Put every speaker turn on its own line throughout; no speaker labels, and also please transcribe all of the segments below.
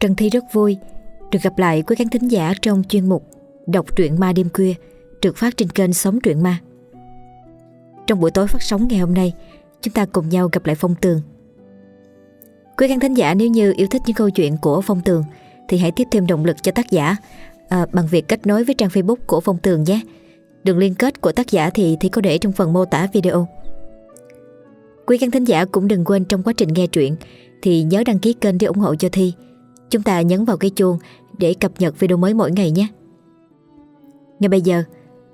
Trân Thi rất vui được gặp lại quý khán thính giả trong chuyên mục Đọc truyện ma đêm khuya được phát trên kênh Sống Truyện Ma. Trong buổi tối phát sóng ngày hôm nay, chúng ta cùng nhau gặp lại Phong Tường. Quý khán thính giả nếu như yêu thích những câu chuyện của Phong Tường thì hãy tiếp thêm động lực cho tác giả à, bằng việc kết nối với trang Facebook của Phong Tường nhé. Đường liên kết của tác giả thì thì có để trong phần mô tả video. Quý khán thính giả cũng đừng quên trong quá trình nghe truyện thì nhớ đăng ký kênh để ủng hộ cho Thi. Chúng ta nhấn vào cái chuông để cập nhật video mới mỗi ngày nhé. Ngay bây giờ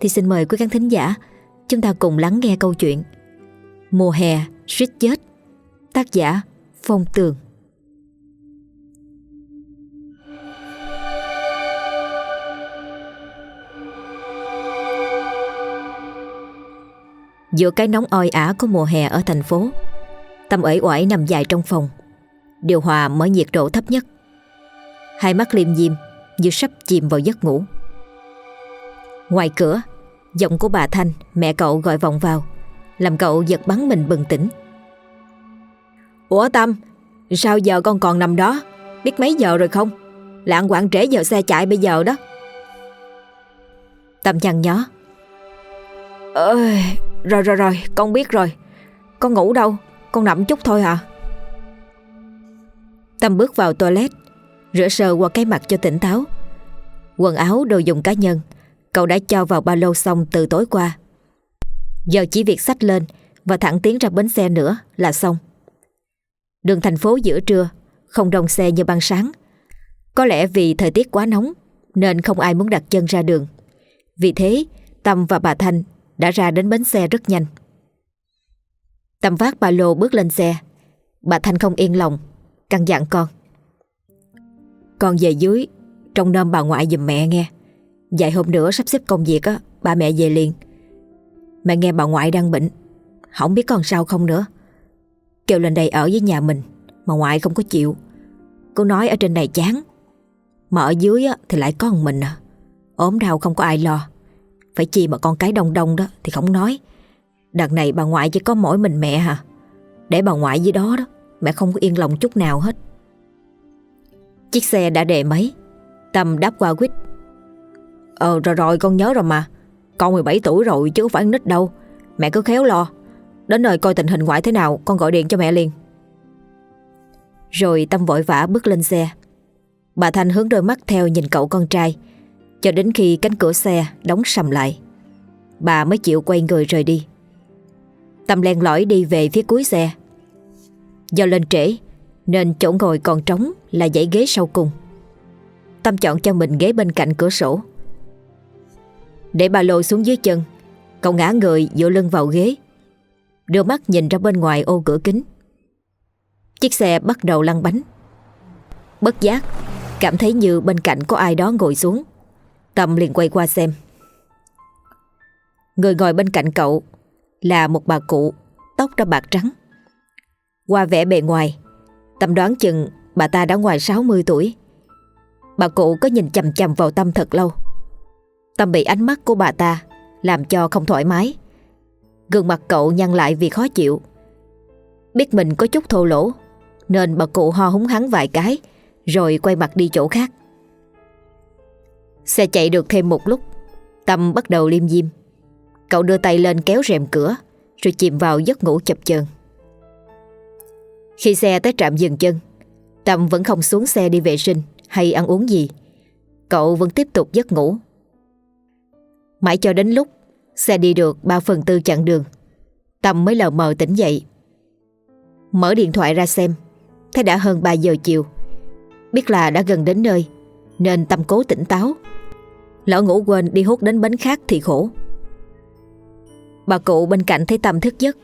thì xin mời quý khán thính giả chúng ta cùng lắng nghe câu chuyện Mùa hè suýt chết, Tác giả Phong Tường. Giữa cái nóng oi ả của mùa hè ở thành phố, Tâm ẩy oải nằm dài trong phòng. Điều hòa mở nhiệt độ thấp nhất. Hai mắt liêm diêm Như sắp chìm vào giấc ngủ. Ngoài cửa Giọng của bà Thanh Mẹ cậu gọi vọng vào Làm cậu giật bắn mình bừng tỉnh.
Ủa Tâm Sao giờ con còn nằm đó? Biết mấy giờ rồi không? Lạng quạng trễ giờ xe chạy bây giờ đó.
Tâm nhăn nhó.
Ơi Rồi rồi rồi con biết rồi. Con ngủ đâu? Con nằm chút thôi hả
Tâm bước vào toilet Rửa sờ qua cái mặt cho tỉnh táo. Quần áo, đồ dùng cá nhân, Cậu đã cho vào ba lô xong từ tối qua. Giờ chỉ việc xách lên Và thẳng tiến ra bến xe nữa là xong. Đường thành phố giữa trưa, Không đông xe như ban sáng. Có lẽ vì thời tiết quá nóng Nên không ai muốn đặt chân ra đường. Vì thế, Tâm và bà Thanh đã ra đến bến xe rất nhanh. Tâm vác ba lô bước lên xe. Bà Thanh không yên lòng Căn dặn con. Con về dưới Trong nôm bà ngoại giùm mẹ nghe. Vài hôm nữa sắp xếp công việc á bà mẹ về liền. Mẹ nghe bà ngoại đang bệnh Không biết con sao không nữa. Kêu lên đây ở với nhà mình Mà ngoại không có chịu. Cô nói ở trên này chán Mà ở dưới á, thì lại có một mình à. Ốm đau không có ai lo. Phải chi mà con cái đông đông đó Thì không nói. Đợt này bà ngoại chỉ có mỗi mình mẹ hả Để bà ngoại dưới đó đó Mẹ không có yên lòng chút nào hết. Chiếc xe đã đề mấy Tâm đáp qua quýt.
Ờ rồi rồi, con nhớ rồi mà. Con 17 tuổi rồi chứ không phải nít đâu. Mẹ cứ khéo lo. Đến nơi coi tình hình ngoại thế nào, Con gọi điện cho mẹ liền.
Rồi Tâm vội vã bước lên xe. Bà Thanh hướng đôi mắt theo nhìn cậu con trai, Cho đến khi cánh cửa xe đóng sầm lại. Bà mới chịu quay người rời đi. Tâm len lỏi đi về phía cuối xe. Do lên trễ, Nên chỗ ngồi còn trống là dãy ghế sau cùng. Tâm chọn cho mình ghế bên cạnh cửa sổ. Để ba lô xuống dưới chân, Cậu ngã người dựa lưng vào ghế. Đưa mắt nhìn ra bên ngoài ô cửa kính. Chiếc xe bắt đầu lăn bánh. Bất giác, Cảm thấy như bên cạnh có ai đó ngồi xuống. Tâm liền quay qua xem. Người ngồi bên cạnh cậu Là một bà cụ, Tóc đã bạc trắng. Qua vẻ bề ngoài, Tâm đoán chừng bà ta đã ngoài 60 tuổi. Bà cụ có nhìn chầm chầm vào Tâm thật lâu. Tâm bị ánh mắt của bà ta Làm cho không thoải mái. Gương mặt cậu nhăn lại vì khó chịu. Biết mình có chút thô lỗ, Nên bà cụ ho húng hắn vài cái, Rồi quay mặt đi chỗ khác. Xe chạy được thêm một lúc, Tâm bắt đầu liêm diêm. Cậu đưa tay lên kéo rèm cửa, Rồi chìm vào giấc ngủ chập chờn. Khi xe tới trạm dừng chân Tâm vẫn không xuống xe đi vệ sinh, Hay ăn uống gì. Cậu vẫn tiếp tục giấc ngủ. Mãi cho đến lúc Xe đi được 3 phần tư chặng đường, Tâm mới lờ mờ tỉnh dậy. Mở điện thoại ra xem, Thấy đã hơn 3 giờ chiều. Biết là đã gần đến nơi, Nên Tâm cố tỉnh táo. Lỡ ngủ quên đi hút đến bến khác thì khổ. Bà cụ bên cạnh thấy Tâm thức giấc.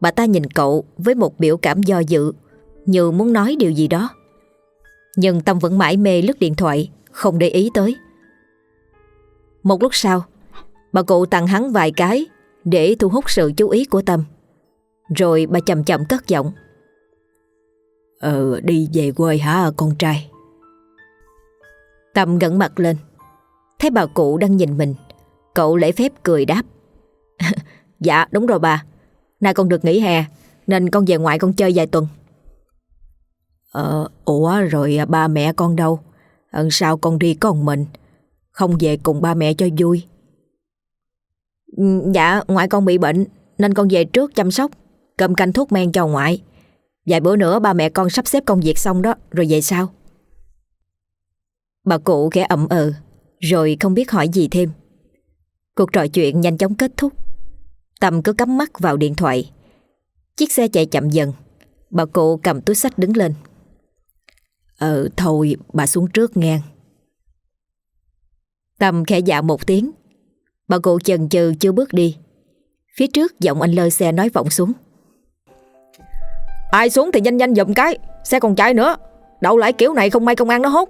Bà ta nhìn cậu với một biểu cảm do dự. Như muốn nói điều gì đó. Nhưng Tâm vẫn mãi mê lướt điện thoại Không để ý tới. Một lúc sau Bà cụ tặng hắn vài cái Để thu hút sự chú ý của Tâm. Rồi bà chậm chậm cất giọng.
Ờ đi về quê hả con trai?
Tâm ngẩng mặt lên. Thấy bà cụ đang nhìn mình Cậu lễ phép cười đáp.
Dạ đúng rồi bà. Nay con được nghỉ hè Nên con về ngoại con chơi vài tuần Ờ, ủa rồi à, ba mẹ con đâu? Ừ, sao con đi con mình? Không về cùng ba mẹ cho vui.
Ừ, dạ, ngoại con bị bệnh nên con về trước chăm sóc, cầm canh thuốc men cho ngoại. Vài bữa nữa ba mẹ con sắp xếp công việc xong đó, rồi về sau. Bà cụ khẽ ậm ừ, rồi không biết hỏi gì thêm. Cuộc trò chuyện nhanh chóng kết thúc. Tâm cứ cắm mắt vào điện thoại. Chiếc xe chạy chậm dần. Bà cụ cầm túi sách đứng lên.
Ờ thôi bà xuống trước nghe.
Tâm khẽ dạ một tiếng. Bà cụ chần chừ chưa bước đi. Phía trước giọng anh lơ xe nói vọng xuống.
Ai xuống thì nhanh nhanh dùm cái Xe còn chạy nữa Đậu lại kiểu này không may công an nó hốt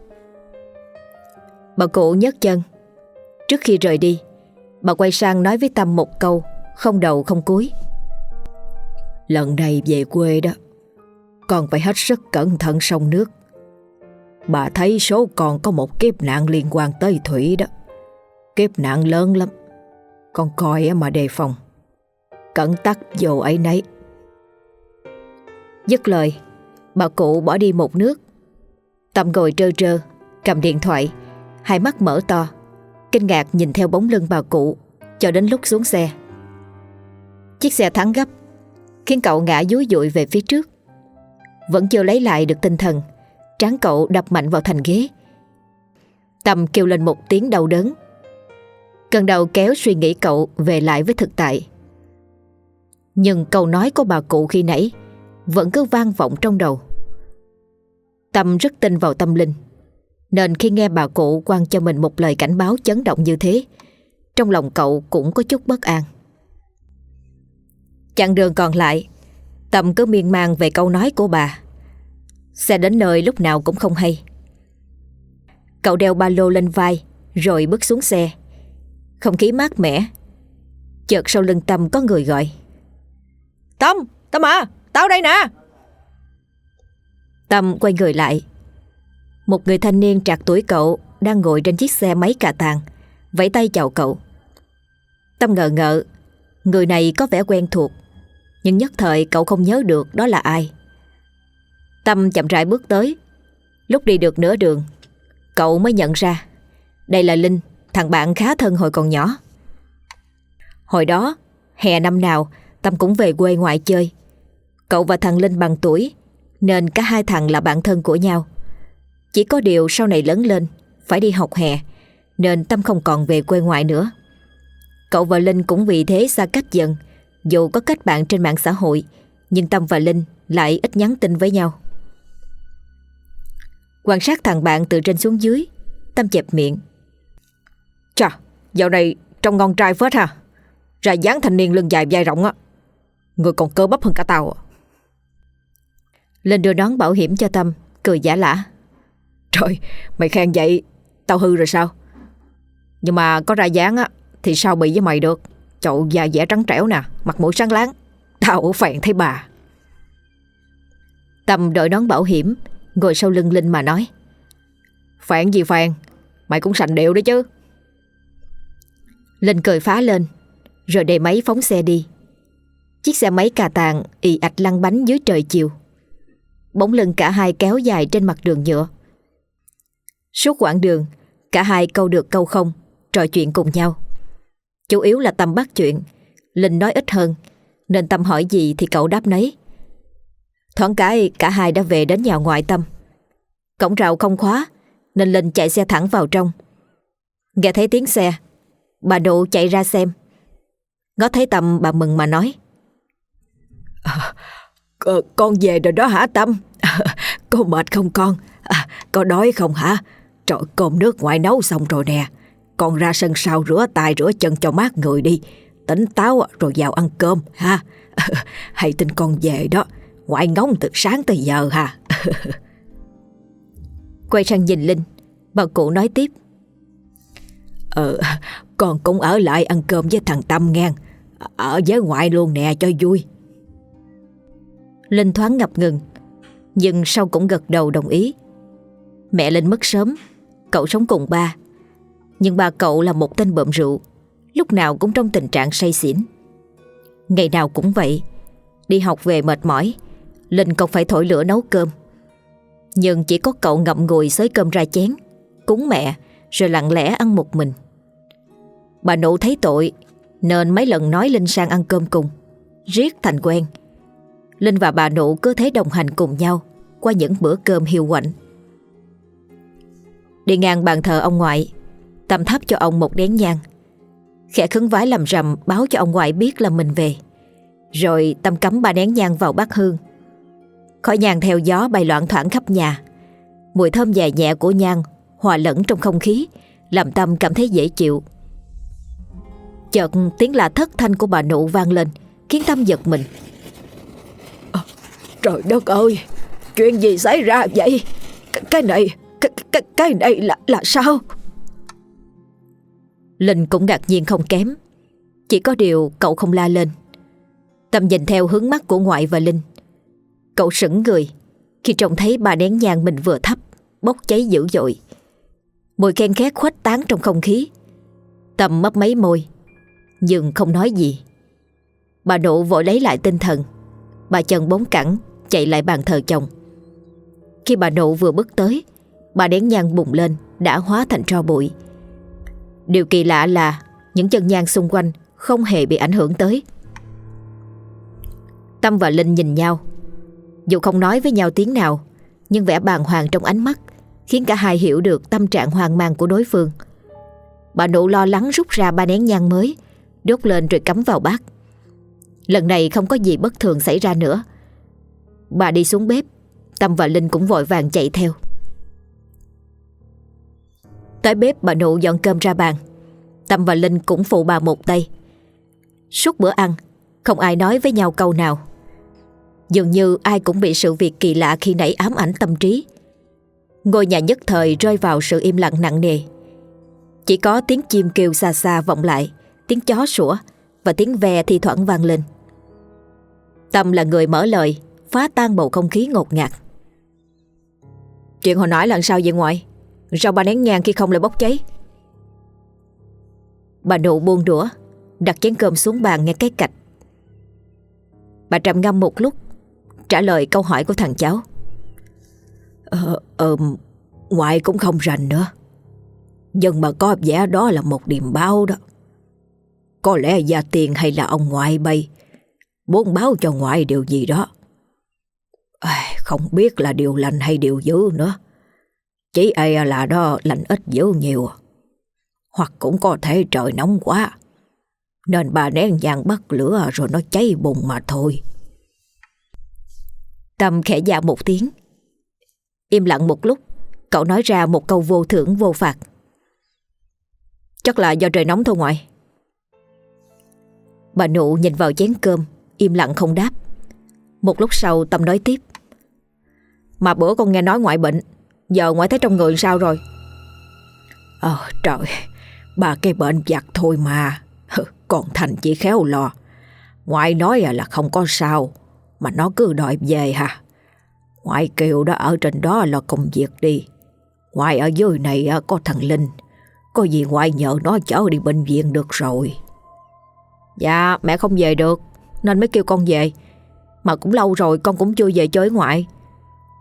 Bà cụ nhấc chân Trước khi rời đi Bà quay sang nói với Tâm một câu Không đầu không cuối
Lần này về quê đó Con phải hết sức cẩn thận sông nước Bà thấy số còn có một kiếp nạn liên quan tới Thủy đó. Kiếp nạn lớn lắm. Con coi mà đề phòng. Cẩn tắc vô ấy nấy.
Dứt lời, Bà cụ bỏ đi một nước. Tâm ngồi trơ trơ, Cầm điện thoại, Hai mắt mở to, Kinh ngạc nhìn theo bóng lưng bà cụ, Cho đến lúc xuống xe. Chiếc xe thắng gấp, Khiến cậu ngã dúi dụi về phía trước. Vẫn chưa lấy lại được tinh thần. Trán cậu đập mạnh vào thành ghế. Tâm kêu lên một tiếng đau đớn. Cơn đầu kéo suy nghĩ cậu về lại với thực tại. Nhưng câu nói của bà cụ khi nãy Vẫn cứ vang vọng trong đầu. Tâm rất tin vào tâm linh, Nên khi nghe bà cụ quan cho mình một lời cảnh báo chấn động như thế, Trong lòng cậu cũng có chút bất an. Chặng đường còn lại, Tâm cứ miên man về câu nói của bà. Xe đến nơi lúc nào cũng không hay. Cậu đeo ba lô lên vai Rồi bước xuống xe. Không khí mát mẻ. Chợt sau lưng Tâm có người gọi.
Tâm, Tâm à, tao đây nè.
Tâm quay người lại. Một người thanh niên trạc tuổi cậu Đang ngồi trên chiếc xe máy cà tàng Vẫy tay chào cậu. Tâm ngờ ngợ Người này có vẻ quen thuộc Nhưng nhất thời cậu không nhớ được đó là ai Tâm chậm rãi bước tới. Lúc đi được nửa đường, Cậu mới nhận ra Đây là Linh, Thằng bạn khá thân hồi còn nhỏ. Hồi đó, Hè năm nào, Tâm cũng về quê ngoại chơi. Cậu và thằng Linh bằng tuổi, Nên cả hai thằng là bạn thân của nhau. Chỉ có điều sau này lớn lên, Phải đi học hè, Nên Tâm không còn về quê ngoại nữa. Cậu và Linh cũng vì thế xa cách dần, Dù có kết bạn trên mạng xã hội, Nhưng Tâm và Linh lại ít nhắn tin với nhau. Quan sát thằng bạn từ trên xuống dưới. Tâm chẹp miệng.
Chà, dạo này trông ngon trai phết ha. Ra dáng thanh niên lưng dài vai rộng á. Người còn cơ bắp hơn cả tao à.
Linh đưa đón bảo hiểm cho Tâm Cười giả lả.
Trời, mày khen vậy Tao hư rồi sao? Nhưng mà có ra dáng á Thì sao bị với mày được? Chậu da dẻ trắng trẻo nè Mặt mũi sáng láng. Tao phèn thấy bà.
Tâm đợi đón bảo hiểm Ngồi sau lưng Linh mà nói.
Phản gì phản? Mày cũng sành điệu đấy chứ.
Linh cười phá lên, Rồi đề máy phóng xe đi. Chiếc xe máy cà tàng ì ạch lăn bánh dưới trời chiều. Bóng lưng cả hai kéo dài trên mặt đường nhựa. Suốt quãng đường, Cả hai câu được câu không, Trò chuyện cùng nhau. Chủ yếu là Tâm bắt chuyện. Linh nói ít hơn, Nên Tâm hỏi gì thì cậu đáp nấy. Thoáng cái cả hai đã về đến nhà ngoại Tâm. Cổng rào không khóa Nên Linh chạy xe thẳng vào trong. Nghe thấy tiếng xe Bà Độ chạy ra xem. Ngó thấy Tâm bà mừng mà nói.
À, Con về rồi đó hả Tâm? À, Con mệt không con? À, Có đói không hả? Trời cơm nước ngoài nấu xong rồi nè. Con ra sân sau rửa tay rửa chân cho mát người đi. Tỉnh táo rồi vào ăn cơm ha. Hay tin con về đó. Ngoại ngóng từ sáng tới giờ hả?
Quay sang nhìn Linh. Bà cụ nói tiếp.
Ờ Con cũng ở lại ăn cơm với thằng Tâm ngang. Ở với ngoại luôn nè, cho vui.
Linh thoáng ngập ngừng, Nhưng sau cũng gật đầu đồng ý. Mẹ Linh mất sớm, Cậu sống cùng ba. Nhưng ba cậu là một tên bợm rượu, Lúc nào cũng trong tình trạng say xỉn. Ngày nào cũng vậy, Đi học về mệt mỏi Linh còn phải thổi lửa nấu cơm. Nhưng chỉ có cậu ngậm ngùi xới cơm ra chén, Cúng mẹ, Rồi lặng lẽ ăn một mình. Bà nụ thấy tội, Nên mấy lần nói Linh sang ăn cơm cùng, Riết thành quen. Linh và bà nụ cứ thế đồng hành cùng nhau Qua những bữa cơm hiu quạnh. Đi ngang bàn thờ ông ngoại, tầm thắp cho ông một đén nhang. Khẽ khấn vái làm rầm Báo cho ông ngoại biết là mình về. Rồi Tâm cắm ba nén nhang vào bát hương Khói nhang theo gió bay loạn thoảng khắp nhà. Mùi thơm nhẹ nhẹ của nhang Hòa lẫn trong không khí Làm Tâm cảm thấy dễ chịu. Chợt tiếng lạ thất thanh của bà nụ vang lên Khiến Tâm giật mình.
À, Trời đất ơi Chuyện gì xảy ra vậy? Cái, cái này cái, cái, cái này là, là sao?
Linh cũng ngạc nhiên không kém. Chỉ có điều cậu không la lên. Tâm nhìn theo hướng mắt của ngoại và Linh Cậu sững người. Khi trông thấy bà nén nhang mình vừa thắp Bốc cháy dữ dội. Mùi khen khét khuếch tán trong không khí. Tâm mấp mấy môi, Nhưng không nói gì. Bà nộ vội lấy lại tinh thần. Bà chân bốn cẳng, Chạy lại bàn thờ chồng. Khi bà nộ vừa bước tới Bà nén nhang bùng lên, Đã hóa thành tro bụi. Điều kỳ lạ là, Những chân nhang xung quanh Không hề bị ảnh hưởng tới. Tâm và Linh nhìn nhau. Dù không nói với nhau tiếng nào, Nhưng vẻ bàng hoàng trong ánh mắt Khiến cả hai hiểu được tâm trạng hoang mang của đối phương. Bà nụ lo lắng rút ra ba nén nhang mới, Đốt lên rồi cắm vào bát. Lần này không có gì bất thường xảy ra nữa. Bà đi xuống bếp, Tâm và Linh cũng vội vàng chạy theo. Tới bếp, bà nụ dọn cơm ra bàn. Tâm và Linh cũng phụ bà một tay. Suốt bữa ăn, Không ai nói với nhau câu nào. Dường như ai cũng bị sự việc kỳ lạ khi nãy ám ảnh tâm trí. Ngôi nhà nhất thời rơi vào sự im lặng nặng nề. Chỉ có tiếng chim kêu xa xa vọng lại, Tiếng chó sủa Và tiếng ve thi thoảng vang lên. Tâm là người mở lời, Phá tan bầu không khí ngột ngạt.
Chuyện hồi nãy lần sau vậy ngoại? Sao ba nén nhang khi không lại bốc cháy?
Bà nụ buông đũa, Đặt chén cơm xuống bàn nghe cái cạch. Bà trầm ngâm một lúc Trả lời câu hỏi của thằng cháu.
Ờ, ờ ngoại cũng không rành nữa. Nhưng mà có vẻ đó là một điềm báo đó. Có lẽ gia tiền hay là ông ngoại bay Muốn báo cho ngoại điều gì đó. À, Không biết là điều lành hay điều dữ nữa. Chỉ ai là đó lành ít dữ nhiều Hoặc cũng có thể trời nóng quá. Nên bà nén vàng bắt lửa rồi nó cháy bùng mà thôi.
Tâm khẽ dạ một tiếng. Im lặng một lúc, Cậu nói ra một câu vô thưởng, vô phạt.
Chắc là do trời nóng thôi ngoại.
Bà nụ nhìn vào chén cơm, Im lặng không đáp. Một lúc sau, Tâm nói tiếp.
Mà bữa con nghe nói ngoại bệnh, Giờ ngoại thấy trong người sao rồi? Ờ trời Bà cái bệnh giặt thôi mà. Còn Thành chỉ khéo lo. Ngoại nói à là không có sao. Mà nó cứ đòi về hả? Ngoại kêu đó ở trên đó là công việc đi. Ngoại ở dưới này à, có thằng Linh. Có gì ngoại nhờ nó chở đi bệnh viện được rồi.
Dạ mẹ không về được, Nên mới kêu con về. Mà cũng lâu rồi con cũng chưa về chơi với ngoại.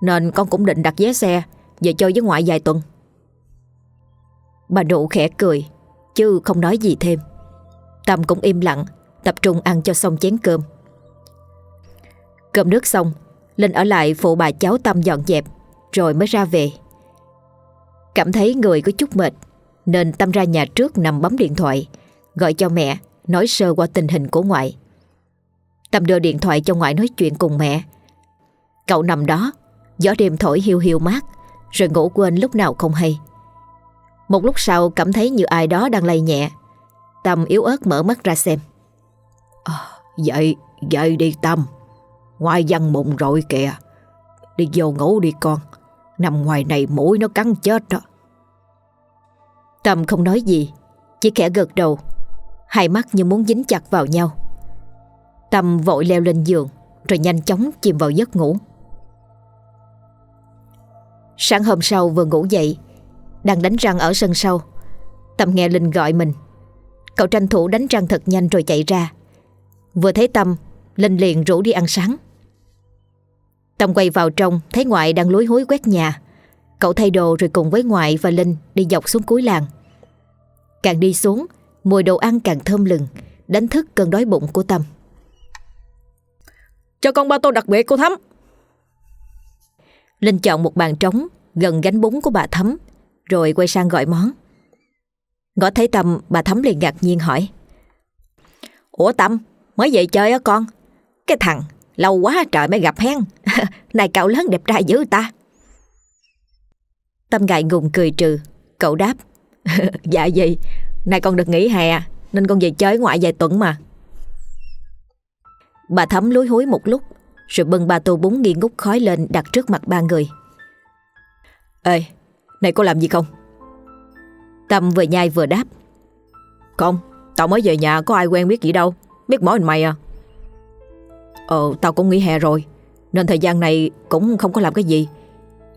Nên con cũng định đặt vé xe Về chơi với ngoại vài tuần. Bà nụ khẽ cười, Chứ không nói gì thêm. Tâm cũng im lặng, Tập trung ăn cho xong chén cơm. Cơm nước xong Linh ở lại phụ bà cháu Tâm dọn dẹp Rồi mới ra về. Cảm thấy người có chút mệt Nên Tâm ra nhà trước nằm bấm điện thoại Gọi cho mẹ Nói sơ qua tình hình của ngoại. Tâm đưa điện thoại cho ngoại nói chuyện cùng mẹ. Cậu nằm đó Gió đêm thổi hiu hiu mát Rồi ngủ quên lúc nào không hay. Một lúc sau cảm thấy như ai đó đang lay nhẹ. Tâm yếu ớt mở mắt ra xem.
À, Dậy, dậy đi Tâm. Ngoài văn mụn rồi kìa. Đi vô ngủ đi con. Nằm ngoài này mũi nó cắn chết đó.
Tâm không nói gì, Chỉ khẽ gật đầu. Hai mắt như muốn dính chặt vào nhau. Tâm vội leo lên giường, Rồi nhanh chóng chìm vào giấc ngủ. Sáng hôm sau vừa ngủ dậy, Đang đánh răng ở sân sau, Tâm nghe Linh gọi mình. Cậu tranh thủ đánh răng thật nhanh rồi chạy ra. Vừa thấy Tâm Linh liền rủ đi ăn sáng. Tâm quay vào trong Thấy ngoại đang lúi húi quét nhà. Cậu thay đồ rồi cùng với ngoại và Linh Đi dọc xuống cuối làng. Càng đi xuống Mùi đồ ăn càng thơm lừng Đánh thức cơn đói bụng của Tâm.
Cho con ba tô đặc biệt cô Thắm.
Linh chọn một bàn trống Gần gánh bún của bà Thắm Rồi quay sang gọi món. Ngõ thấy Tâm bà Thắm liền ngạc nhiên hỏi.
Ủa Tâm mới về chơi á con cái thằng, lâu quá trời mới gặp hen. Này cậu lớn đẹp trai dữ ta.
Tâm ngại ngùng cười trừ. Cậu đáp
Dạ gì Này con được nghỉ hè, Nên con về chơi ngoại vài tuần mà.
Bà thấm lúi húi một lúc, Rồi bưng ba tô bún nghi ngút khói lên Đặt trước mặt ba người.
Ê, Này cô làm gì không?
Tâm vừa nhai vừa đáp
Không Tao mới về nhà có ai quen biết gì đâu, Biết mỗi mình mày à. Ờ tao cũng nghỉ hè rồi Nên thời gian này cũng không có làm cái gì.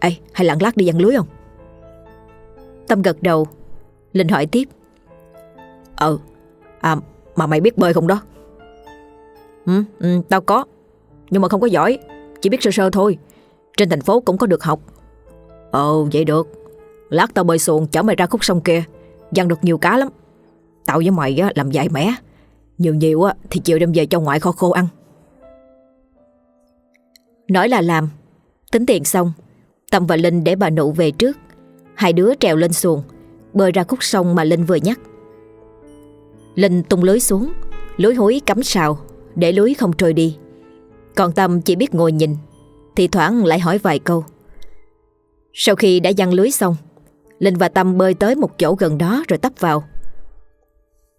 Ê hay lặng lát đi dặn lưới không?
Tâm gật đầu. Linh hỏi tiếp.
Ờ À mà mày biết bơi không đó? Ừ, ừ tao có Nhưng mà không có giỏi Chỉ biết sơ sơ thôi. Trên thành phố cũng có được học. Ờ vậy được. Lát tao bơi xuồng chở mày ra khúc sông kia dặn được nhiều cá lắm. Tao với mày làm dài mẻ. Nhiều nhiều á, thì chiều đem về cho ngoại kho khô ăn.
Nói là làm. Tính tiền xong, Tâm và Linh để bà nụ về trước. Hai đứa trèo lên xuồng, Bơi ra khúc sông mà Linh vừa nhắc. Linh tung lưới xuống Lưới hối cắm sào, Để lưới không trôi đi. Còn Tâm chỉ biết ngồi nhìn, Thì thoảng lại hỏi vài câu. Sau khi đã giăng lưới xong, Linh và Tâm bơi tới một chỗ gần đó rồi tấp vào.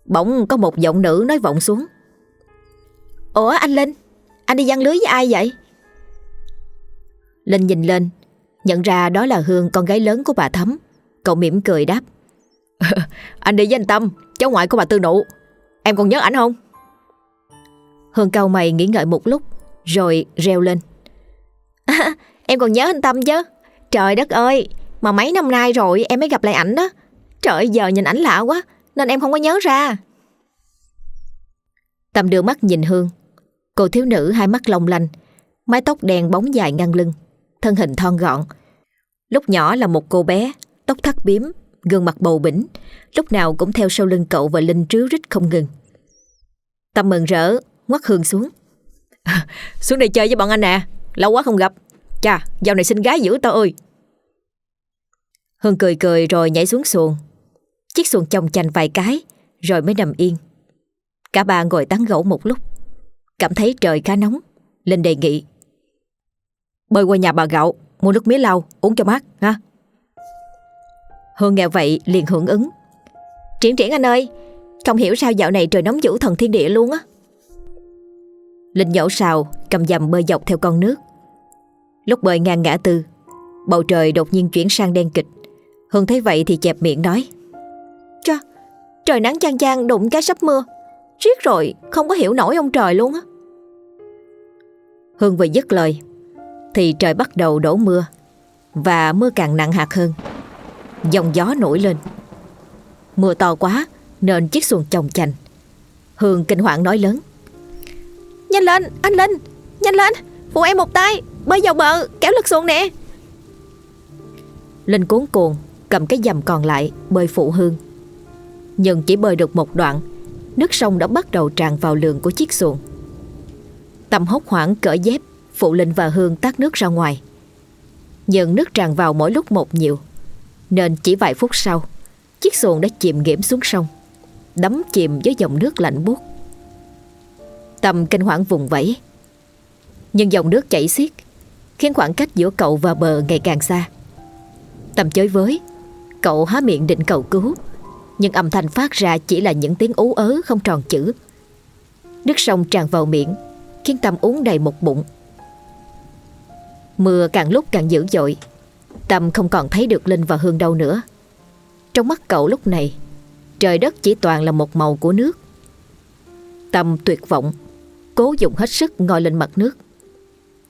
Bỗng có một giọng nữ nói vọng xuống. Ủa anh Linh, Anh đi giăng lưới với ai vậy? Linh nhìn lên Nhận ra đó là Hương con gái lớn của bà Thắm. Cậu mỉm cười đáp
Anh đi với anh Tâm Cháu ngoại của bà Tư Nụ. Em còn nhớ ảnh không?
Hương cau mày nghĩ ngợi một lúc Rồi reo lên à, Em còn nhớ anh Tâm chứ? Trời đất ơi Mà mấy năm nay rồi em mới gặp lại ảnh đó. Trời giờ nhìn ảnh lạ quá Nên em không có nhớ ra. Tâm đưa mắt nhìn Hương. Cô thiếu nữ hai mắt long lanh Mái tóc đen bóng dài ngang lưng. Thân hình thon gọn. Lúc nhỏ là một cô bé Tóc thắt biếm, gương mặt bầu bỉnh Lúc nào cũng theo sau lưng cậu và Linh trứ rít không ngừng. Tâm mừng rỡ Ngoắt Hương xuống.
Xuống đây chơi với bọn anh nè Lâu quá không gặp. Chà, dạo này xinh gái dữ tao ơi.
Hương cười cười rồi nhảy xuống xuồng. Chiếc xuồng chồng chành vài cái Rồi mới nằm yên. Cả ba ngồi tán gẫu một lúc. Cảm thấy trời khá nóng Linh đề nghị.
Bơi qua nhà bà gạo Mua nước mía lau uống cho mát ha?
Hương nghe vậy liền hưởng ứng. Triển triển anh ơi Không hiểu sao dạo này trời nóng dữ thần thiên địa luôn á. Linh nhổ sào Cầm dầm bơi dọc theo con nước. Lúc bơi ngang ngã tư Bầu trời đột nhiên chuyển sang đen kịch. Hương thấy vậy thì chẹp miệng nói Chà, trời nắng chang chang đụng cái sắp mưa. Riết rồi không có hiểu nổi ông trời luôn á. Hương vừa dứt lời thì trời bắt đầu đổ mưa Và mưa càng nặng hạt hơn. Dòng gió nổi lên. Mưa to quá, Nên chiếc xuồng chồng chành. Hương kinh hoàng nói lớn. Nhanh lên, anh Linh, Nhanh lên, phụ em một tay, Bơi vào bờ, kéo lực xuồng nè. Linh cuốn cuồng, Cầm cái dầm còn lại, bơi phụ Hương. Nhưng chỉ bơi được một đoạn, Nước sông đã bắt đầu tràn vào lường của chiếc xuồng. Tâm hốt hoảng cởi dép Phụ Linh và Hương tắt nước ra ngoài. Nhưng nước tràn vào mỗi lúc một nhiều, Nên chỉ vài phút sau, Chiếc xuồng đã chìm nghiễm xuống sông, Đắm chìm với dòng nước lạnh buốt. Tầm kinh hoảng vùng vẫy, Nhưng dòng nước chảy xiết, Khiến khoảng cách giữa cậu và bờ ngày càng xa. Tầm chới với, Cậu há miệng định cầu cứu, Nhưng âm thanh phát ra chỉ là những tiếng ú ớ không tròn chữ. Nước sông tràn vào miệng, Khiến Tâm uống đầy một bụng. Mưa càng lúc càng dữ dội. Tâm không còn thấy được Linh và Hương đâu nữa. Trong mắt cậu lúc này, Trời đất chỉ toàn là một màu của nước. Tâm tuyệt vọng, Cố dùng hết sức ngồi lên mặt nước.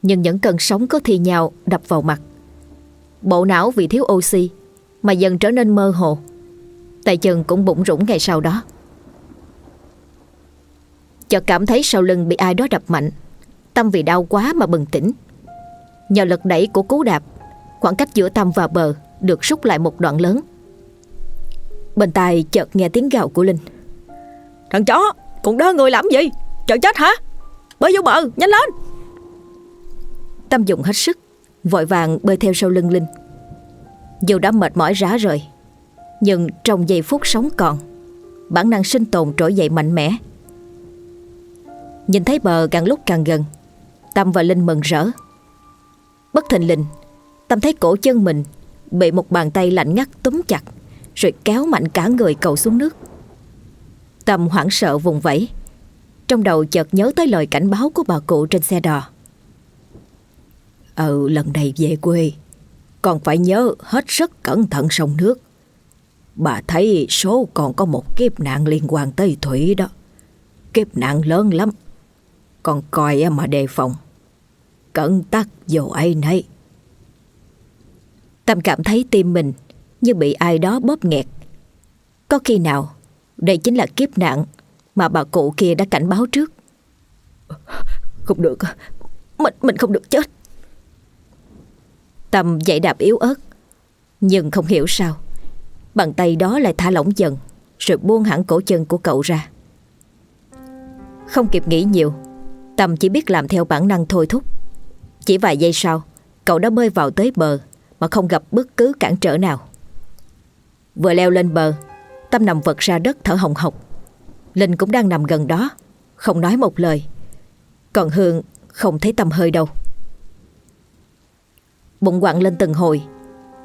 Nhưng những cơn sóng có thi nhau đập vào mặt. Bộ não vì thiếu oxy Mà dần trở nên mơ hồ. Tay chân cũng bụng rủng ngày sau đó. Chợt cảm thấy sau lưng bị ai đó đập mạnh. Tâm vì đau quá mà bừng tỉnh. Nhờ lực đẩy của cú đạp Khoảng cách giữa Tâm và bờ Được rút lại một đoạn lớn. Bên tai chợt nghe tiếng gào của Linh.
Thằng chó Còn đỡ người làm gì? Chờ chết hả? Bơi vô bờ nhanh lên!
Tâm dùng hết sức Vội vàng bơi theo sau lưng Linh. Dù đã mệt mỏi rã rời Nhưng trong giây phút sống còn Bản năng sinh tồn trỗi dậy mạnh mẽ. Nhìn thấy bờ càng lúc càng gần Tâm và Linh mừng rỡ Bất thình lình, Tâm thấy cổ chân mình Bị một bàn tay lạnh ngắt túm chặt, Rồi kéo mạnh cả người cầu xuống nước. Tâm hoảng sợ vùng vẫy, Trong đầu chợt nhớ tới lời cảnh báo của bà cụ trên xe đò.
Ừ lần này về quê, Còn phải nhớ hết sức cẩn thận sông nước. Bà thấy số còn có một kiếp nạn liên quan tới Thủy đó. Kiếp nạn lớn lắm, Còn coi mà đề phòng. Cẩn tắc dù ai nấy.
Tâm cảm thấy tim mình Như bị ai đó bóp nghẹt. Có khi nào Đây chính là kiếp nạn Mà bà cụ kia đã cảnh báo trước?
Không được. Mình, mình không được chết.
Tâm dậy đạp yếu ớt Nhưng không hiểu sao. Bàn tay đó lại thả lỏng dần Rồi buông hẳn cổ chân của cậu ra. Không kịp nghĩ nhiều Tâm chỉ biết làm theo bản năng thôi thúc. Chỉ vài giây sau, Cậu đã bơi vào tới bờ Mà không gặp bất cứ cản trở nào. Vừa leo lên bờ, Tâm nằm vật ra đất thở hồng hộc. Linh cũng đang nằm gần đó, Không nói một lời. Còn Hương không thấy Tâm hơi đâu. Bụng quặn lên từng hồi,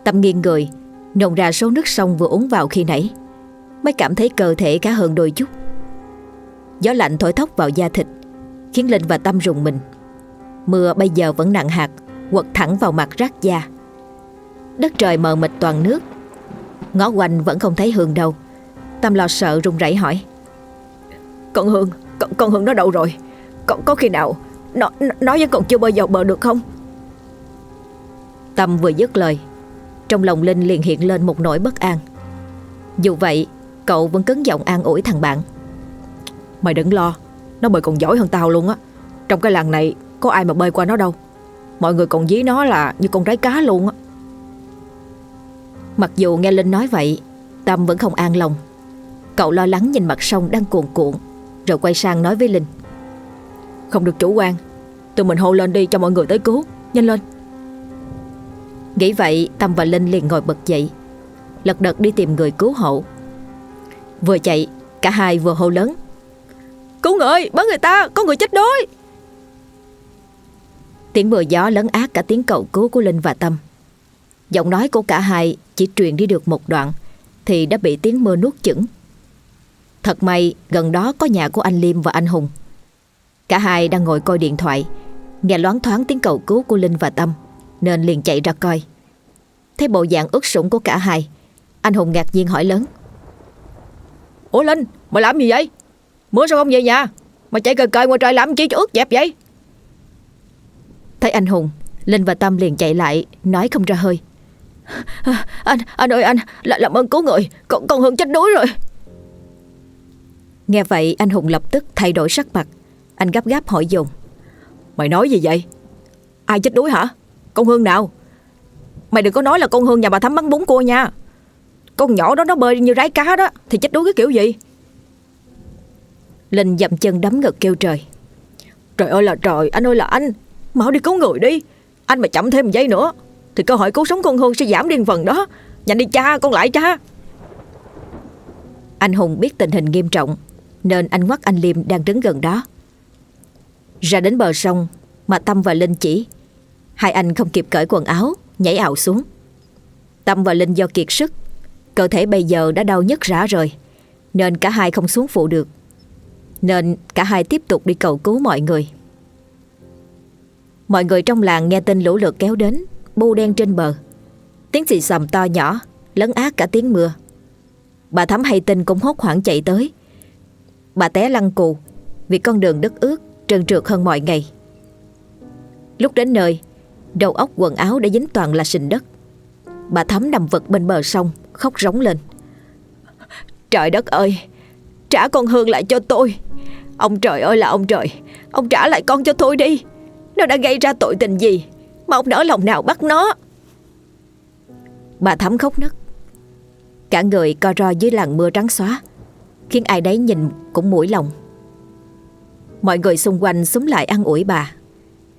Tâm nghiêng người Nồng ra số nước sông vừa uống vào khi nãy, Mới cảm thấy cơ thể khá hơn đôi chút. Gió lạnh thổi thốc vào da thịt, Khiến Linh và Tâm rùng mình. Mưa bây giờ vẫn nặng hạt Quật thẳng vào mặt rác da. Đất trời mờ mịt toàn nước. Ngó quanh vẫn không thấy Hương đâu. Tâm lo sợ run rẩy hỏi.
Con Hương Con, con Hương nó đâu rồi? Có, có khi nào Nó, nó vẫn còn chưa bơi vào bờ được không?
Tâm vừa dứt lời Trong lòng Linh liền hiện lên một nỗi bất an. Dù vậy Cậu vẫn cứng giọng an ủi thằng bạn.
Mày đừng lo Nó bơi còn giỏi hơn tao luôn á. Trong cái làng này có ai mà bơi qua nó đâu. Mọi người còn dí nó là như con rái cá luôn á.
Mặc dù nghe Linh nói vậy Tâm vẫn không an lòng. Cậu lo lắng nhìn mặt sông đang cuồn cuộn Rồi quay sang nói với Linh.
Không được chủ quan Tụi mình hô lên đi cho mọi người tới cứu Nhanh lên.
Nghĩ vậy Tâm và Linh liền ngồi bật dậy Lật đật đi tìm người cứu hộ. Vừa chạy Cả hai vừa hô lớn.
Cứu người, bắn người ta, có người chết đuối
Tiếng mưa gió lấn át cả tiếng cầu cứu của Linh và Tâm Giọng nói của cả hai chỉ truyền đi được một đoạn Thì đã bị tiếng mưa nuốt chửng Thật may gần đó có nhà của anh Liêm và anh Hùng Cả hai đang ngồi coi điện thoại Nghe loáng thoáng tiếng cầu cứu của Linh và Tâm Nên liền chạy ra coi Thấy bộ dạng ướt sũng của cả hai Anh Hùng ngạc nhiên hỏi lớn
Ủa Linh, mày làm gì vậy? Mưa sao không về nhà? Mày chạy cờ cờ ngoài trời làm chi cho ướt dẹp vậy?
Thấy anh Hùng Linh và Tâm liền chạy lại Nói không ra hơi.
À, anh, anh ơi anh là, Làm ơn cứu người Con, con Hương chết đuối rồi.
Nghe vậy anh Hùng lập tức thay đổi sắc mặt. Anh gấp gáp hỏi dồn.
Mày nói gì vậy? Ai chết đuối hả? Con Hương nào? Mày đừng có nói là con Hương nhà bà Thắm bắn bún cua nha. Con nhỏ đó nó bơi như rái cá đó Thì chết đuối cái kiểu gì?
Linh dậm chân đấm ngực kêu trời.
Trời ơi là trời Anh ơi là anh. Mau đi cứu người đi. Anh mà chậm thêm một giây nữa, Thì cơ hội cứu sống con Hương sẽ giảm điên phần đó. Nhanh đi cha, con lại cha.
Anh Hùng biết tình hình nghiêm trọng, Nên anh ngoắt anh Liêm đang đứng gần đó. Ra đến bờ sông, Mà Tâm và Linh chỉ. Hai anh không kịp cởi quần áo, Nhảy ảo xuống. Tâm và Linh do kiệt sức, Cơ thể bây giờ đã đau nhức rã rồi Nên cả hai không xuống phụ được. Nên cả hai tiếp tục đi cầu cứu mọi người. Mọi người trong làng nghe tin lũ lượt kéo đến, Bu đen trên bờ. Tiếng xì xầm to nhỏ, Lấn át cả tiếng mưa. Bà Thắm hay tin cũng hốt hoảng chạy tới. Bà té lăn cù, Vì con đường đất ướt, Trơn trượt hơn mọi ngày. Lúc đến nơi, Đầu óc quần áo đã dính toàn là sình đất. Bà Thắm nằm vật bên bờ sông, Khóc rống lên.
Trời đất ơi, Trả con Hương lại cho tôi. Ông trời ơi là ông trời, Ông trả lại con cho tôi đi. Nó đã gây ra tội tình gì? Mà ông nỡ lòng nào bắt nó?
Bà Thắm khóc nức Cả người co ro dưới làn mưa trắng xóa, Khiến ai đấy nhìn cũng mũi lòng. Mọi người xung quanh súng lại ăn ủi bà.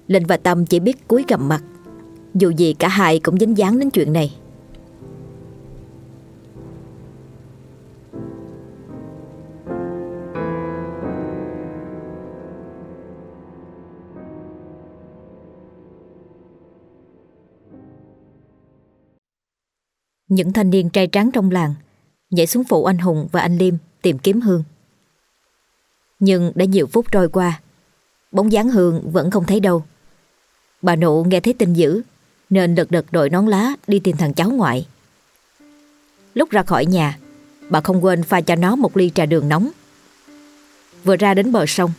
Linh và Tâm chỉ biết cúi gầm mặt, Dù gì cả hai cũng dính dáng đến chuyện này. Những thanh niên trai trắng trong làng Nhảy xuống phụ anh Hùng và anh Liêm Tìm kiếm Hương. Nhưng đã nhiều phút trôi qua, Bóng dáng Hương vẫn không thấy đâu. Bà nụ nghe thấy tin dữ, Nên lật đật đội nón lá Đi tìm thằng cháu ngoại. Lúc ra khỏi nhà, Bà không quên pha cho nó một ly trà đường nóng. Vừa ra đến bờ sông,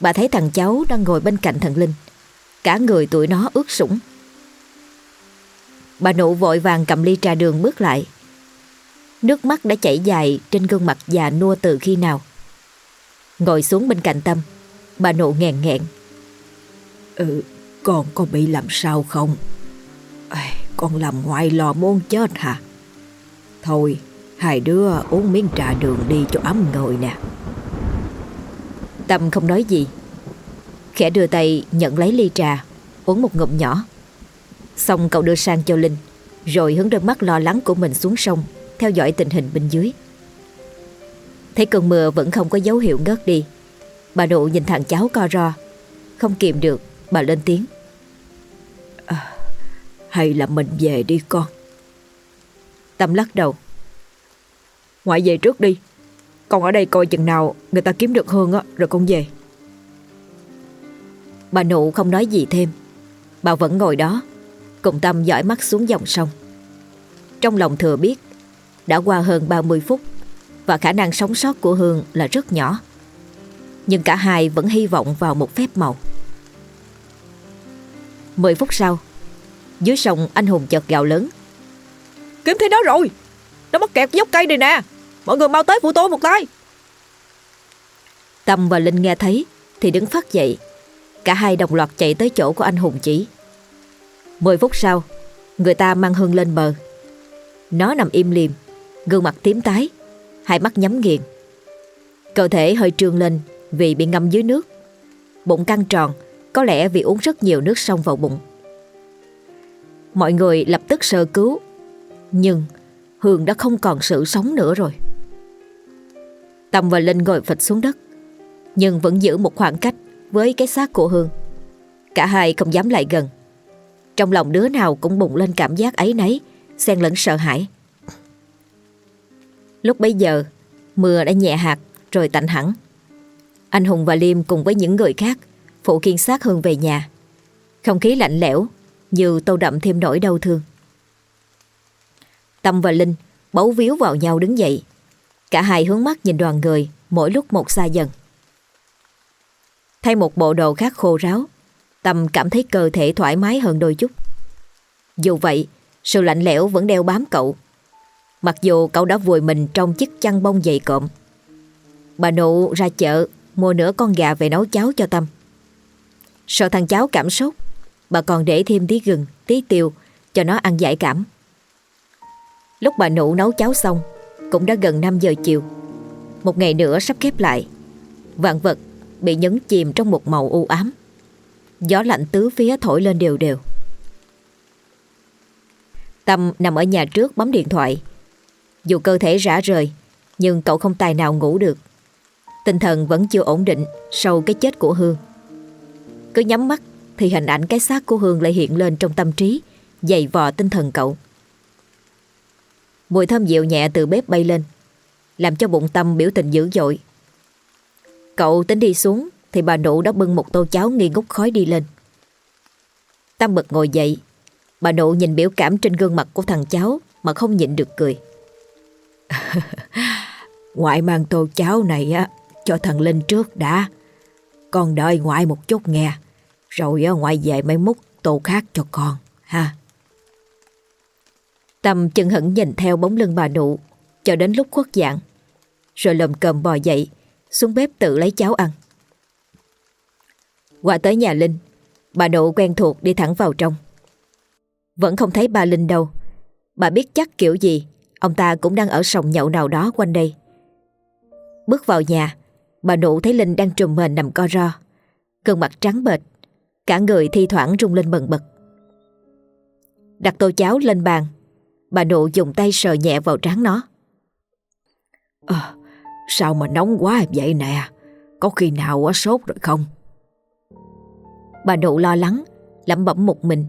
Bà thấy thằng cháu đang ngồi bên cạnh thần Linh. Cả người tụi nó ướt sũng. Bà nụ vội vàng cầm ly trà đường bước lại. Nước mắt đã chảy dài trên gương mặt già nua từ khi nào. Ngồi xuống bên cạnh Tâm Bà nụ nghẹn nghẹn.
Ừ, con có bị làm sao không? À, con làm ngoại lò muốn chết hả? Thôi, hai đứa uống miếng trà đường đi cho ấm người nè.
Tâm không nói gì. Khẽ đưa tay nhận lấy ly trà Uống một ngụm nhỏ Xong cậu đưa sang cho Linh Rồi hướng đôi mắt lo lắng của mình xuống sông Theo dõi tình hình bên dưới. Thấy cơn mưa vẫn không có dấu hiệu ngớt đi Bà nụ nhìn thằng cháu co ro Không kìm được Bà lên tiếng.
À, Hay là mình về đi con.
Tâm lắc đầu.
Ngoại về trước đi Con ở đây coi chừng nào Người ta kiếm được Hương á Rồi con về.
Bà nụ không nói gì thêm Bà vẫn ngồi đó Cùng Tâm dõi mắt xuống dòng sông. Trong lòng thừa biết Đã qua hơn 30 phút Và khả năng sống sót của Hương là rất nhỏ. Nhưng cả hai vẫn hy vọng vào một phép màu. 10 phút sau Dưới sông anh Hùng chợt gào lớn.
Kiếm thấy nó rồi! Nó mắc kẹt dốc cây này nè! Mọi người mau tới phụ tôi một tay!
Tâm và Linh nghe thấy Thì đứng phát dậy. Cả hai đồng loạt chạy tới chỗ của anh Hùng chỉ 10 phút sau, Người ta mang Hương lên bờ. Nó nằm im liềm, Gương mặt tím tái, Hai mắt nhắm nghiền. Cơ thể hơi trương lên Vì bị ngâm dưới nước. Bụng căng tròn, Có lẽ vì uống rất nhiều nước sông vào bụng. Mọi người lập tức sơ cứu, Nhưng Hương đã không còn sự sống nữa rồi. Tâm và Linh ngồi phịch xuống đất, Nhưng vẫn giữ một khoảng cách Với cái xác của Hương. Cả hai không dám lại gần trong lòng đứa nào cũng bùng lên cảm giác ấy nấy. Xen lẫn sợ hãi. Lúc bấy giờ, Mưa đã nhẹ hạt rồi tạnh hẳn. Anh Hùng và Liêm cùng với những người khác Phụ kiên sát Hương về nhà. Không khí lạnh lẽo, Như tô đậm thêm nỗi đau thương. Tâm và Linh Bấu víu vào nhau đứng dậy. Cả hai hướng mắt nhìn đoàn người Mỗi lúc một xa dần. Thay một bộ đồ khác khô ráo Tâm cảm thấy cơ thể thoải mái hơn đôi chút. Dù vậy, sự lạnh lẽo vẫn đeo bám cậu. Mặc dù cậu đã vùi mình trong chiếc chăn bông dày cộm. Bà nụ ra chợ mua nửa con gà về nấu cháo cho Tâm. Sợ thằng cháu cảm sốt, bà còn để thêm tí gừng, tí tiêu cho nó ăn giải cảm. Lúc bà nụ nấu cháo xong, cũng đã gần 5 giờ chiều. Một ngày nữa sắp khép lại. Vạn vật bị nhấn chìm trong một màu u ám. Gió lạnh tứ phía thổi lên đều đều. Tâm nằm ở nhà trước bấm điện thoại. Dù cơ thể rã rời, Nhưng cậu không tài nào ngủ được. Tinh thần vẫn chưa ổn định Sau cái chết của Hương. Cứ nhắm mắt Thì hình ảnh cái xác của Hương lại hiện lên trong tâm trí, Dày vò tinh thần cậu. Mùi thơm dịu nhẹ từ bếp bay lên, Làm cho bụng Tâm biểu tình dữ dội. Cậu tính đi xuống thì bà nụ đã bưng một tô cháo nghi ngút khói đi lên. Tâm bật ngồi dậy, bà nụ nhìn biểu cảm trên gương mặt của thằng cháu mà không nhịn được cười.
ngoại mang tô cháo này á cho thằng Linh trước đã. Con đợi ngoại một chút nghe, rồi á, ngoại về mấy múc tô khác cho con, ha.
Tâm chân hững nhìn theo bóng lưng bà nụ cho đến lúc khuất dạng. Rồi lầm cầm bò dậy, xuống bếp tự lấy cháo ăn. Qua tới nhà Linh Bà nụ quen thuộc đi thẳng vào trong. Vẫn không thấy bà Linh đâu. Bà biết chắc kiểu gì Ông ta cũng đang ở sòng nhậu nào đó quanh đây. Bước vào nhà Bà nụ thấy Linh đang trùm mền nằm co ro. Cơn mặt trắng bệch Cả người thi thoảng rung lên bần bật. Đặt tô cháo lên bàn Bà nụ dùng tay sờ nhẹ vào trán nó.
À, Sao mà nóng quá vậy nè? Có khi nào quá sốt rồi không?
Bà nụ lo lắng, lẩm bẩm một mình.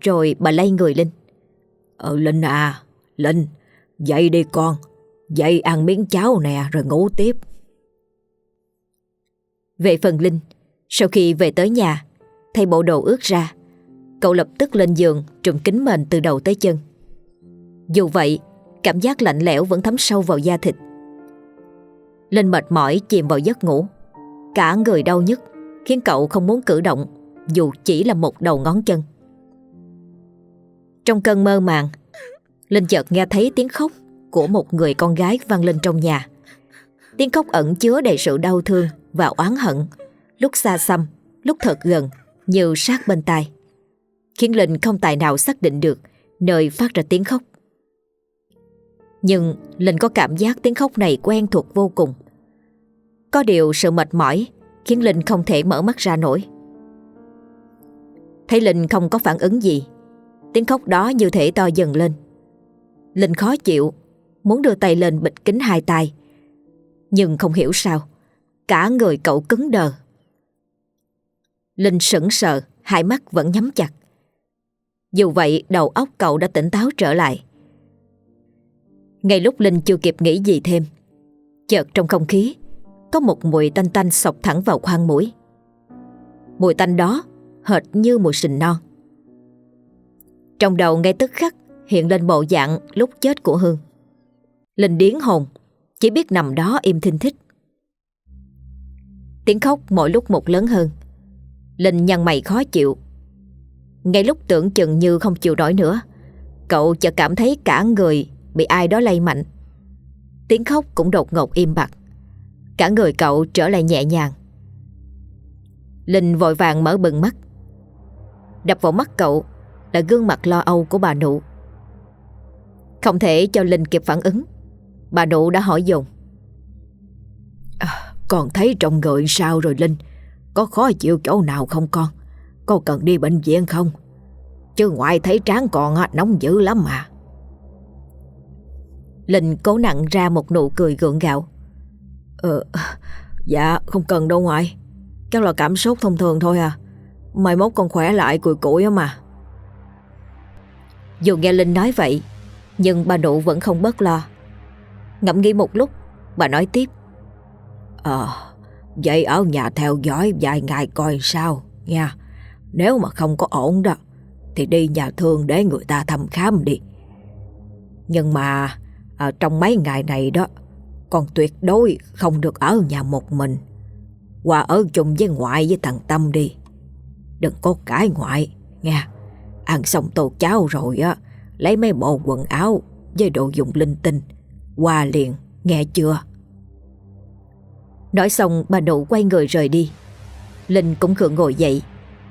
Rồi bà lay người Linh
Ờ Linh à Linh, Dậy đi con, Dậy ăn miếng cháo nè, rồi ngủ tiếp.
Về phần Linh, Sau khi về tới nhà, Thay bộ đồ ướt ra, Cậu lập tức lên giường, trùm kính mền từ đầu tới chân. Dù vậy, Cảm giác lạnh lẽo vẫn thấm sâu vào da thịt. Linh mệt mỏi chìm vào giấc ngủ. Cả người đau nhức, Khiến cậu không muốn cử động. Dù chỉ là một đầu ngón chân. Trong cơn mơ màng Linh chợt nghe thấy tiếng khóc Của một người con gái vang lên trong nhà. Tiếng khóc ẩn chứa đầy sự đau thương Và oán hận Lúc xa xăm, lúc thật gần Như sát bên tai Khiến Linh không tài nào xác định được Nơi phát ra tiếng khóc. Nhưng Linh có cảm giác tiếng khóc này quen thuộc vô cùng. Có điều sự mệt mỏi Khiến Linh không thể mở mắt ra nổi. Thấy Linh không có phản ứng gì. Tiếng khóc đó như thể to dần lên. Linh khó chịu, Muốn đưa tay lên bịt kính hai tay. Nhưng không hiểu sao, Cả người cậu cứng đờ. Linh sững sờ, Hai mắt vẫn nhắm chặt. Dù vậy, đầu óc cậu đã tỉnh táo trở lại. Ngay lúc Linh chưa kịp nghĩ gì thêm, Chợt trong không khí, Có một mùi tanh tanh sọc thẳng vào khoang mũi. Mùi tanh đó Hệt như một sình non. Trong đầu ngay tức khắc Hiện lên bộ dạng lúc chết của Hương. Linh điến hồn, Chỉ biết nằm đó im thinh thích. Tiếng khóc mỗi lúc một lớn hơn. Linh nhăn mày khó chịu. Ngay lúc tưởng chừng như không chịu nổi nữa, Cậu chợt cảm thấy cả người Bị ai đó lay mạnh. Tiếng khóc cũng đột ngột im bặt. Cả người cậu trở lại nhẹ nhàng. Linh vội vàng mở bừng mắt. Đập vào mắt cậu Là gương mặt lo âu của bà nụ Không thể cho Linh kịp phản ứng Bà nụ đã hỏi dồn.
À, Con thấy trong người sao rồi Linh? Có khó chịu chỗ nào không con? Con cần đi bệnh viện không? Chứ ngoại thấy tráng còn nóng dữ lắm mà.
Linh cố nặng ra một nụ cười gượng gạo.
Ờ Dạ không cần đâu ngoại. Chắc là cảm sốt thông thường thôi à. Mai mốt con khỏe lại cùi cụi mà.
Dù nghe Linh nói vậy Nhưng bà nụ vẫn không bớt lo. Ngẫm nghĩ một lúc Bà nói tiếp.
Ờ Vậy ở nhà theo dõi vài ngày coi sao Nha. Nếu mà không có ổn đó Thì đi nhà thương để người ta thăm khám đi. Nhưng mà à, Trong mấy ngày này đó Con tuyệt đối không được ở nhà một mình. Qua ở chung với ngoại với thằng Tâm đi. Đừng có cãi ngoại Nha Ăn xong tô cháo rồi á, Lấy mấy bộ quần áo Với đồ dùng linh tinh, Qua liền, nghe chưa?
Nói xong, bà nụ quay người rời đi. Linh cũng khượng ngồi dậy,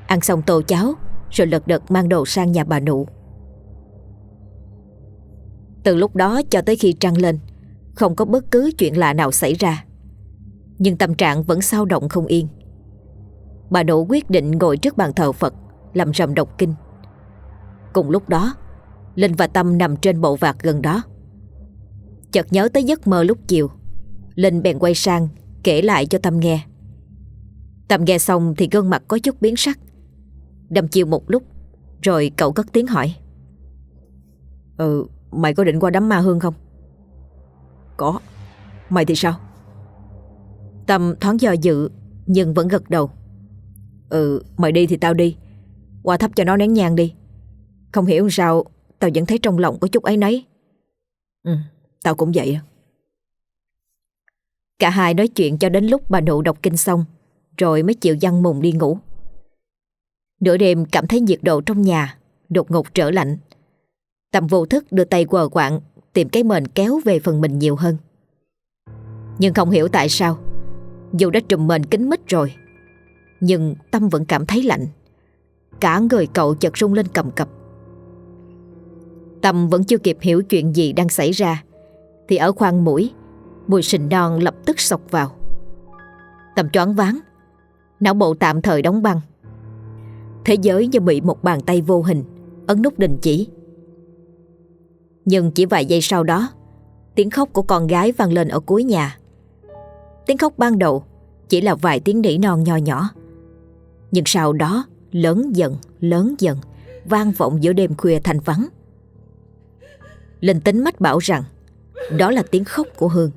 Ăn xong tô cháo, Rồi lật đật mang đồ sang nhà bà nụ. Từ lúc đó cho tới khi trăng lên, Không có bất cứ chuyện lạ nào xảy ra. Nhưng tâm trạng vẫn sao động không yên. Bà nụ quyết định ngồi trước bàn thờ Phật Làm rầm đọc kinh. Cùng lúc đó Linh và Tâm nằm trên bộ vạt gần đó. Chợt nhớ tới giấc mơ lúc chiều Linh bèn quay sang Kể lại cho Tâm nghe. Tâm nghe xong thì gương mặt có chút biến sắc. Đâm chiều một lúc Rồi cậu cất tiếng hỏi.
Ừ Mày có định qua đám ma hương không? Có. Mày thì sao?
Tâm thoáng do dự Nhưng vẫn gật đầu
Ừ mày đi thì tao đi. Qua thắp cho nó nén nhang đi. Không hiểu sao, Tao vẫn thấy trong lòng có chút ấy nấy. Ừ Tao cũng vậy
Cả hai nói chuyện cho đến lúc bà nụ đọc kinh xong, Rồi mới chịu văn mùng đi ngủ. Nửa đêm cảm thấy nhiệt độ trong nhà Đột ngột trở lạnh. Tầm vô thức đưa tay quờ quạng, Tìm cái mền kéo về phần mình nhiều hơn. Nhưng không hiểu tại sao, Dù đã trùm mền kín mít rồi nhưng Tâm vẫn cảm thấy lạnh. Cả người cậu chợt rung lên cầm cập. Tâm vẫn chưa kịp hiểu chuyện gì đang xảy ra, Thì ở khoang mũi, Mùi sình non lập tức sọc vào. Tâm choáng váng, Não bộ tạm thời đóng băng. Thế giới như bị một bàn tay vô hình, Ấn nút đình chỉ. Nhưng chỉ vài giây sau đó, Tiếng khóc của con gái vang lên ở cuối nhà. Tiếng khóc ban đầu Chỉ là vài tiếng nỉ non nho nhỏ. Nhưng sau đó Lớn dần, lớn dần Vang vọng giữa đêm khuya thành vắng. Linh tính mách bảo rằng Đó là tiếng khóc của Hương.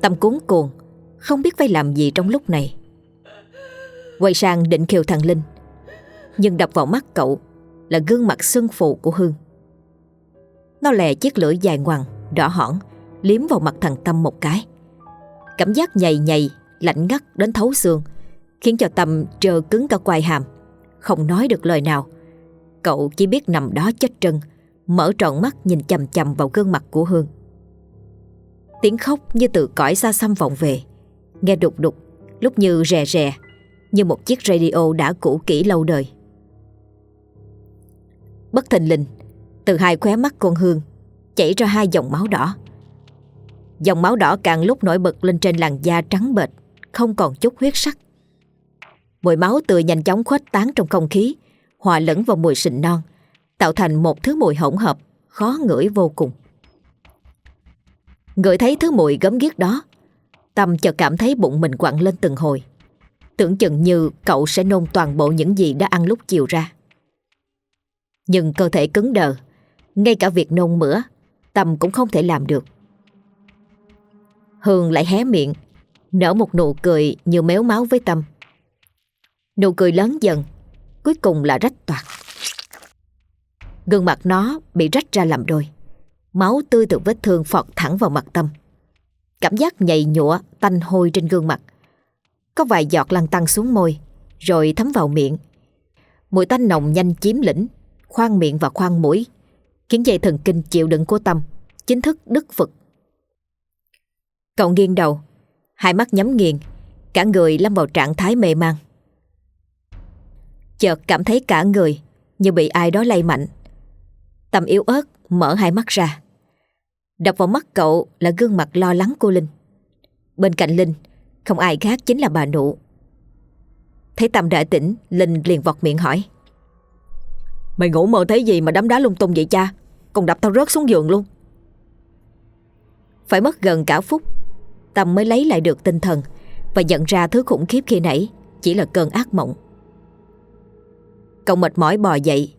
Tâm cuốn cuồng Không biết phải làm gì trong lúc này. Quay sang định kêu thằng Linh Nhưng đập vào mắt cậu Là gương mặt sưng phù của Hương. Nó lè chiếc lưỡi dài ngoằng Đỏ hỏn Liếm vào mặt thằng Tâm một cái. Cảm giác nhầy nhầy Lạnh ngắt đến thấu xương. Khiến cho Tâm trơ cứng cả quai hàm. Không nói được lời nào. Cậu chỉ biết nằm đó chết trân, Mở trọn mắt nhìn chầm chầm vào gương mặt của Hương. Tiếng khóc như từ cõi xa xăm vọng về. Nghe đục đục, Lúc như rè rè, Như một chiếc radio đã cũ kỹ lâu đời. Bất thình lình, Từ hai khóe mắt con Hương Chảy ra hai dòng máu đỏ. Dòng máu đỏ càng lúc nổi bật lên trên làn da trắng bệch, Không còn chút huyết sắc. Mùi máu tươi nhanh chóng khuếch tán trong không khí, Hòa lẫn vào mùi sình non, Tạo thành một thứ mùi hỗn hợp, Khó ngửi vô cùng. Ngửi thấy thứ mùi gấm ghiếc đó, Tâm chợt cảm thấy bụng mình quặn lên từng hồi. Tưởng chừng như cậu sẽ nôn toàn bộ những gì đã ăn lúc chiều ra. Nhưng cơ thể cứng đờ, Ngay cả việc nôn mửa, Tâm cũng không thể làm được. Hương lại hé miệng, Nở một nụ cười như méo máu với Tâm. Nụ cười lớn dần, Cuối cùng là rách toạc. Gương mặt nó bị rách ra làm đôi, Máu tươi từ vết thương phọt thẳng vào mặt Tâm. Cảm giác nhầy nhụa, Tanh hôi trên gương mặt. Có vài giọt lăn tăng xuống môi, Rồi thấm vào miệng. Mùi tanh nồng nhanh chiếm lĩnh Khoan miệng và khoan mũi, Khiến dây thần kinh chịu đựng của Tâm Chính thức đứt vực Cậu nghiêng đầu, Hai mắt nhắm nghiền, Cả người lâm vào trạng thái mê man. Chợt cảm thấy cả người Như bị ai đó lay mạnh. Tâm yếu ớt mở hai mắt ra. Đập vào mắt cậu là gương mặt lo lắng của Linh. Bên cạnh Linh Không ai khác chính là bà nụ. Thấy Tâm đã tỉnh Linh liền vọt miệng hỏi.
Mày ngủ mơ thấy gì mà đấm đá lung tung vậy cha? Còn đập tao rớt xuống giường luôn.
Phải mất gần cả phút Tâm mới lấy lại được tinh thần Và nhận ra thứ khủng khiếp khi nãy Chỉ là cơn ác mộng Cậu mệt mỏi bò dậy.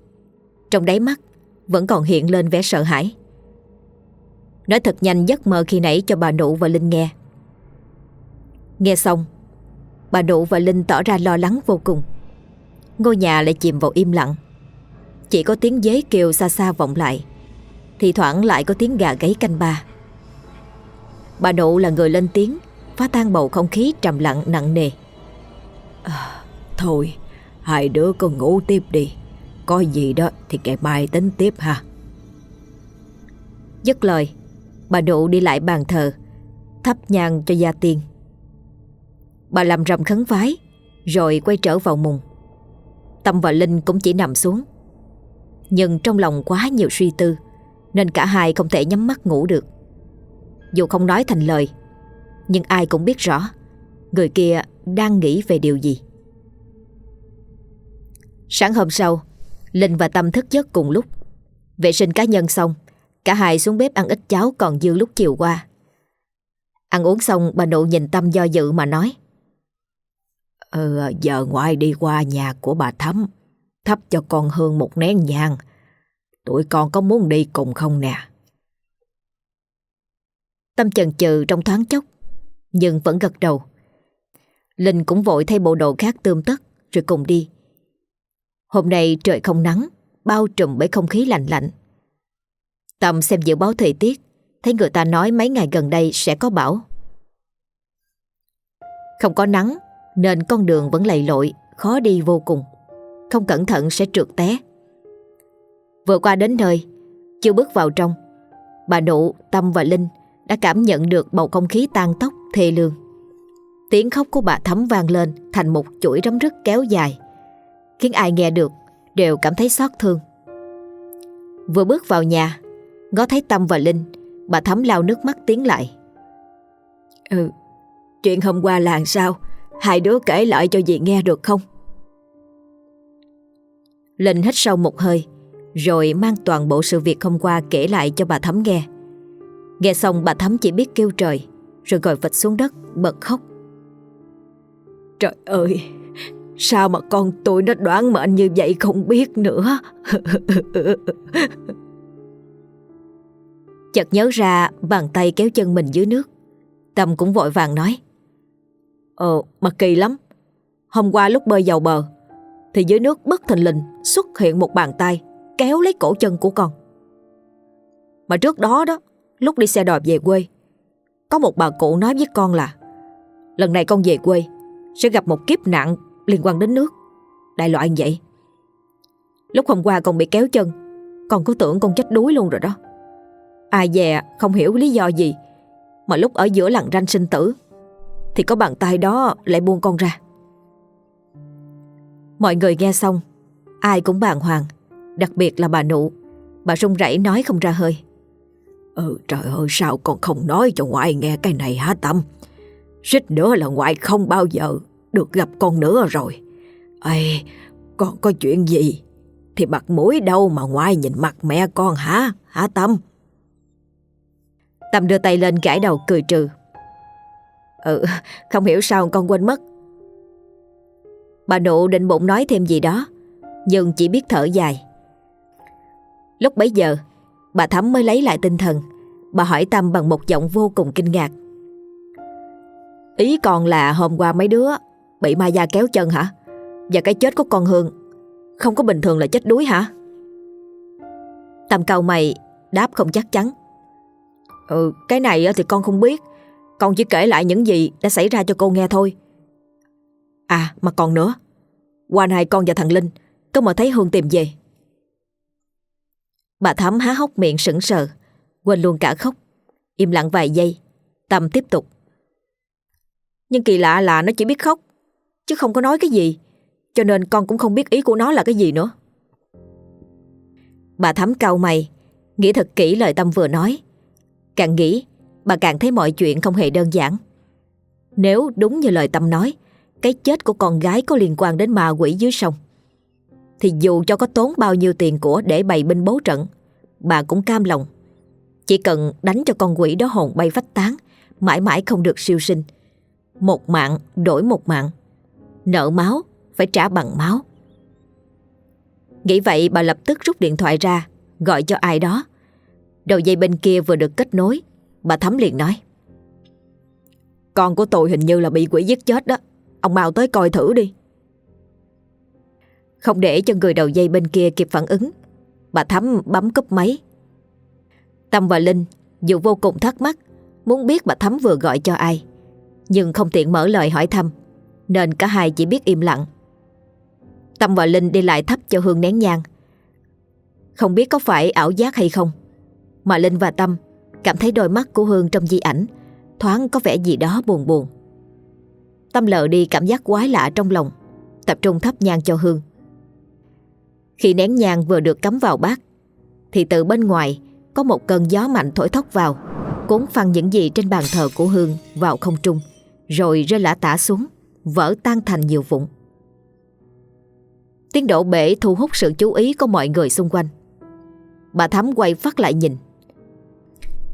Trong đáy mắt Vẫn còn hiện lên vẻ sợ hãi. Nói thật nhanh giấc mơ khi nãy cho bà Nụ và Linh nghe. Nghe xong Bà Nụ và Linh tỏ ra lo lắng vô cùng. Ngôi nhà lại chìm vào im lặng. Chỉ có tiếng dế kêu xa xa vọng lại Thì thoảng lại có tiếng gà gáy canh ba. Bà Nụ là người lên tiếng Phá tan bầu không khí trầm lặng nặng nề.
À, Thôi Hai đứa cứ ngủ tiếp đi. Có gì đó thì kẻ mai tính tiếp ha.
Dứt lời, Bà Nụ đi lại bàn thờ, Thắp nhang cho gia tiên. Bà làm rầm khấn vái, Rồi quay trở vào mùng. Tâm và Linh cũng chỉ nằm xuống. Nhưng trong lòng quá nhiều suy tư, Nên cả hai không thể nhắm mắt ngủ được. Dù không nói thành lời, Nhưng ai cũng biết rõ, Người kia đang nghĩ về điều gì. Sáng hôm sau, Linh và Tâm thức giấc cùng lúc. Vệ sinh cá nhân xong, Cả hai xuống bếp ăn ít cháo còn dư lúc chiều qua. Ăn uống xong, bà nội nhìn Tâm do dự mà nói.
Ờ giờ ngoại đi qua nhà của bà Thắm, Thắp cho con Hương một nén nhang. Tụi con có muốn đi cùng không nè?
Tâm chần chừ trong thoáng chốc, Nhưng vẫn gật đầu. Linh cũng vội thay bộ đồ khác tươm tất, Rồi cùng đi. Hôm nay trời không nắng Bao trùm bởi không khí lạnh lạnh. Tâm xem dự báo thời tiết Thấy người ta nói mấy ngày gần đây sẽ có bão. Không có nắng Nên con đường vẫn lầy lội Khó đi vô cùng. Không cẩn thận sẽ trượt té. Vừa qua đến nơi Chưa bước vào trong Bà Nụ, Tâm và Linh Đã cảm nhận được bầu không khí tan tóc thê lương. Tiếng khóc của bà thấm vang lên Thành một chuỗi rấm rứt kéo dài. Khiến ai nghe được Đều cảm thấy xót thương. Vừa bước vào nhà Ngó thấy Tâm và Linh Bà Thắm lau nước mắt tiến lại.
Ừ Chuyện hôm qua là sao? Hai đứa kể lại cho dì nghe được không?
Linh hít sâu một hơi Rồi mang toàn bộ sự việc hôm qua kể lại cho bà Thắm nghe. Nghe xong bà Thắm chỉ biết kêu trời Rồi ngồi vật xuống đất bật khóc.
Trời ơi Sao mà con tôi nó đoán mệnh như vậy không biết nữa?
Chợt nhớ ra bàn tay kéo chân mình dưới nước. Tâm cũng vội vàng nói
Ờ mà kỳ lắm. Hôm qua lúc bơi vào bờ, Thì dưới nước bất thình lình xuất hiện một bàn tay Kéo lấy cổ chân của con. Mà trước đó đó, Lúc đi xe đò về quê, Có một bà cụ nói với con là, Lần này con về quê Sẽ gặp một kiếp nạn liên quan đến nước. Đại loại như vậy. Lúc hôm qua con bị kéo chân Con cứ tưởng con chết đuối luôn rồi đó. Ai dè không hiểu lý do gì, Mà lúc ở giữa lằn ranh sinh tử, Thì có bàn tay đó lại buông con ra.
Mọi người nghe xong, Ai cũng bàng hoàng, Đặc biệt là bà nụ. Bà run rẩy nói không ra hơi.
Ừ trời ơi, sao con không nói cho ngoại nghe cái này hả Tâm? Xích nữa là ngoại không bao giờ được gặp con nữa rồi. Ê, con có chuyện gì? Thì mặt mũi đâu mà ngoại nhìn mặt mẹ con hả? Hả Tâm?
Tâm đưa tay lên gãi đầu cười trừ. Ừ không hiểu sao con quên mất. Bà nụ định bụng nói thêm gì đó, Nhưng chỉ biết thở dài. Lúc bấy giờ, Bà Thắm mới lấy lại tinh thần. Bà hỏi Tâm bằng một giọng vô cùng kinh ngạc.
Ý còn là hôm qua mấy đứa Bị ma da kéo chân hả? Và cái chết của con Hương, Không có bình thường là chết đuối hả?
Tâm cầu mày Đáp không chắc chắn.
Ừ cái này thì con không biết. Con chỉ kể lại những gì đã xảy ra cho cô nghe thôi. À mà còn nữa. Qua này con và thằng Linh Có mà thấy Hương tìm về.
Bà Thắm há hốc miệng sững sờ, Quên luôn cả khóc. Im lặng vài giây, Tâm tiếp tục.
Nhưng kỳ lạ là nó chỉ biết khóc. Chứ không có nói cái gì. Cho nên con cũng không biết ý của nó là cái gì nữa.
Bà Thắm cau mày, Nghĩ thật kỹ lời Tâm vừa nói. Càng nghĩ, Bà càng thấy mọi chuyện không hề đơn giản. Nếu đúng như lời Tâm nói, Cái chết của con gái có liên quan đến ma quỷ dưới sông. Thì dù cho có tốn bao nhiêu tiền của để bày binh bố trận, Bà cũng cam lòng. Chỉ cần đánh cho con quỷ đó hồn bay phách tán, Mãi mãi không được siêu sinh. Một mạng đổi một mạng. Nợ máu, phải trả bằng máu. Nghĩ vậy bà lập tức rút điện thoại ra, Gọi cho ai đó. Đầu dây bên kia vừa được kết nối, Bà Thắm liền nói.
Con của tôi hình như là bị quỷ giết chết đó. Ông mau tới coi thử đi.
Không để cho người đầu dây bên kia kịp phản ứng, Bà Thắm bấm cúp máy. Tâm và Linh dù vô cùng thắc mắc, Muốn biết bà Thắm vừa gọi cho ai, Nhưng không tiện mở lời hỏi thăm. Nên cả hai chỉ biết im lặng. Tâm và Linh đi lại thắp cho Hương nén nhang. Không biết có phải ảo giác hay không, Mà Linh và Tâm Cảm thấy đôi mắt của Hương trong di ảnh Thoáng có vẻ gì đó buồn buồn. Tâm lờ đi cảm giác quái lạ trong lòng, Tập trung thắp nhang cho Hương. Khi nén nhang vừa được cắm vào bát, Thì từ bên ngoài Có một cơn gió mạnh thổi thốc vào, Cuốn phăng những gì trên bàn thờ của Hương Vào không trung, Rồi rơi lả tả xuống. Vỡ tan thành nhiều vụn. Tiếng đổ bể thu hút sự chú ý của mọi người xung quanh. Bà Thắm quay phát lại nhìn.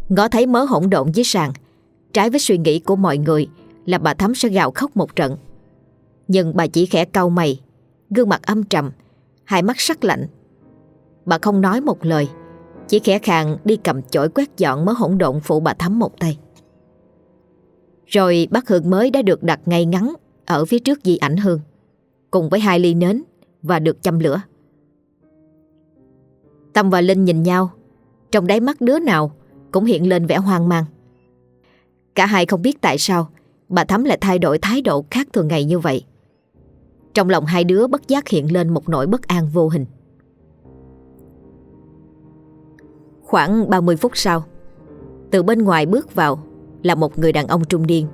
Ngó thấy mớ hỗn độn dưới sàn. Trái với suy nghĩ của mọi người Là bà Thắm sẽ gào khóc một trận. Nhưng bà chỉ khẽ cau mày, Gương mặt âm trầm, Hai mắt sắc lạnh. Bà không nói một lời, Chỉ khẽ khàng đi cầm chổi quét dọn mớ hỗn độn phụ bà Thắm một tay. Rồi bát hương mới đã được đặt ngay ngắn. Ở phía trước di ảnh hương Cùng với hai ly nến Và được châm lửa Tâm và Linh nhìn nhau Trong đáy mắt đứa nào cũng hiện lên vẻ hoang mang. Cả hai không biết tại sao bà Thắm lại thay đổi thái độ khác thường ngày như vậy. Trong lòng hai đứa bất giác hiện lên một nỗi bất an vô hình. Khoảng 30 phút sau, từ bên ngoài bước vào là một người đàn ông trung niên,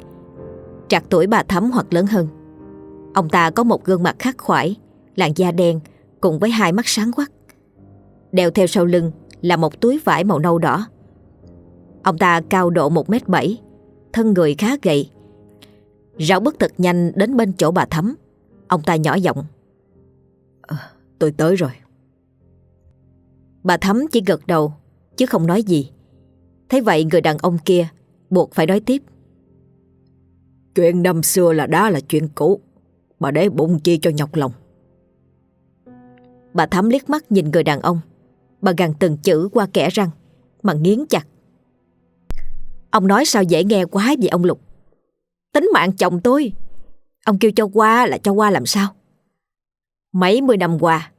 trạc tuổi bà Thắm hoặc lớn hơn. Ông ta có một gương mặt khắc khoải, làn da đen cùng với hai mắt sáng quắc. Đeo theo sau lưng là một túi vải màu nâu đỏ. Ông ta cao độ 1m7, thân người khá gầy. Rảo bước thật nhanh đến bên chỗ bà Thắm. Ông ta nhỏ giọng.
À, tôi tới rồi.
Bà Thắm chỉ gật đầu, chứ không nói gì. Thấy vậy người đàn ông kia buộc phải nói tiếp.
Chuyện năm xưa là đã là chuyện cũ, mà để bụng chi cho nhọc lòng.
Bà Thắm liếc mắt nhìn người đàn ông. Bà gằn từng chữ qua kẻ răng Mà nghiến chặt. Ông nói sao dễ nghe quá vậy ông Lục? Tính mạng chồng tôi. Ông kêu cho qua là cho qua làm sao? Mấy mươi năm qua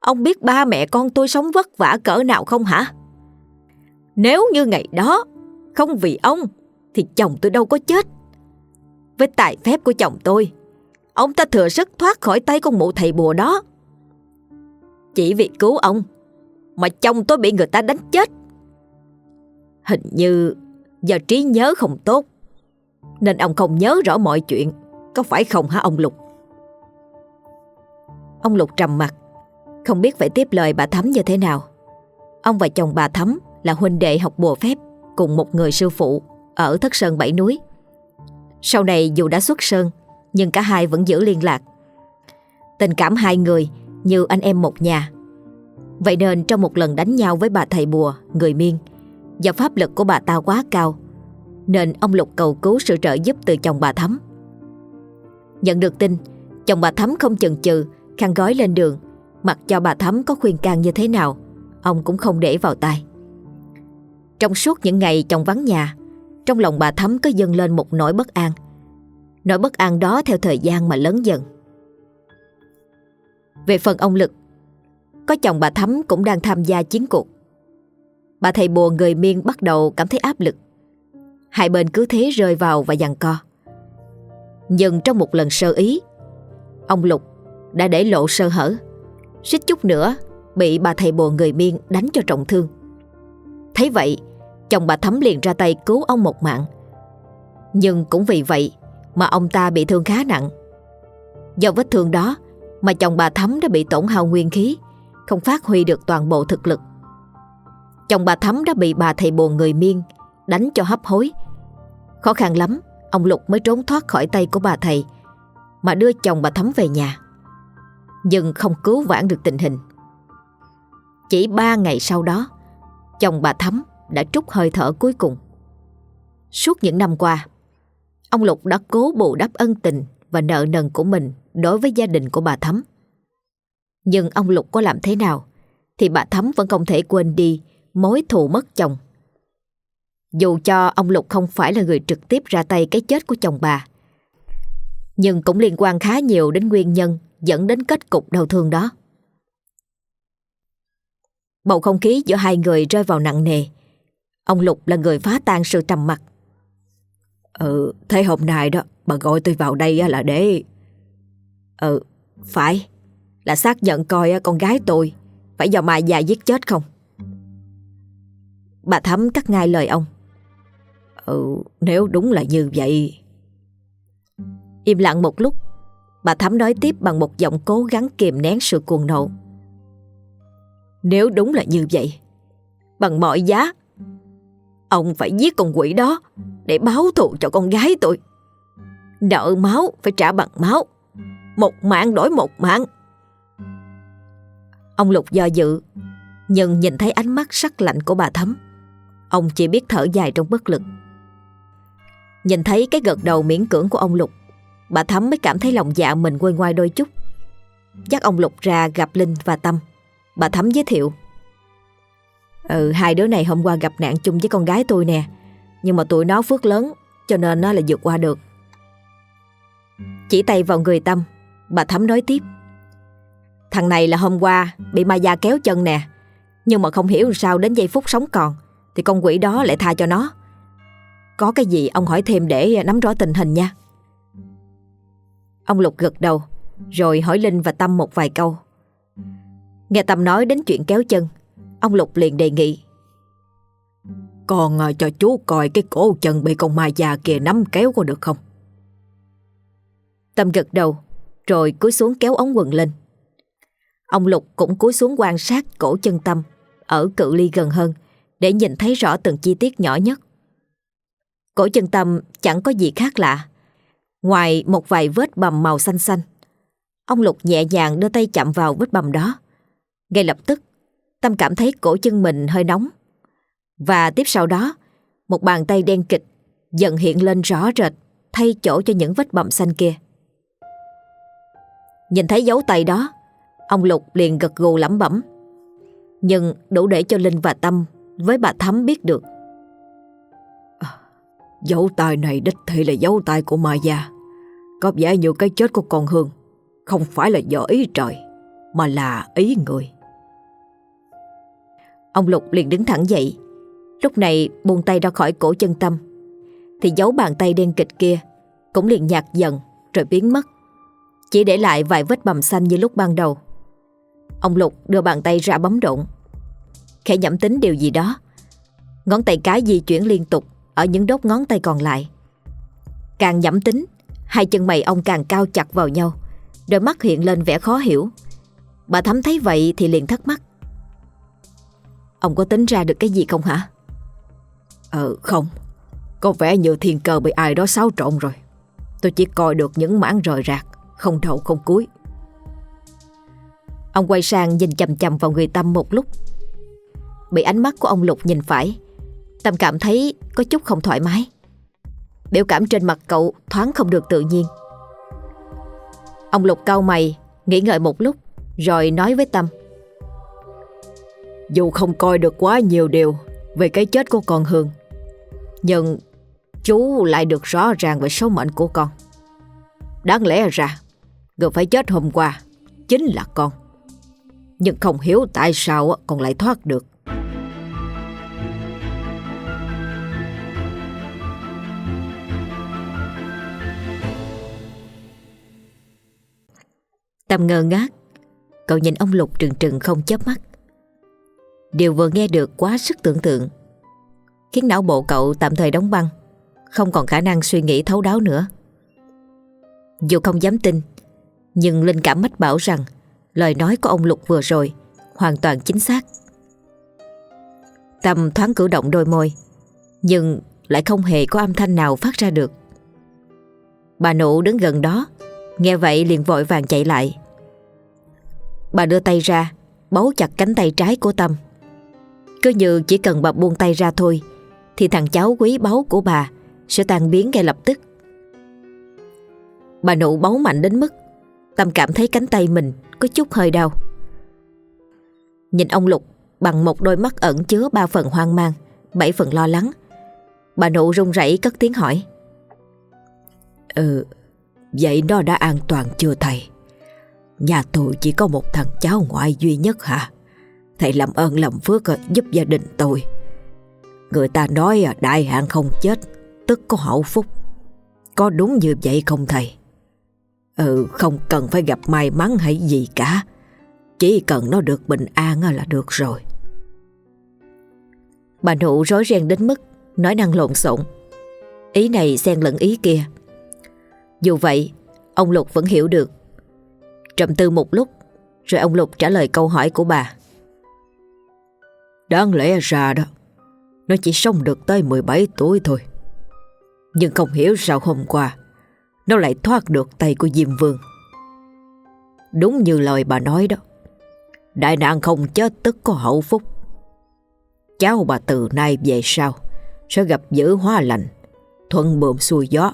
Ông biết ba mẹ con tôi sống vất vả cỡ nào không hả? Nếu như ngày đó Không vì ông Thì chồng tôi đâu có chết. Với tài phép của chồng tôi. Ông ta thừa sức thoát khỏi tay con mụ thầy bùa đó. Chỉ vì cứu ông Mà chồng tôi bị người ta đánh chết. Hình như Do trí nhớ không tốt, Nên ông không nhớ rõ mọi chuyện. Có phải không hả ông Lục? Ông Lục trầm mặt, Không biết phải tiếp lời bà Thắm như thế nào. Ông và chồng bà Thắm Là huynh đệ học bùa phép Cùng một người sư phụ Ở Thất Sơn Bảy Núi. Sau này dù đã xuất sơn Nhưng cả hai vẫn giữ liên lạc Tình cảm hai người như anh em một nhà. Vậy nên trong một lần đánh nhau với bà thầy bùa, người miên, do pháp lực của bà ta quá cao, nên ông Lục cầu cứu sự trợ giúp từ chồng bà Thắm. Nhận được tin, chồng bà Thắm không chần chừ, khăn gói lên đường, mặc cho bà Thắm có khuyên can như thế nào, ông cũng không để vào tai. Trong suốt những ngày chồng vắng nhà, trong lòng bà Thắm có dâng lên một nỗi bất an. Nỗi bất an đó theo thời gian mà lớn dần. Về phần ông Lực, Có chồng bà Thắm cũng đang tham gia chiến cuộc. Bà thầy bùa người miên bắt đầu cảm thấy áp lực. Hai bên cứ thế rơi vào và giằng co. Nhưng trong một lần sơ ý, Ông Lục đã để lộ sơ hở. Xích chút nữa Bị bà thầy bùa người miên đánh cho trọng thương. Thấy vậy Chồng bà thấm liền ra tay cứu ông một mạng Nhưng cũng vì vậy Mà ông ta bị thương khá nặng Do vết thương đó mà chồng bà thấm đã bị tổn hao nguyên khí, không phát huy được toàn bộ thực lực. Chồng bà thấm đã bị bà thầy bồ người miên đánh cho hấp hối. Khó khăn lắm, ông Lục mới trốn thoát khỏi tay của bà thầy mà đưa chồng bà thấm về nhà. Nhưng không cứu vãn được tình hình. Chỉ ba ngày sau đó, chồng bà thấm đã trút hơi thở cuối cùng. Suốt những năm qua, ông Lục đã cố bù đắp ân tình và nợ nần của mình đối với gia đình của bà Thắm. Nhưng ông Lục có làm thế nào thì bà Thắm vẫn không thể quên đi mối thù mất chồng. Dù cho ông Lục không phải là người trực tiếp ra tay cái chết của chồng bà, nhưng cũng liên quan khá nhiều đến nguyên nhân dẫn đến kết cục đau thương đó. Bầu không khí giữa hai người rơi vào nặng nề. Ông Lục là người phá tan sự trầm mặc.
Ừ, thế hôm nay đó, bà gọi tôi vào đây là để Ừ, phải. Là xác nhận coi con gái tôi phải do mai già giết chết không?
Bà Thắm cắt ngay lời ông.
Ừ, nếu đúng là như vậy.
Im lặng một lúc, bà Thắm nói tiếp bằng một giọng cố gắng kìm nén sự cuồng nộ.
Nếu đúng là như vậy, bằng mọi giá, ông phải giết con quỷ đó để báo thù cho con gái tôi. Nợ máu phải trả bằng máu. Một mạng đổi một mạng
Ông Lục do dự, Nhưng nhìn thấy ánh mắt sắc lạnh của bà Thấm Ông chỉ biết thở dài trong bất lực Nhìn thấy cái gật đầu miễn cưỡng của ông Lục, Bà Thấm mới cảm thấy lòng dạ mình quay ngoài đôi chút Dắt ông Lục ra gặp Linh và Tâm, Bà Thấm giới thiệu Ừ hai đứa này hôm qua gặp nạn chung với con gái tôi nè. Nhưng mà tụi nó phước lớn, Cho nên nó là vượt qua được. Chỉ tay vào người Tâm, Bà Thắm nói tiếp. Thằng này là hôm qua bị ma gia kéo chân nè. Nhưng mà không hiểu sao đến giây phút sống còn, Thì con quỷ đó lại tha cho nó. Có cái gì ông hỏi thêm để nắm rõ tình hình nha. Ông Lục gật đầu, Rồi hỏi Linh và Tâm một vài câu. Nghe Tâm nói đến chuyện kéo chân Ông Lục liền đề nghị
còn à, cho chú coi cái cổ chân bị con ma già kia nắm kéo có được không?
Tâm gật đầu rồi cúi xuống kéo ống quần lên. Ông Lục cũng cúi xuống quan sát cổ chân Tâm ở cự ly gần hơn để nhìn thấy rõ từng chi tiết nhỏ nhất. Cổ chân tâm chẳng có gì khác lạ, ngoài một vài vết bầm màu xanh xanh. Ông Lục nhẹ nhàng đưa tay chạm vào vết bầm đó. Ngay lập tức, Tâm cảm thấy cổ chân mình hơi nóng. Và tiếp sau đó, một bàn tay đen kịch dần hiện lên rõ rệt thay chỗ cho những vết bầm xanh kia. Nhìn thấy dấu tay đó, ông Lục liền gật gù lẩm bẩm. Nhưng đủ để cho Linh và Tâm với bà Thắm biết được.
À, dấu tay này đích thị là dấu tay của ma gia. Có vẻ như cái chết của con Hương không phải là do ý trời, mà là ý người.
Ông Lục liền đứng thẳng dậy, lúc này buông tay ra khỏi cổ chân Tâm. Thì dấu bàn tay đen kịch kia cũng liền nhạt dần rồi biến mất. Chỉ để lại vài vết bầm xanh như lúc ban đầu. Ông Lục đưa bàn tay ra bấm đụng Khẽ nhẩm tính điều gì đó. Ngón tay cái di chuyển liên tục Ở những đốt ngón tay còn lại. Càng nhẩm tính Hai chân mày ông càng cao chặt vào nhau. Đôi mắt hiện lên vẻ khó hiểu. Bà Thắm thấy vậy thì liền thắc mắc. Ông có tính ra được cái gì không hả?
Ờ không Có vẻ như thiên cơ bị ai đó xáo trộn rồi Tôi chỉ coi được những mảng rời rạc không đầu không cuối.
Ông quay sang nhìn chầm chầm vào người Tâm một lúc. Bị ánh mắt của ông Lục nhìn phải, Tâm cảm thấy có chút không thoải mái. Biểu cảm trên mặt cậu thoáng không được tự nhiên. Ông Lục cau mày, nghĩ ngợi một lúc, rồi nói với Tâm.
Dù không coi được quá nhiều điều về cái chết của con Hương, nhưng chú lại được rõ ràng về số mệnh của con. Đáng lẽ ra Người phải chết hôm qua Chính là con. Nhưng không hiểu tại sao con lại thoát được.
Tâm ngơ ngác Cậu nhìn ông Lục trừng trừng không chớp mắt. Điều vừa nghe được quá sức tưởng tượng Khiến não bộ cậu tạm thời đóng băng Không còn khả năng suy nghĩ thấu đáo nữa Dù không dám tin nhưng linh cảm mách bảo rằng lời nói của ông Lục vừa rồi hoàn toàn chính xác. Tâm thoáng cử động đôi môi, nhưng lại không hề có âm thanh nào phát ra được. Bà nụ đứng gần đó, nghe vậy liền vội vàng chạy lại. Bà đưa tay ra, bấu chặt cánh tay trái của Tâm. Cứ như chỉ cần bà buông tay ra thôi, thì thằng cháu quý báu của bà sẽ tan biến ngay lập tức. Bà nụ báu mạnh đến mức Tâm cảm thấy cánh tay mình có chút hơi đau. Nhìn ông Lục bằng một đôi mắt ẩn chứa ba phần hoang mang, bảy phần lo lắng. Bà nụ run rẩy cất tiếng hỏi.
Ừ, vậy nó đã an toàn chưa thầy? Nhà tôi chỉ có một thằng cháu ngoại duy nhất hả? Thầy làm ơn làm phước à, giúp gia đình tôi. Người ta nói à, đại hạn không chết, tức có hậu phúc. Có đúng như vậy không thầy? Ừ không cần phải gặp may mắn hay gì cả Chỉ cần nó được bình an à, là được rồi
Bà nụ rối ren đến mức Nói năng lộn xộn Ý này xen lẫn ý kia Dù vậy Ông Lục vẫn hiểu được Trầm tư một lúc Rồi ông Lục trả lời câu hỏi của bà
Đáng lẽ ra đó Nó chỉ sống được tới 17 tuổi thôi Nhưng không hiểu sao hôm qua nó lại thoát được tay của Diêm Vương. Đúng như lời bà nói đó, đại nạn không chết tức có hậu phúc. Cháu bà từ nay về sau sẽ gặp dữ hóa lành, thuận bượm xuôi gió.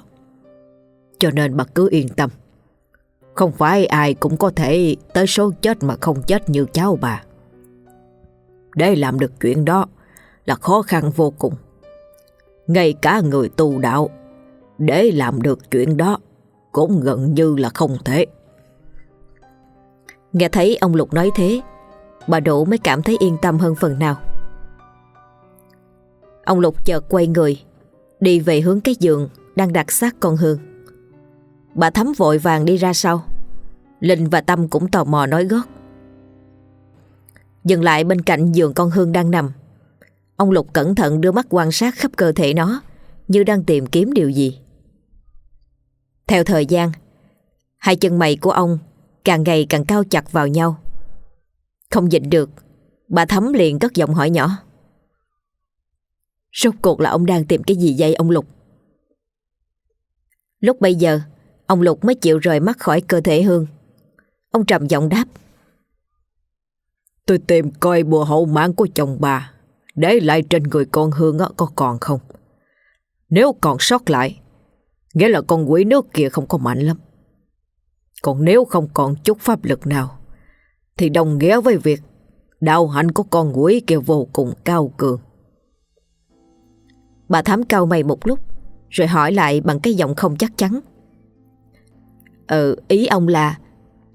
Cho nên bà cứ yên tâm. Không phải ai cũng có thể tới số chết mà không chết như cháu bà. Để làm được chuyện đó là khó khăn vô cùng. Ngay cả người tu đạo để làm được chuyện đó cũng gần như là không thể.
Nghe thấy ông Lục nói thế, bà Đỗ mới cảm thấy yên tâm hơn phần nào. Ông Lục chợt quay người, đi về hướng cái giường đang đặt sát con Hương. Bà Thắm vội vàng đi ra sau. Linh và Tâm cũng tò mò nói gót. Dừng lại bên cạnh giường con Hương đang nằm. Ông Lục cẩn thận đưa mắt quan sát khắp cơ thể nó như đang tìm kiếm điều gì. Theo thời gian, hai chân mày của ông càng ngày càng cao chặt vào nhau. Không nhịn được, Bà thấm liền cất giọng hỏi nhỏ Rốt cuộc là ông đang tìm cái gì vậy ông Lục Lúc bây giờ Ông Lục mới chịu rời mắt khỏi cơ thể Hương Ông trầm giọng đáp
Tôi tìm coi bùa hậu mạng của chồng bà, Để lại trên người con Hương có còn không? Nếu còn sót lại, Nghĩa là con quỷ nước kia không có mạnh lắm. Còn nếu không còn chút pháp lực nào, Thì đồng nghĩa với việc Đạo hạnh của con quỷ kia vô cùng cao cường.
Bà thám cao mày một lúc, Rồi hỏi lại bằng cái giọng không chắc chắn. Ừ ý ông là,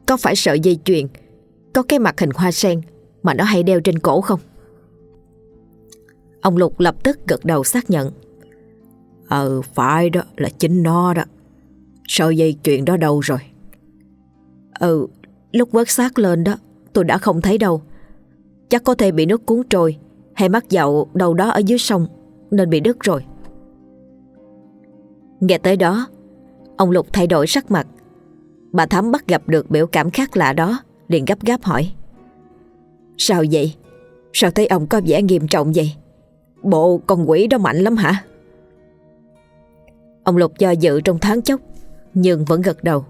Có phải sợi dây chuyền, Có cái mặt hình hoa sen mà nó hay đeo trên cổ không? Ông Lục lập tức gật đầu xác nhận.
Ừ phải đó, là chính nó đó. Sợi dây chuyện đó đâu rồi?
Ừ Lúc vớt xác lên đó, Tôi đã không thấy đâu. Chắc có thể bị nước cuốn trôi, Hay mắc dậu đâu đó ở dưới sông, Nên bị đứt rồi. Nghe tới đó, Ông Lục thay đổi sắc mặt. Bà Thắm bắt gặp được biểu cảm khác lạ đó, liền gấp gáp hỏi. Sao vậy? Sao thấy ông có vẻ nghiêm trọng vậy? Bộ con quỷ đó mạnh lắm hả? Ông Lục do dự trong tháng chốc, Nhưng vẫn gật đầu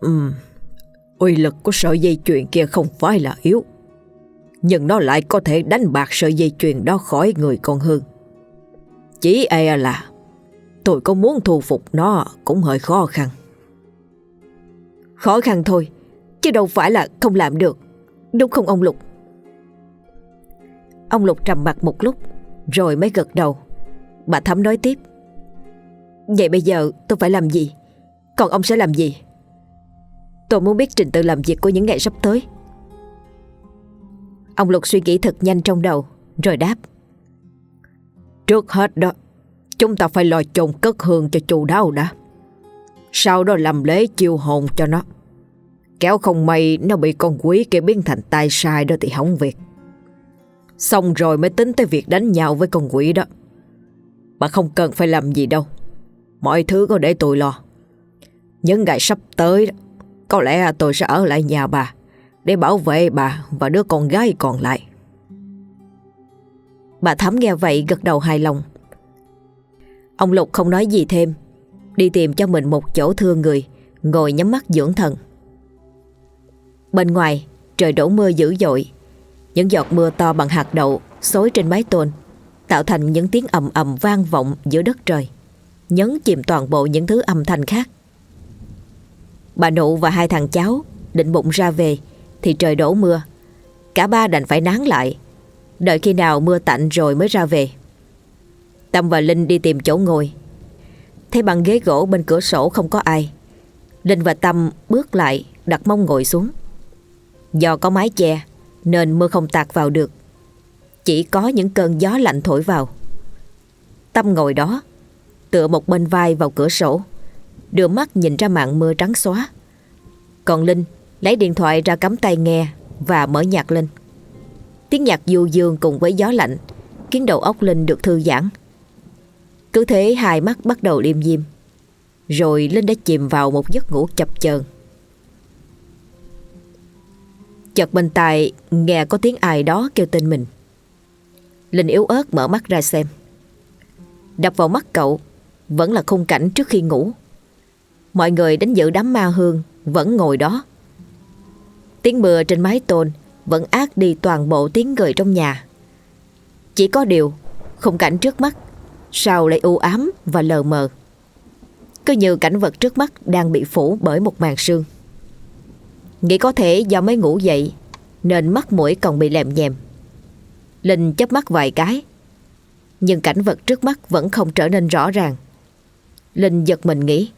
Ừm, Uy lực của sợi dây chuyền kia không phải là yếu, Nhưng nó lại có thể đánh bạc sợi dây chuyền đó khỏi người con Hương Chỉ e là Tôi có muốn thu phục nó cũng hơi khó khăn
Khó khăn thôi, Chứ đâu phải là không làm được Đúng không ông Lục? Ông Lục trầm mặt một lúc, Rồi mới gật đầu. Bà Thắm nói tiếp. Vậy bây giờ tôi phải làm gì? Còn ông sẽ làm gì? Tôi muốn biết trình tự làm việc của những ngày sắp tới. Ông Lục suy nghĩ thật nhanh trong đầu, Rồi đáp.
Trước hết đó, Chúng ta phải lo chôn cất hương cho chu đáo đã. Sau đó làm lễ chiêu hồn cho nó. Kéo không may, Nó bị con quý kia biến thành tay sai đó thì hỏng việc. Xong rồi mới tính tới việc đánh nhau với con quỷ đó. Bà không cần phải làm gì đâu. Mọi thứ có để tôi lo. Những ngày sắp tới Có lẽ tôi sẽ ở lại nhà bà, Để bảo vệ bà và đứa con gái còn lại.
Bà Thắm nghe vậy gật đầu hài lòng. Ông Lục không nói gì thêm. Đi tìm cho mình một chỗ thương người, Ngồi nhắm mắt dưỡng thần. Bên ngoài, trời đổ mưa dữ dội. Những giọt mưa to bằng hạt đậu Xối trên mái tôn, Tạo thành những tiếng ầm ầm vang vọng giữa đất trời, Nhấn chìm toàn bộ những thứ âm thanh khác. Bà nụ và hai thằng cháu Định bụng ra về Thì trời đổ mưa. Cả ba đành phải nán lại. Đợi khi nào mưa tạnh rồi mới ra về. Tâm và Linh đi tìm chỗ ngồi. Thấy bằng ghế gỗ bên cửa sổ không có ai, Linh và Tâm bước lại, Đặt mông ngồi xuống. Do có mái che, Nên mưa không tạt vào được. Chỉ có những cơn gió lạnh thổi vào. Tâm ngồi đó, Tựa một bên vai vào cửa sổ, Đưa mắt nhìn ra màn mưa trắng xóa. Còn Linh lấy điện thoại ra cắm tay nghe Và mở nhạc lên. Tiếng nhạc du dương cùng với gió lạnh Khiến đầu óc Linh được thư giãn. Cứ thế hai mắt bắt đầu liêm diêm, Rồi Linh đã chìm vào một giấc ngủ chập chờn. Chợt bên tai nghe có tiếng ai đó kêu tên mình. Linh yếu ớt mở mắt ra xem. Đập vào mắt cậu, Vẫn là khung cảnh trước khi ngủ. Mọi người đến dự đám ma hương, Vẫn ngồi đó. Tiếng mưa trên mái tôn Vẫn ác đi toàn bộ tiếng người trong nhà. Chỉ có điều, Khung cảnh trước mắt, Sao lại u ám và lờ mờ? Cứ như cảnh vật trước mắt Đang bị phủ bởi một màn sương. Nghĩ có thể do mới ngủ dậy Nên mắt mũi còn bị lèm nhèm. Linh chớp mắt vài cái Nhưng cảnh vật trước mắt Vẫn không trở nên rõ ràng. Linh giật mình nghĩ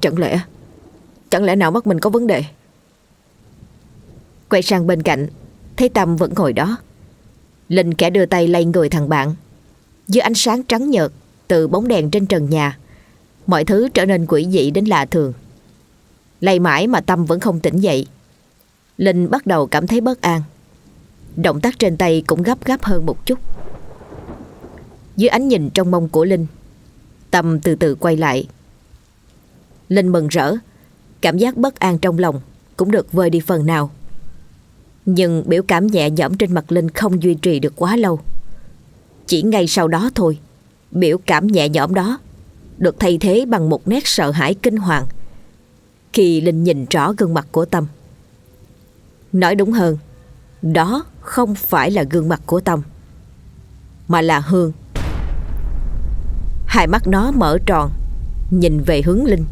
Chẳng lẽ Chẳng lẽ nào mắt mình có vấn đề? Quay sang bên cạnh Thấy Tâm vẫn ngồi đó. Linh kẻ đưa tay lay người thằng bạn. Dưới ánh sáng trắng nhợt từ bóng đèn trên trần nhà, mọi thứ trở nên quỷ dị đến lạ thường. Lay mãi mà Tâm vẫn không tỉnh dậy. Linh bắt đầu cảm thấy bất an. Động tác trên tay cũng gấp gáp hơn một chút. Dưới ánh nhìn trong mông của Linh, Tâm từ từ quay lại. Linh mừng rỡ, cảm giác bất an trong lòng cũng được vơi đi phần nào. Nhưng biểu cảm nhẹ nhõm trên mặt Linh không duy trì được quá lâu Chỉ ngay sau đó thôi Biểu cảm nhẹ nhõm đó Được thay thế bằng một nét sợ hãi kinh hoàng khi Linh nhìn rõ gương mặt của Tâm. Nói đúng hơn, Đó không phải là gương mặt của Tâm, Mà là Hương. Hai mắt nó mở tròn, Nhìn về hướng Linh.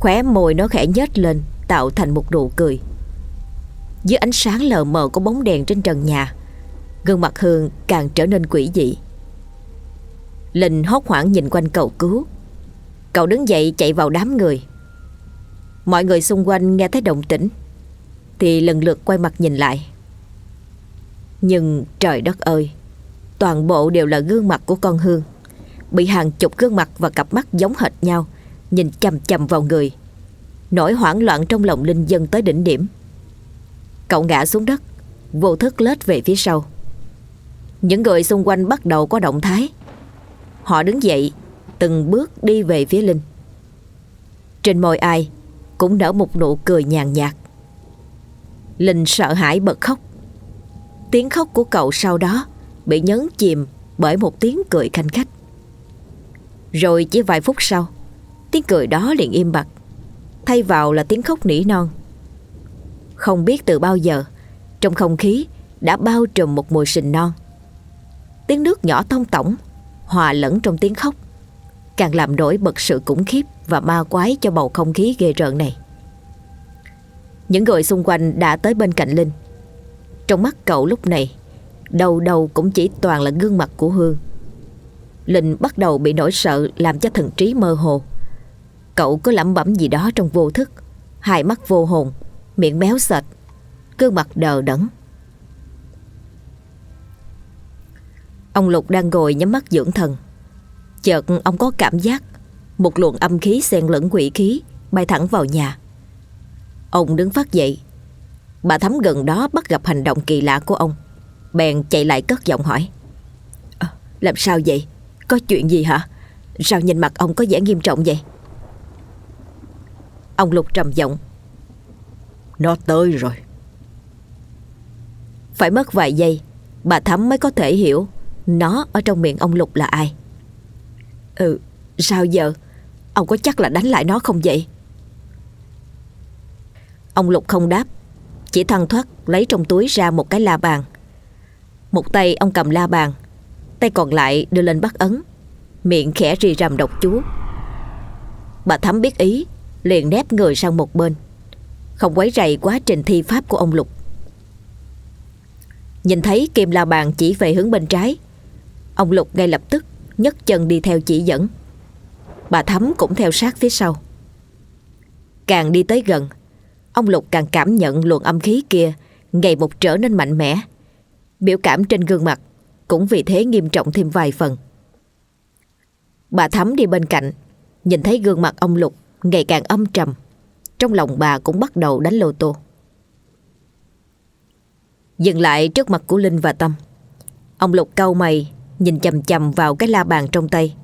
Khóe môi nó khẽ nhếch lên, Tạo thành một nụ cười. Dưới ánh sáng lờ mờ của bóng đèn trên trần nhà, Gương mặt Hương càng trở nên quỷ dị. Linh hốt hoảng nhìn quanh cầu cứu. Cậu đứng dậy chạy vào đám người. Mọi người xung quanh nghe thấy động tĩnh, Thì lần lượt quay mặt nhìn lại. Nhưng trời đất ơi, Toàn bộ đều là gương mặt của con Hương. Bị hàng chục gương mặt và cặp mắt giống hệt nhau, Nhìn chầm chầm vào người. Nỗi hoảng loạn trong lòng Linh dân tới đỉnh điểm. Cậu ngã xuống đất, Vô thức lết về phía sau. Những người xung quanh bắt đầu có động thái. Họ đứng dậy, Từng bước đi về phía Linh. Trên môi ai cũng nở một nụ cười nhàn nhạt. Linh sợ hãi bật khóc. Tiếng khóc của cậu sau đó Bị nhấn chìm bởi một tiếng cười khanh khách. Rồi chỉ vài phút sau, Tiếng cười đó liền im bặt, Thay vào là tiếng khóc nỉ non. Không biết từ bao giờ, Trong không khí đã bao trùm một mùi sình non. Tiếng nước nhỏ tông tổng, Hòa lẫn trong tiếng khóc, Càng làm nổi bật sự khủng khiếp. Và ma quái cho bầu không khí ghê rợn này. Những người xung quanh đã tới bên cạnh Linh. Trong mắt cậu lúc này, Đầu đầu cũng chỉ toàn là gương mặt của Hương. Linh bắt đầu bị nỗi sợ Làm cho thần trí mơ hồ. Cậu cứ lẩm bẩm gì đó trong vô thức, Hai mắt vô hồn, Miệng méo sệt Gương mặt đờ đẫn. Ông Lục đang ngồi nhắm mắt dưỡng thần. Chợt ông có cảm giác một luồng âm khí xen lẫn quỷ khí Bay thẳng vào nhà. Ông đứng phát dậy. Bà Thắm gần đó bắt gặp hành động kỳ lạ của ông. Bèn chạy lại cất giọng hỏi. À, Làm sao vậy? Có chuyện gì hả? Sao nhìn mặt ông có vẻ nghiêm trọng vậy? Ông Lục trầm giọng.
Nó tới rồi.
Phải mất vài giây Bà Thắm mới có thể hiểu Nó ở trong miệng ông Lục là ai. Ừ Sao giờ? Ông có chắc là đánh lại nó không vậy? Ông Lục không đáp. Chỉ thăng thoát lấy trong túi ra một cái la bàn. Một tay ông cầm la bàn, Tay còn lại đưa lên bắt ấn. Miệng khẽ rì rầm độc chú. Bà Thắm biết ý, liền nép người sang một bên. Không quấy rầy quá trình thi pháp của ông Lục. Nhìn thấy kim la bàn chỉ về hướng bên trái, Ông Lục ngay lập tức nhấc chân đi theo chỉ dẫn. Bà Thắm cũng theo sát phía sau Càng đi tới gần Ông Lục càng cảm nhận luồng âm khí kia Ngày một trở nên mạnh mẽ Biểu cảm trên gương mặt Cũng vì thế nghiêm trọng thêm vài phần Bà Thắm đi bên cạnh Nhìn thấy gương mặt ông Lục ngày càng âm trầm. Trong lòng bà cũng bắt đầu đánh lô tô. Dừng lại trước mặt của Linh và Tâm. Ông Lục cau mày, nhìn chầm chầm vào cái la bàn trong tay.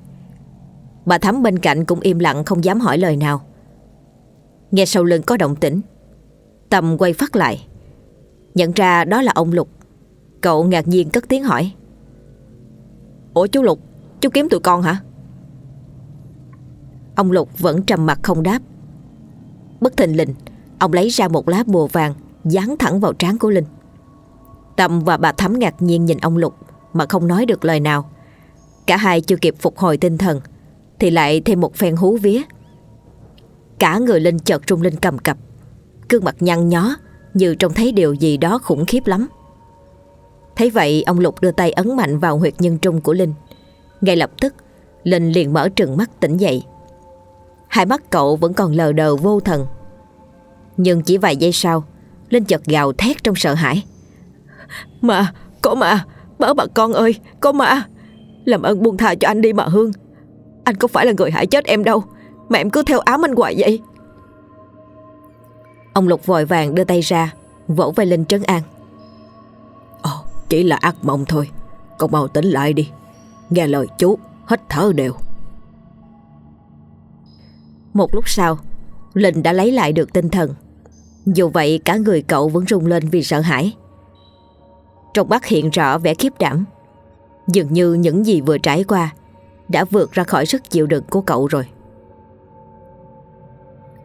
Bà Thắm bên cạnh cũng im lặng không dám hỏi lời nào. Nghe sau lưng có động tĩnh. Tâm quay phát lại. Nhận ra đó là ông Lục. Cậu ngạc nhiên cất tiếng hỏi. Ủa chú Lục, chú kiếm tụi con hả? Ông Lục vẫn trầm mặt không đáp Bất thình lình Ông lấy ra một lá bùa vàng Dán thẳng vào trán của Linh Tâm và bà Thắm ngạc nhiên nhìn ông Lục Mà không nói được lời nào Cả hai chưa kịp phục hồi tinh thần thì lại thêm một phen hú vía. Cả người Linh chợt trung Linh cầm cập. Cương mặt nhăn nhó Như trông thấy điều gì đó khủng khiếp lắm. Thấy vậy ông Lục đưa tay ấn mạnh vào huyệt nhân trung của Linh. Ngay lập tức Linh liền mở trừng mắt tỉnh dậy. Hai mắt cậu vẫn còn lờ đờ vô thần. Nhưng chỉ vài giây sau Linh chợt gào thét trong sợ hãi. Mà, có mà Bớ bà con ơi, có mà! Làm ơn buông tha cho anh đi mà Hương. Anh có phải là người hại chết em đâu. Mà em cứ theo ám anh hoài vậy. Ông Lục vội vàng đưa tay ra Vỗ vai Linh trấn an.
Ồ, chỉ là ác mộng thôi. Con mau tỉnh lại đi. Nghe lời chú, hít thở đều.
Một lúc sau Linh đã lấy lại được tinh thần. Dù vậy cả người cậu vẫn rung lên vì sợ hãi. Trong mắt hiện rõ vẻ khiếp đảm. Dường như những gì vừa trải qua đã vượt ra khỏi sức chịu đựng của cậu rồi.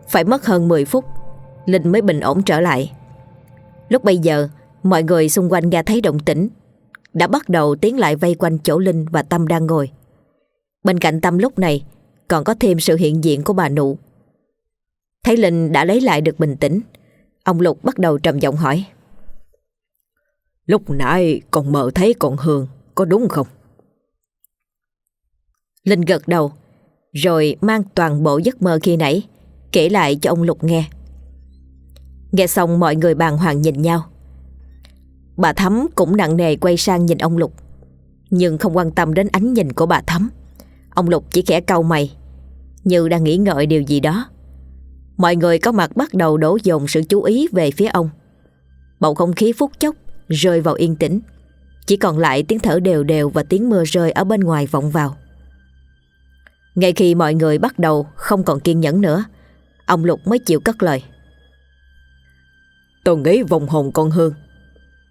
Phải mất hơn 10 phút, Linh mới bình ổn trở lại. Lúc bây giờ, Mọi người xung quanh nghe thấy động tĩnh, Đã bắt đầu tiến lại vây quanh chỗ Linh và Tâm đang ngồi. Bên cạnh Tâm lúc này, Còn có thêm sự hiện diện của bà nụ. Thấy Linh đã lấy lại được bình tĩnh, Ông Lục bắt đầu trầm giọng hỏi.
Lúc nãy còn mơ thấy con Hương, Có đúng không?
Linh gật đầu, Rồi mang toàn bộ giấc mơ khi nãy, Kể lại cho ông Lục nghe. Nghe xong mọi người bàn hoàng nhìn nhau. Bà Thắm cũng nặng nề quay sang nhìn ông Lục, Nhưng không quan tâm đến ánh nhìn của bà Thắm. Ông Lục chỉ khẽ cau mày, Như đang nghĩ ngợi điều gì đó. Mọi người có mặt bắt đầu đổ dồn sự chú ý về phía ông. Bầu không khí phút chốc rơi vào yên tĩnh, Chỉ còn lại tiếng thở đều đều và tiếng mưa rơi ở bên ngoài vọng vào. Ngay khi mọi người bắt đầu không còn kiên nhẫn nữa Ông Lục mới chịu cất lời.
Tôi nghĩ vòng hồn con Hương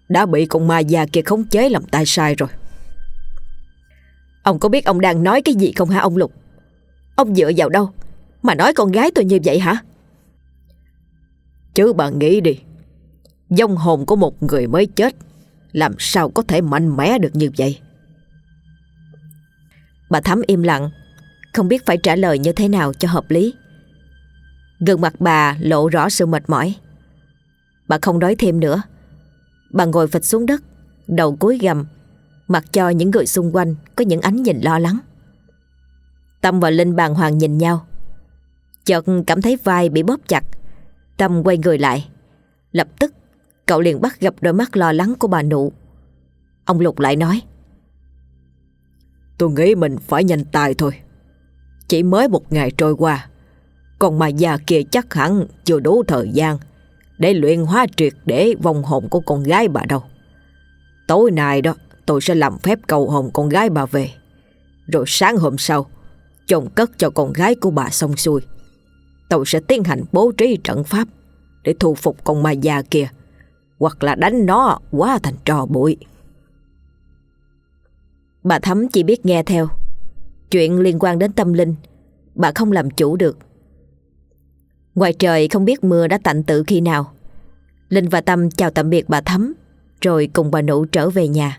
Đã bị con ma già kia khống chế làm tay sai rồi.
Ông có biết ông đang nói cái gì không hả ông Lục? Ông dựa vào đâu Mà nói con gái tôi như vậy hả?
Chứ bà nghĩ đi Dông hồn của một người mới chết Làm sao có thể mạnh mẽ được như vậy?
Bà Thắm im lặng không biết phải trả lời như thế nào cho hợp lý. Gần mặt bà lộ rõ sự mệt mỏi. Bà không nói thêm nữa. Bà ngồi phịch xuống đất, Đầu cúi gầm, Mặc cho những người xung quanh Có những ánh nhìn lo lắng. Tâm và Linh bàng hoàng nhìn nhau. Chợt cảm thấy vai bị bóp chặt. Tâm quay người lại. Lập tức, cậu liền bắt gặp đôi mắt lo lắng của bà nụ. Ông Lục lại nói,
Tôi nghĩ mình phải nhanh tay thôi. Chỉ mới một ngày trôi qua. Còn mà già kia chắc hẳn chưa đủ thời gian Để luyện hóa triệt để vong hồn của con gái bà đâu. Tối nay đó, tôi sẽ làm phép cầu hồn con gái bà về. Rồi sáng hôm sau chồng cất cho con gái của bà xong xuôi. Tôi sẽ tiến hành bố trí trận pháp Để thu phục con ma già kia, Hoặc là đánh nó quá thành trò bụi.
Bà Thắm chỉ biết nghe theo. Chuyện liên quan đến tâm linh, Bà không làm chủ được. Ngoài trời không biết mưa đã tạnh tự khi nào. Linh và Tâm chào tạm biệt bà Thắm, Rồi cùng bà Nụ trở về nhà.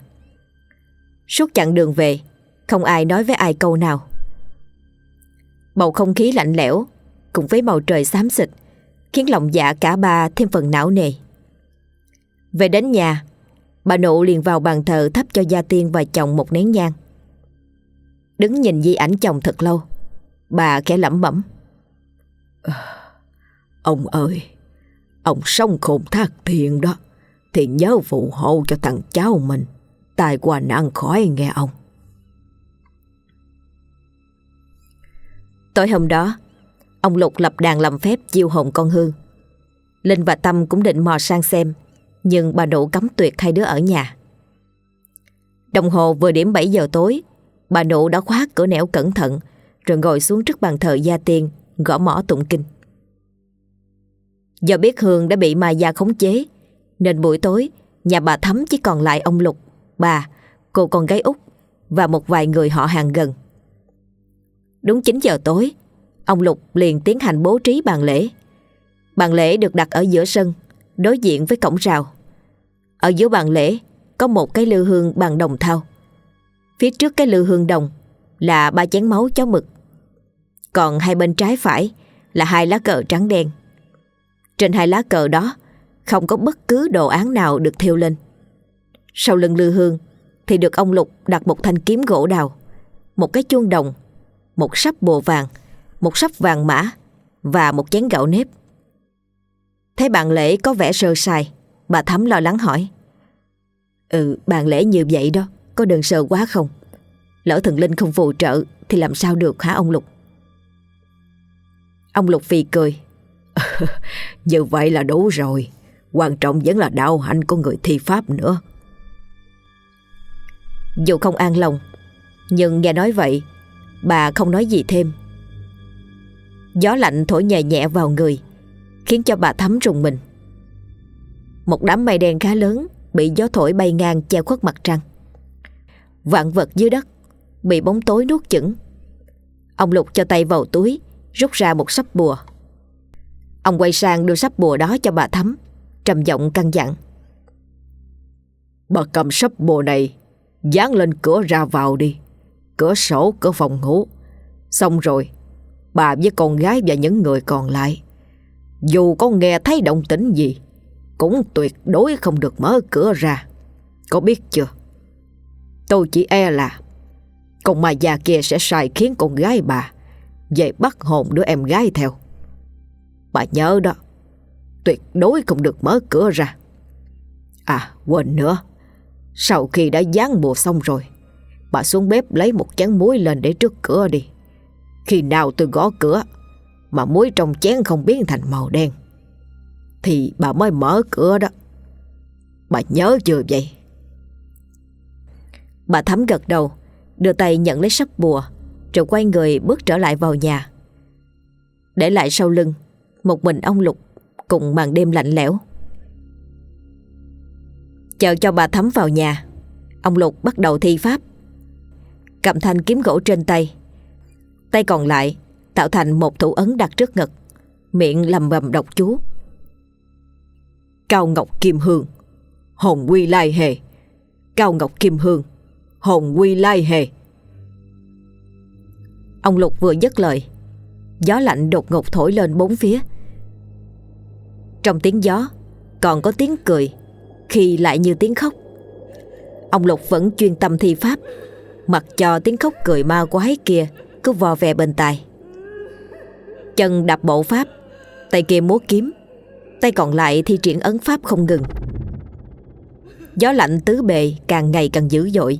Suốt chặng đường về, Không ai nói với ai câu nào. Bầu không khí lạnh lẽo, Cùng với màu trời xám xịt, Khiến lòng dạ cả ba thêm phần não nề. Về đến nhà, Bà nụ liền vào bàn thờ thắp cho gia tiên và chồng một nén nhang. Đứng nhìn di ảnh chồng thật lâu. Bà khẽ lẩm bẩm.
Ông ơi, Ông sống khôn thác thiện đó, Thì nhớ phụ hộ cho thằng cháu mình. Tài qua nạn khỏi nghe ông.
Tối hôm đó, Ông Lục lập đàn làm phép chiêu hồn con Hương. Linh và Tâm cũng định mò sang xem, Nhưng bà Nụ cấm tuyệt hai đứa ở nhà. Đồng hồ vừa điểm 7 giờ tối Bà Nụ đã khóa cửa nẻo cẩn thận Rồi ngồi xuống trước bàn thờ gia tiên Gõ mỏ tụng kinh. Do biết Hương đã bị ma gia khống chế Nên buổi tối Nhà bà Thắm chỉ còn lại ông Lục Bà, cô con gái út Và một vài người họ hàng gần. Đúng 9 giờ tối Ông Lục liền tiến hành bố trí bàn lễ. Bàn lễ được đặt ở giữa sân Đối diện với cổng rào. Ở giữa bàn lễ Có một cái lư hương bằng đồng thau. Phía trước cái lư hương đồng Là ba chén máu chó mực Còn hai bên trái phải Là hai lá cờ trắng đen Trên hai lá cờ đó Không có bất cứ đồ án nào được thêu lên Sau lưng lư hương Thì được ông Lục đặt một thanh kiếm gỗ đào Một cái chuông đồng Một sắp bồ vàng một sắp vàng mã và một chén gạo nếp. Thấy bạn lễ có vẻ sơ sài, bà Thắm lo lắng hỏi. Ừ, bạn lễ như vậy đó, có đơn sơ quá không? Lỡ thần linh không phù trợ thì làm sao được hả ông Lục? Ông Lục phì cười.
như vậy là đủ rồi, quan trọng vẫn là đạo hạnh của người thi pháp nữa.
Dù không an lòng, nhưng nghe nói vậy, bà không nói gì thêm Gió lạnh thổi nhẹ nhẹ vào người Khiến cho bà thấm rùng mình Một đám mây đen khá lớn bị gió thổi bay ngang che khuất mặt trăng. Vạn vật dưới đất bị bóng tối nuốt chửng. Ông Lục cho tay vào túi, rút ra một sắp bùa. Ông quay sang đưa sắp bùa đó cho bà Thắm, trầm giọng căn dặn.
Bà cầm sắp bùa này, dán lên cửa ra vào đi, cửa sổ, cửa phòng ngủ. Xong rồi, bà với con gái và những người còn lại, dù có nghe thấy động tĩnh gì, cũng tuyệt đối không được mở cửa ra. Có biết chưa? Tôi chỉ e là con ma già kia sẽ sai khiến con gái bà về bắt hồn đứa em gái theo. Bà nhớ đó, tuyệt đối không được mở cửa ra. À, quên nữa, sau khi đã dán bùa xong rồi, bà xuống bếp lấy một chén muối lên để trước cửa đi. Khi nào tôi gõ cửa mà muối trong chén không biến thành màu đen thì bà mới mở cửa đó. Bà nhớ chưa vậy?
Bà Thắm gật đầu, đưa tay nhận lấy sắp bùa, rồi quay người bước trở lại vào nhà. Để lại sau lưng, một mình ông Lục cùng màn đêm lạnh lẽo. Chờ cho bà Thắm vào nhà, ông Lục bắt đầu thi pháp. Cầm thanh kiếm gỗ trên tay, tay còn lại tạo thành một thủ ấn đặt trước ngực, miệng lầm bầm đọc chú.
Cao Ngọc Kim Hương, hồn quy lai hề. Cao Ngọc Kim Hương, hồn quy lai hề.
Ông Lục vừa dứt lời, gió lạnh đột ngột thổi lên bốn phía. Trong tiếng gió còn có tiếng cười, khi lại như tiếng khóc. Ông Lục vẫn chuyên tâm thi pháp, mặc cho tiếng khóc cười ma quái kia cứ vò vè bên tai. Chân đạp bộ pháp, tay kia múa kiếm, tay còn lại thi triển ấn pháp không ngừng. Gió lạnh tứ bề càng ngày càng dữ dội.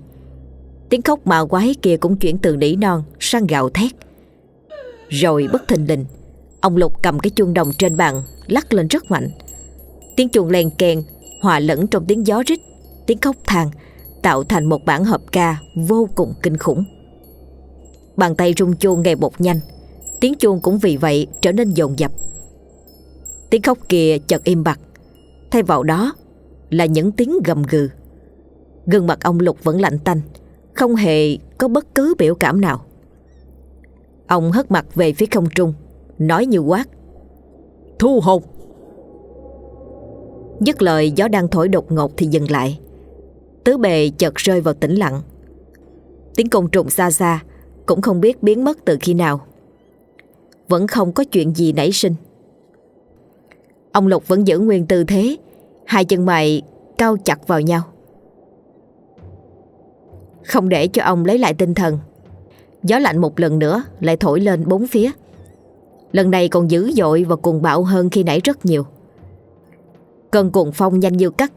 Tiếng khóc ma quái kia cũng chuyển từ nỉ non sang gào thét. Rồi bất thình lình, ông Lục cầm cái chuông đồng trên bàn lắc lên rất mạnh. Tiếng chuông len kèn hòa lẫn trong tiếng gió rít, tiếng khóc than tạo thành một bản hợp ca vô cùng kinh khủng. Bàn tay rung chuông ngày một nhanh, tiếng chuông cũng vì vậy trở nên dồn dập. Tiếng khóc kia chợt im bặt, thay vào đó là những tiếng gầm gừ. Gương mặt ông Lục vẫn lạnh tanh, không hề có bất cứ biểu cảm nào. Ông hất mặt về phía không trung, nói như quát.
Thu hồn!
Dứt lời gió đang thổi đột ngột thì dừng lại. Tứ bề chợt rơi vào tĩnh lặng. Tiếng côn trùng xa xa cũng không biết biến mất từ khi nào. Vẫn không có chuyện gì nảy sinh. Ông Lục vẫn giữ nguyên tư thế, hai chân mày cao chặt vào nhau. Không để cho ông lấy lại tinh thần, gió lạnh một lần nữa lại thổi lên bốn phía. Lần này còn dữ dội và cuồng bạo hơn khi nãy rất nhiều. Cơn cuồng phong nhanh như cắt,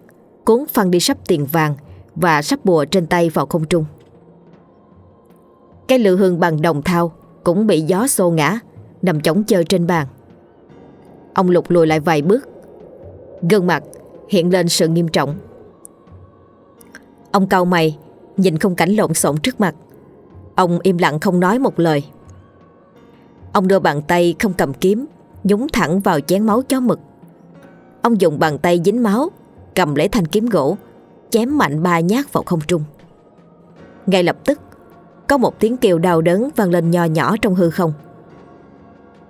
cuốn phăng đi sắp tiền vàng và sắp bùa trên tay vào không trung. Cái lư hương bằng đồng thau cũng bị gió xô ngã, nằm chống chơi trên bàn. Ông Lục lùi lại vài bước, gương mặt hiện lên sự nghiêm trọng. Ông cau mày, nhìn không cảnh lộn xộn trước mặt. Ông im lặng không nói một lời. Ông đưa bàn tay không cầm kiếm, nhúng thẳng vào chén máu chó mực. Ông dùng bàn tay dính máu, cầm lấy thanh kiếm gỗ, chém mạnh ba nhát vào không trung. Ngay lập tức, có một tiếng kêu đau đớn vang lên nho nhỏ trong hư không.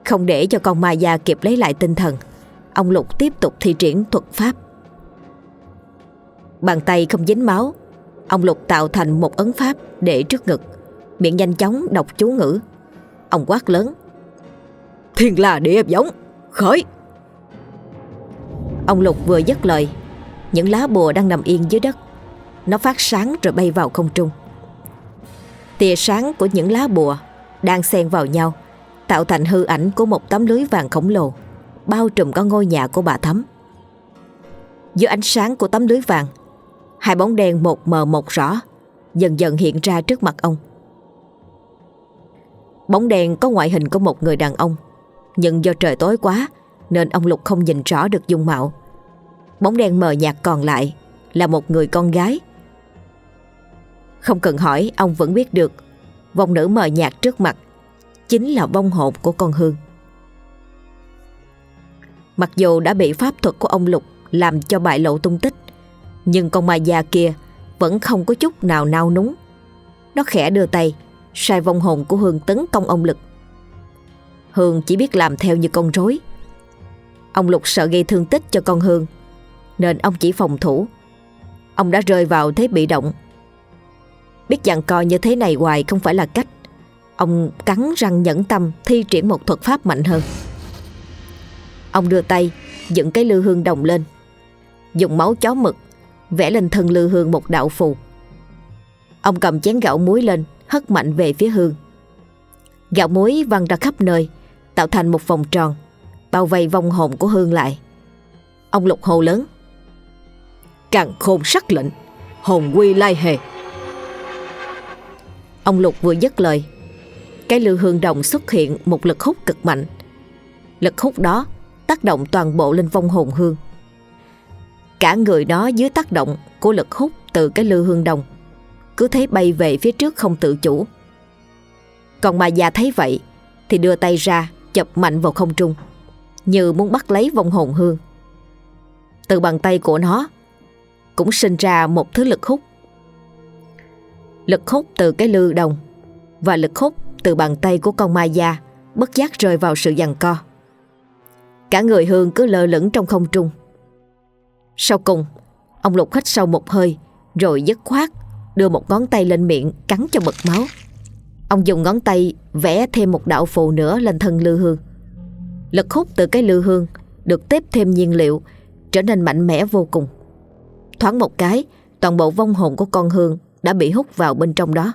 Không để cho con ma già kịp lấy lại tinh thần, ông Lục tiếp tục thi triển thuật pháp. Bàn tay không dính máu, ông Lục tạo thành một ấn pháp để trước ngực, miệng nhanh chóng đọc chú ngữ. Ông quát lớn.
Thiên là địa giống, khởi!
Ông Lục vừa dứt lời, những lá bùa đang nằm yên dưới đất, nó phát sáng rồi bay vào không trung. Tia sáng của những lá bùa đang xen vào nhau tạo thành hư ảnh của một tấm lưới vàng khổng lồ bao trùm có ngôi nhà của bà Thắm. giữa ánh sáng của tấm lưới vàng, hai bóng đen một mờ một rõ dần dần hiện ra trước mặt ông. Bóng đen có ngoại hình của một người đàn ông, nhưng do trời tối quá nên ông Lục không nhìn rõ được dung mạo. Bóng đen mờ nhạt còn lại là một người con gái. Không cần hỏi, ông vẫn biết được vong nữ mờ nhạt trước mặt chính là vong hồn của con Hương. Mặc dù đã bị pháp thuật của ông Lục làm cho bại lộ tung tích, nhưng con ma già kia vẫn không có chút nào nao núng. Nó khẽ đưa tay, sai vong hồn của Hương tấn công ông Lực. Hương chỉ biết làm theo như con rối. Ông Lục sợ gây thương tích cho con Hương, nên ông chỉ phòng thủ. Ông đã rơi vào thế bị động. Biết dặn co như thế này hoài không phải là cách. Ông cắn răng nhẫn tâm thi triển một thuật pháp mạnh hơn. Ông đưa tay dựng cái lư hương đồng lên, dùng máu chó mực vẽ lên thân lư hương một đạo phù. Ông cầm chén gạo muối lên, hất mạnh về phía hương. Gạo muối văng ra khắp nơi, tạo thành một vòng tròn, bao vây vong hồn của hương lại. Ông lục hồ lớn.
Càng khôn sắc lệnh, hồn quy lai hề.
Ông lục vừa dứt lời, cái lư hương đồng xuất hiện một lực hút cực mạnh. Lực hút đó tác động toàn bộ lên vong hồn hương. Cả người nó dưới tác động của lực hút từ cái lư hương đồng cứ thế bay về phía trước không tự chủ. Còn mà già thấy vậy, thì đưa tay ra chập mạnh vào không trung, như muốn bắt lấy vong hồn hương. Từ bàn tay của nó, cũng sinh ra một thứ lực hút. Lực hút từ cái lư đồng và lực hút từ bàn tay của con ma da bất giác rơi vào sự giằng co. Cả người Hương cứ lơ lửng trong không trung. Sau cùng, ông Lục hít sâu một hơi rồi dứt khoát đưa một ngón tay lên miệng cắn cho bật máu. Ông dùng ngón tay vẽ thêm một đạo phù nữa lên thân lư hương. Lực hút từ cái lư hương được tiếp thêm nhiên liệu trở nên mạnh mẽ vô cùng. Thoáng một cái, toàn bộ vong hồn của con hương đã bị hút vào bên trong đó.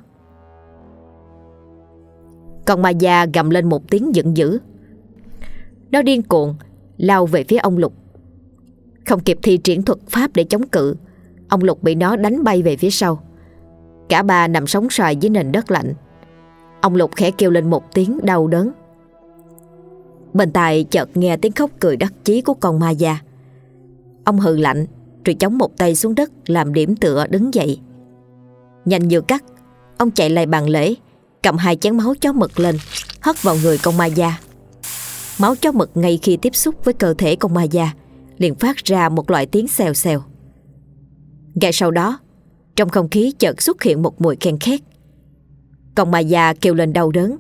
Con ma già gầm lên một tiếng giận dữ. Nó điên cuồng lao về phía ông Lục. Không kịp thi triển thuật pháp để chống cự, ông Lục bị nó đánh bay về phía sau. Cả ba nằm sóng xoài dưới nền đất lạnh. Ông Lục khẽ kêu lên một tiếng đau đớn. Bên tai chợt nghe tiếng khóc cười đắc chí của con ma già. Ông hừ lạnh rồi chống một tay xuống đất làm điểm tựa đứng dậy. Nhanh như cắt, ông chạy lại bàn lễ, cầm hai chén máu chó mực lên, hất vào người con ma già. Máu chó mực ngay khi tiếp xúc với cơ thể con ma già liền phát ra một loại tiếng xèo xèo. Ngay sau đó, trong không khí chợt xuất hiện một mùi khen khét. Còn mà già kêu lên đau đớn.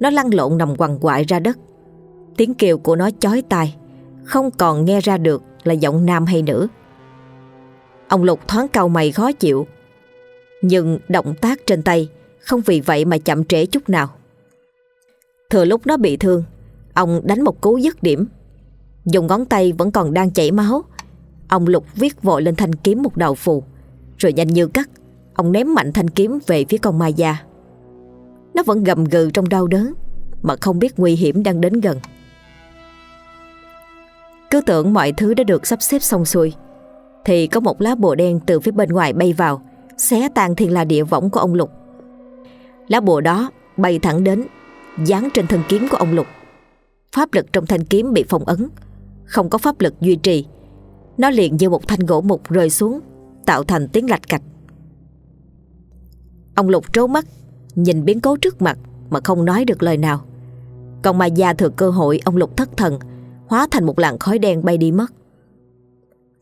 Nó lăn lộn nằm quằn quại ra đất. Tiếng kêu của nó chói tai, không còn nghe ra được là giọng nam hay nữ. Ông Lục thoáng cau mày khó chịu, nhưng động tác trên tay không vì vậy mà chậm trễ chút nào. Thừa lúc nó bị thương, ông đánh một cú dứt điểm. Dùng ngón tay vẫn còn đang chảy máu, ông Lục viết vội lên thanh kiếm một đầu phù, rồi nhanh như cắt, ông ném mạnh thanh kiếm về phía con ma già. Nó vẫn gầm gừ trong đau đớn, mà không biết nguy hiểm đang đến gần. Cứ tưởng mọi thứ đã được sắp xếp xong xuôi, thì có một lá bùa đen từ phía bên ngoài bay vào, xé tan thiên la địa võng của ông Lục. Lá bùa đó bay thẳng đến, dán trên thân kiếm của ông Lục. Pháp lực trong thanh kiếm bị phong ấn, không có pháp lực duy trì. Nó liền như một thanh gỗ mục rơi xuống, tạo thành tiếng lạch cạch. Ông Lục trố mắt, nhìn biến cố trước mặt mà không nói được lời nào. Còn mà già thừa cơ hội ông Lục thất thần, hóa thành một làn khói đen bay đi mất.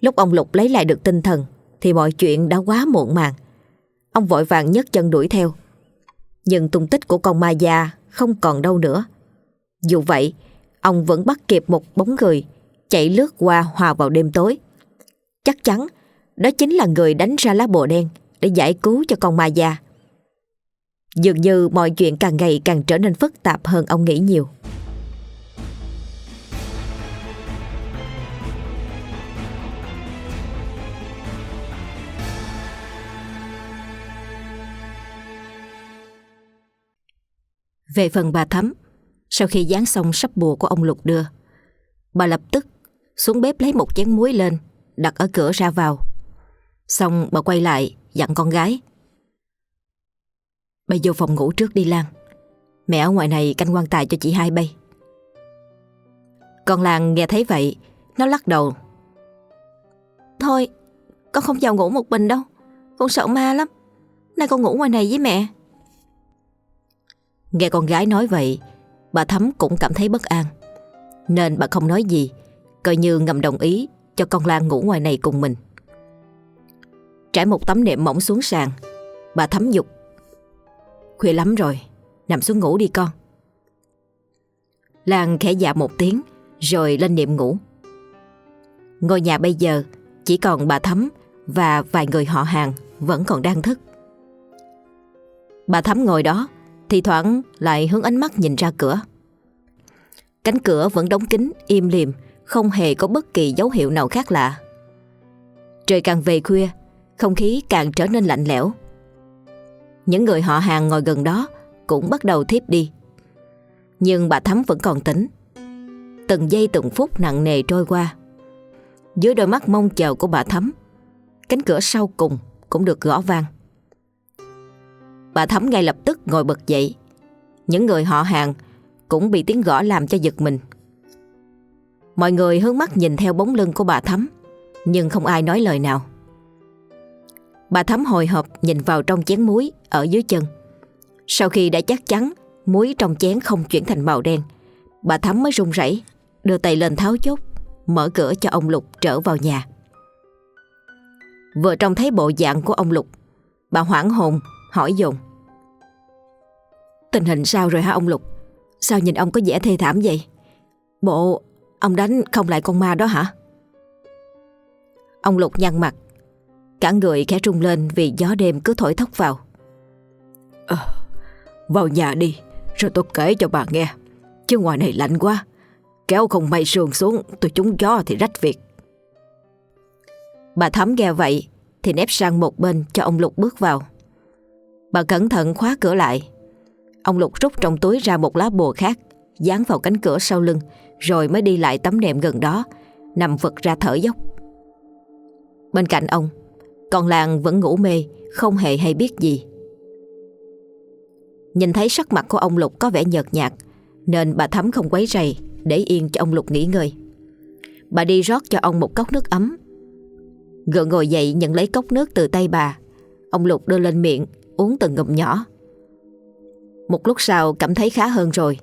Lúc ông Lục lấy lại được tinh thần thì mọi chuyện đã quá muộn màng. Ông vội vàng nhấc chân đuổi theo. Nhưng tung tích của con ma già không còn đâu nữa. Dù vậy, ông vẫn bắt kịp một bóng người chạy lướt qua hòa vào đêm tối. Chắc chắn đó chính là người đánh ra lá bùa đen để giải cứu cho con ma già. Dường như mọi chuyện càng ngày càng trở nên phức tạp hơn ông nghĩ nhiều. Về phần bà Thắm, sau khi dán xong sắp bùa của ông Lục đưa, bà lập tức xuống bếp lấy một chén muối lên, đặt ở cửa ra vào. Xong bà quay lại, dặn con gái. Bây vô phòng ngủ trước đi Lan. Mẹ ở ngoài này canh quan tài cho chị hai bay. Con Lan nghe thấy vậy, nó lắc đầu. Thôi, con không vào ngủ một mình đâu. Con sợ ma lắm. Nay con ngủ ngoài này với mẹ. Nghe con gái nói vậy Bà Thấm cũng cảm thấy bất an Nên bà không nói gì Coi như ngầm đồng ý Cho con Lan ngủ ngoài này cùng mình. Trải một tấm nệm mỏng xuống sàn, Bà thấm dục Khuya lắm rồi, Nằm xuống ngủ đi con. Lan khẽ dạ một tiếng, Rồi lên niệm ngủ. Ngôi nhà bây giờ Chỉ còn bà Thấm Và vài người họ hàng Vẫn còn đang thức. Bà Thấm ngồi đó Thì thoảng lại hướng ánh mắt nhìn ra cửa. Cánh cửa vẫn đóng kín, Im liềm không hề có bất kỳ dấu hiệu nào khác lạ. Trời càng về khuya, Không khí càng trở nên lạnh lẽo. Những người họ hàng ngồi gần đó Cũng bắt đầu thiếp đi. Nhưng bà Thắm vẫn còn tỉnh. Từng giây từng phút nặng nề trôi qua. Dưới đôi mắt mong chờ của bà Thắm, Cánh cửa sau cùng cũng được gõ vang. Bà Thắm ngay lập tức ngồi bật dậy. Những người họ hàng cũng bị tiếng gõ làm cho giật mình. Mọi người hướng mắt nhìn theo bóng lưng của bà Thắm, Nhưng không ai nói lời nào. Bà Thắm hồi hộp nhìn vào trong chén muối ở dưới chân. Sau khi đã chắc chắn muối trong chén không chuyển thành màu đen, Bà Thắm mới run rẩy, Đưa tay lên tháo chốt, Mở cửa cho ông Lục trở vào nhà. Vừa trông thấy bộ dạng của ông Lục, Bà hoảng hồn, hỏi dồn. Tình hình sao rồi hả ông Lục? Sao nhìn ông có vẻ thê thảm vậy? Bộ ông đánh không lại con ma đó hả? Ông Lục nhăn mặt. Cả người khẽ trung lên vì gió đêm cứ thổi thốc vào.
À, Vào nhà đi Rồi tôi kể cho bà nghe. Chứ ngoài này lạnh quá. Kéo không may sườn xuống Tôi trúng gió thì rách việc.
Bà thấm nghe vậy Thì nép sang một bên cho ông Lục bước vào. Bà cẩn thận khóa cửa lại. Ông Lục rút trong túi ra một lá bùa khác Dán vào cánh cửa sau lưng rồi mới đi lại tấm nệm gần đó, Nằm vật ra thở dốc. Bên cạnh ông Còn làng vẫn ngủ mê, Không hề hay biết gì. Nhìn thấy sắc mặt của ông Lục có vẻ nhợt nhạt, Nên bà Thắm không quấy rầy, Để yên cho ông Lục nghỉ ngơi. Bà đi rót cho ông một cốc nước ấm. Gượng ngồi dậy nhận lấy cốc nước từ tay bà, Ông Lục đưa lên miệng, Uống từng ngụm nhỏ. Một lúc sau cảm thấy khá hơn rồi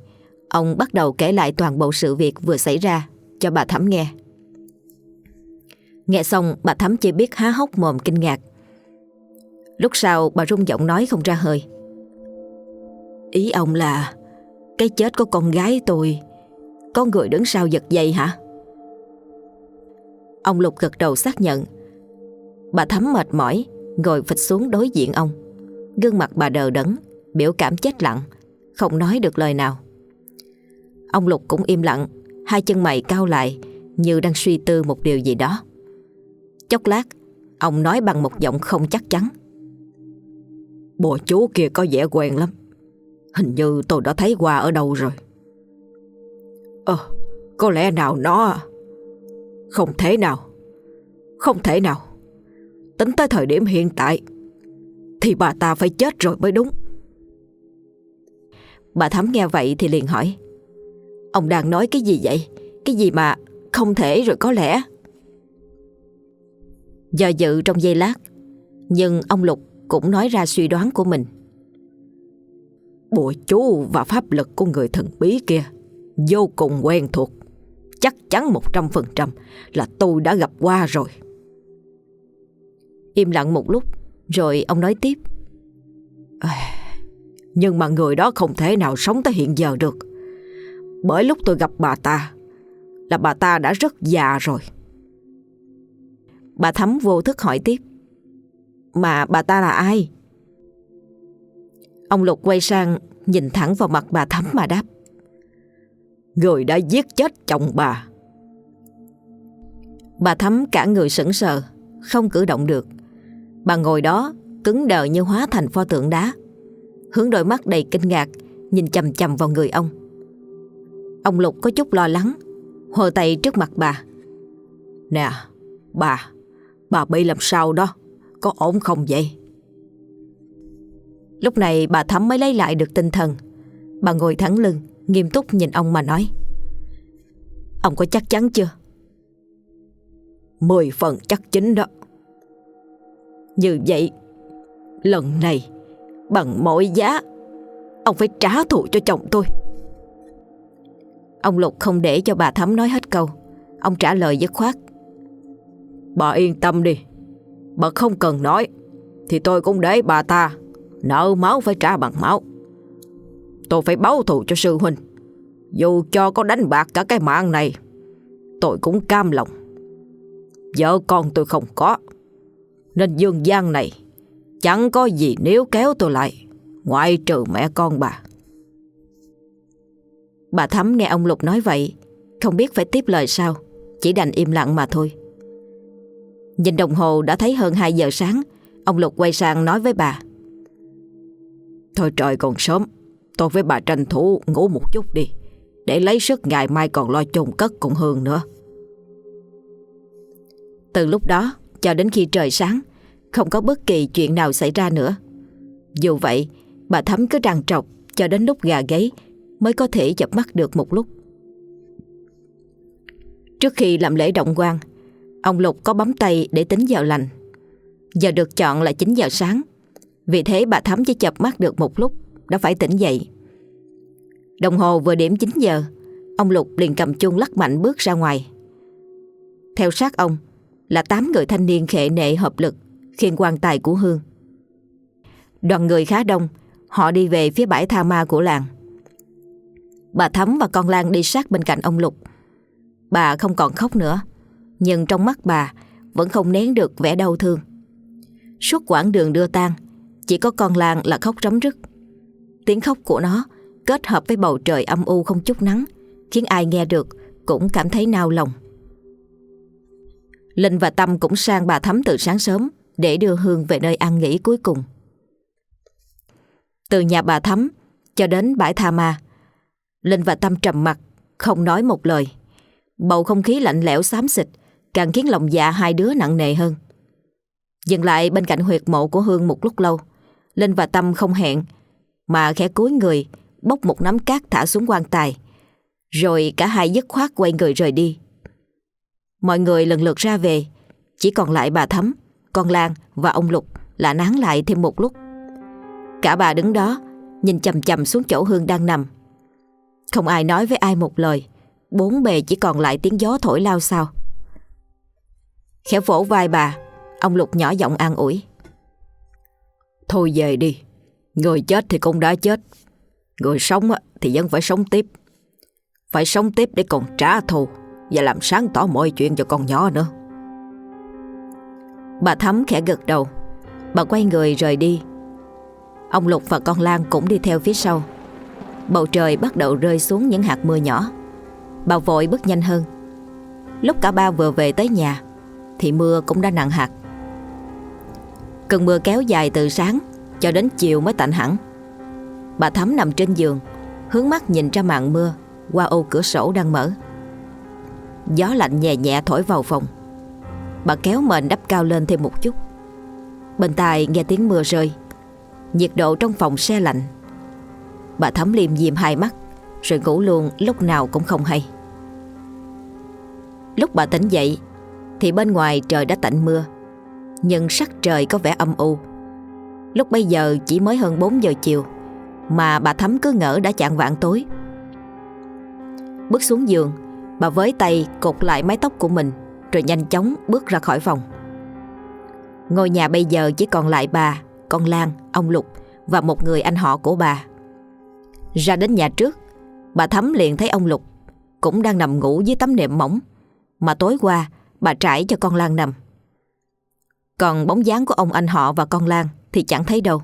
Ông bắt đầu kể lại toàn bộ sự việc vừa xảy ra, Cho bà Thắm nghe. Nghe xong, bà Thắm chỉ biết há hốc mồm kinh ngạc. Lúc sau, bà rung giọng nói không ra hơi. Ý ông là, Cái chết của con gái tôi, Có người đứng sau giật dây hả? Ông Lục gật đầu xác nhận. Bà Thắm mệt mỏi, Ngồi phịch xuống đối diện ông. Gương mặt bà đờ đẫn, Biểu cảm chết lặng, Không nói được lời nào. Ông Lục cũng im lặng, Hai chân mày cao lại Như đang suy tư một điều gì đó. Chốc lát, Ông nói bằng một giọng không chắc chắn.
Bồ chú kia có vẻ quen lắm, Hình như tôi đã thấy qua ở đâu rồi. Ờ Có lẽ nào nó à? Không thể nào, Không thể nào. Tính tới thời điểm hiện tại, Thì bà ta phải chết rồi mới đúng.
Bà Thắm nghe vậy thì liền hỏi Ông đang nói cái gì vậy? Cái gì mà không thể rồi có lẽ? Do dự trong giây lát, Nhưng ông Lục cũng nói ra suy đoán của mình.
Bùa chú và pháp lực của người thần bí kia Vô cùng quen thuộc, Chắc chắn một trăm phần trăm Là tôi đã gặp qua rồi.
Im lặng một lúc, Rồi ông nói tiếp.
Nhưng mà người đó không thể nào sống tới hiện giờ được. Bởi lúc tôi gặp bà ta, Là bà ta đã rất già rồi.
Bà Thắm vô thức hỏi tiếp, Mà bà ta là ai? Ông Lục quay sang Nhìn thẳng vào mặt bà Thắm mà đáp,
Người đã giết chết chồng bà.
Bà Thắm cả người sững sờ, Không cử động được. Bà ngồi đó, cứng đờ như hóa thành pho tượng đá, Hướng đôi mắt đầy kinh ngạc, Nhìn chầm chầm vào người ông. Ông Lục có chút lo lắng Hồ tay trước mặt bà.
Nè, bà Bà bị làm sao đó? Có ổn không vậy?
Lúc này bà Thắm mới lấy lại được tinh thần. Bà ngồi thẳng lưng, Nghiêm túc nhìn ông mà nói. Ông có chắc chắn chưa?
Mười phần chắc chính đó.
Như vậy, Lần này, Bằng mọi giá, Ông phải trả thù cho chồng tôi. Ông Lục không để cho bà Thắm nói hết câu. Ông trả lời dứt khoát.
Bà yên tâm đi. Bà không cần nói, Thì tôi cũng để bà ta Nợ máu phải trả bằng máu. Tôi phải báo thù cho sư huynh. Dù cho có đánh bạc cả cái mạng này, Tôi cũng cam lòng. Vợ con tôi không có, Nên dương gian này Chẳng có gì nếu kéo tôi lại, Ngoại trừ mẹ con bà.
Bà Thắm nghe ông Lục nói vậy, Không biết phải tiếp lời sao, Chỉ đành im lặng mà thôi. Nhìn đồng hồ đã thấy hơn 2 giờ sáng, Ông Lục quay sang nói với bà.
Thôi trời còn sớm, Tôi với bà tranh thủ ngủ một chút đi, Để lấy sức ngày mai còn lo chôn cất cùng Hương nữa.
Từ lúc đó cho đến khi trời sáng, Không có bất kỳ chuyện nào xảy ra nữa. Dù vậy, Bà Thắm cứ trằn trọc cho đến lúc gà gáy mới có thể chập mắt được một lúc. Trước khi làm lễ động quan, ông Lục có bấm tay để tính giờ lành. Giờ được chọn là 9 giờ sáng, vì thế bà Thắm chỉ chập mắt được một lúc, đã phải tỉnh dậy. Đồng hồ vừa điểm 9 giờ, ông Lục liền cầm chuông lắc mạnh bước ra ngoài. Theo sát ông là 8 người thanh niên khệ nệ hợp lực khiên quan tài của Hương. Đoàn người khá đông, họ đi về phía bãi tha ma của làng. Bà Thắm và con Lan đi sát bên cạnh ông Lục. Bà không còn khóc nữa, Nhưng trong mắt bà Vẫn không nén được vẻ đau thương. Suốt quãng đường đưa tang, Chỉ có con Lan là khóc rấm rứt. Tiếng khóc của nó Kết hợp với bầu trời âm u không chút nắng, Khiến ai nghe được Cũng cảm thấy nao lòng. Linh và Tâm cũng sang bà Thắm từ sáng sớm Để đưa Hương về nơi ăn nghỉ cuối cùng. Từ nhà bà Thắm Cho đến bãi Tha Ma Linh và Tâm trầm mặt, không nói một lời. Bầu không khí lạnh lẽo xám xịt, càng khiến lòng dạ hai đứa nặng nề hơn. Dừng lại bên cạnh huyệt mộ của Hương một lúc lâu, Linh và Tâm không hẹn, mà khẽ cúi người, bốc một nắm cát thả xuống quan tài. Rồi cả hai dứt khoát quay người rời đi. Mọi người lần lượt ra về, chỉ còn lại bà Thấm, con Lan và ông Lục là nán lại thêm một lúc. Cả bà đứng đó, nhìn chầm chầm xuống chỗ Hương đang nằm, không ai nói với ai một lời. Bốn bề chỉ còn lại tiếng gió thổi lao sao. Khẽ vỗ vai bà, Ông Lục nhỏ giọng an ủi.
Thôi về đi, Người chết thì cũng đã chết. Người sống thì vẫn phải sống tiếp. Phải sống tiếp để còn trả thù Và làm sáng tỏ mọi chuyện cho con nhỏ nữa.
Bà Thắm khẽ gật đầu. Bà quay người rời đi. Ông Lục và con Lan cũng đi theo phía sau. Bầu trời bắt đầu rơi xuống những hạt mưa nhỏ. Bà vội bước nhanh hơn. Lúc cả ba vừa về tới nhà, Thì mưa cũng đã nặng hạt. Cơn mưa kéo dài từ sáng Cho đến chiều mới tạnh hẳn. Bà Thắm nằm trên giường, Hướng mắt nhìn ra màn mưa Qua ô cửa sổ đang mở. Gió lạnh nhẹ nhẹ thổi vào phòng. Bà kéo mền đắp cao lên thêm một chút. Bên tai nghe tiếng mưa rơi. Nhiệt độ trong phòng xe lạnh. Bà Thắm liêm diêm hai mắt Rồi ngủ luôn lúc nào cũng không hay. Lúc bà tỉnh dậy Thì bên ngoài trời đã tạnh mưa Nhưng sắc trời có vẻ âm u. Lúc bây giờ chỉ mới hơn 4 giờ chiều Mà bà Thắm cứ ngỡ đã chạng vạn tối. Bước xuống giường Bà với tay cột lại mái tóc của mình Rồi nhanh chóng bước ra khỏi phòng. Ngôi nhà bây giờ chỉ còn lại bà Con Lan, ông Lục Và một người anh họ của bà ra đến nhà trước. Bà Thắm liền thấy ông Lục Cũng đang nằm ngủ dưới tấm nệm mỏng, Mà tối qua bà trải cho con Lan nằm. Còn bóng dáng của ông anh họ và con Lan Thì chẳng thấy đâu.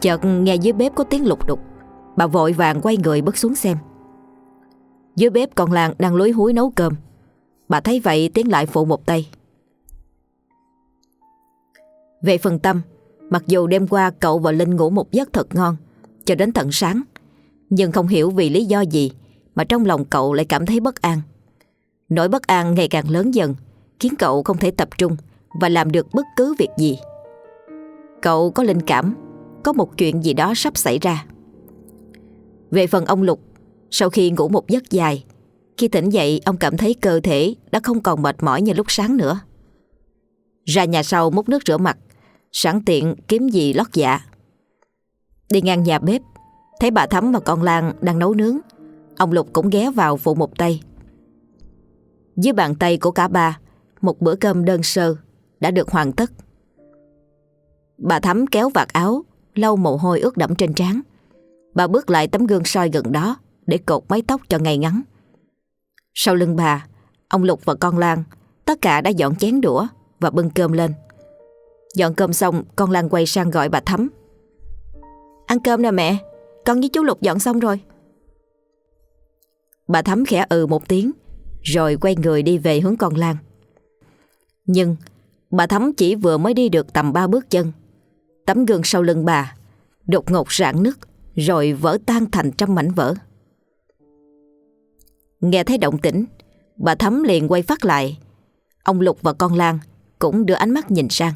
Chợt nghe dưới bếp có tiếng lục đục, Bà vội vàng quay người bước xuống xem. Dưới bếp con Lan đang lối húi nấu cơm. Bà thấy vậy tiến lại phụ một tay. Về phần tâm, Mặc dù đêm qua cậu và Linh ngủ một giấc thật ngon cho đến tận sáng. Nhưng không hiểu vì lý do gì mà trong lòng cậu lại cảm thấy bất an. Nỗi bất an ngày càng lớn dần khiến cậu không thể tập trung và làm được bất cứ việc gì. Cậu có linh cảm có một chuyện gì đó sắp xảy ra. Về phần ông Lục, sau khi ngủ một giấc dài, khi tỉnh dậy ông cảm thấy cơ thể đã không còn mệt mỏi như lúc sáng nữa. Ra nhà sau múc nước rửa mặt, sẵn tiện kiếm gì lót dạ. Đi ngang nhà bếp Thấy bà Thắm và con Lan đang nấu nướng Ông Lục cũng ghé vào phụ một tay Dưới bàn tay của cả ba Một bữa cơm đơn sơ đã được hoàn tất. Bà Thắm kéo vạt áo, lau mồ hôi ướt đẫm trên trán. Bà bước lại tấm gương soi gần đó để cột mái tóc cho ngày ngắn. Sau lưng bà, ông Lục và con Lan tất cả đã dọn chén đũa và bưng cơm lên. Dọn cơm xong, con Lan quay sang gọi bà Thắm. Ăn cơm nè mẹ, con với chú Lục dọn xong rồi. Bà Thắm khẽ ừ một tiếng, rồi quay người đi về hướng con Lan. Nhưng bà Thắm chỉ vừa mới đi được tầm ba bước chân. Tấm gương sau lưng bà đột ngột rạn nứt rồi vỡ tan thành trăm mảnh vỡ. Nghe thấy động tĩnh, bà Thắm liền quay phát lại. Ông Lục và con Lan cũng đưa ánh mắt nhìn sang.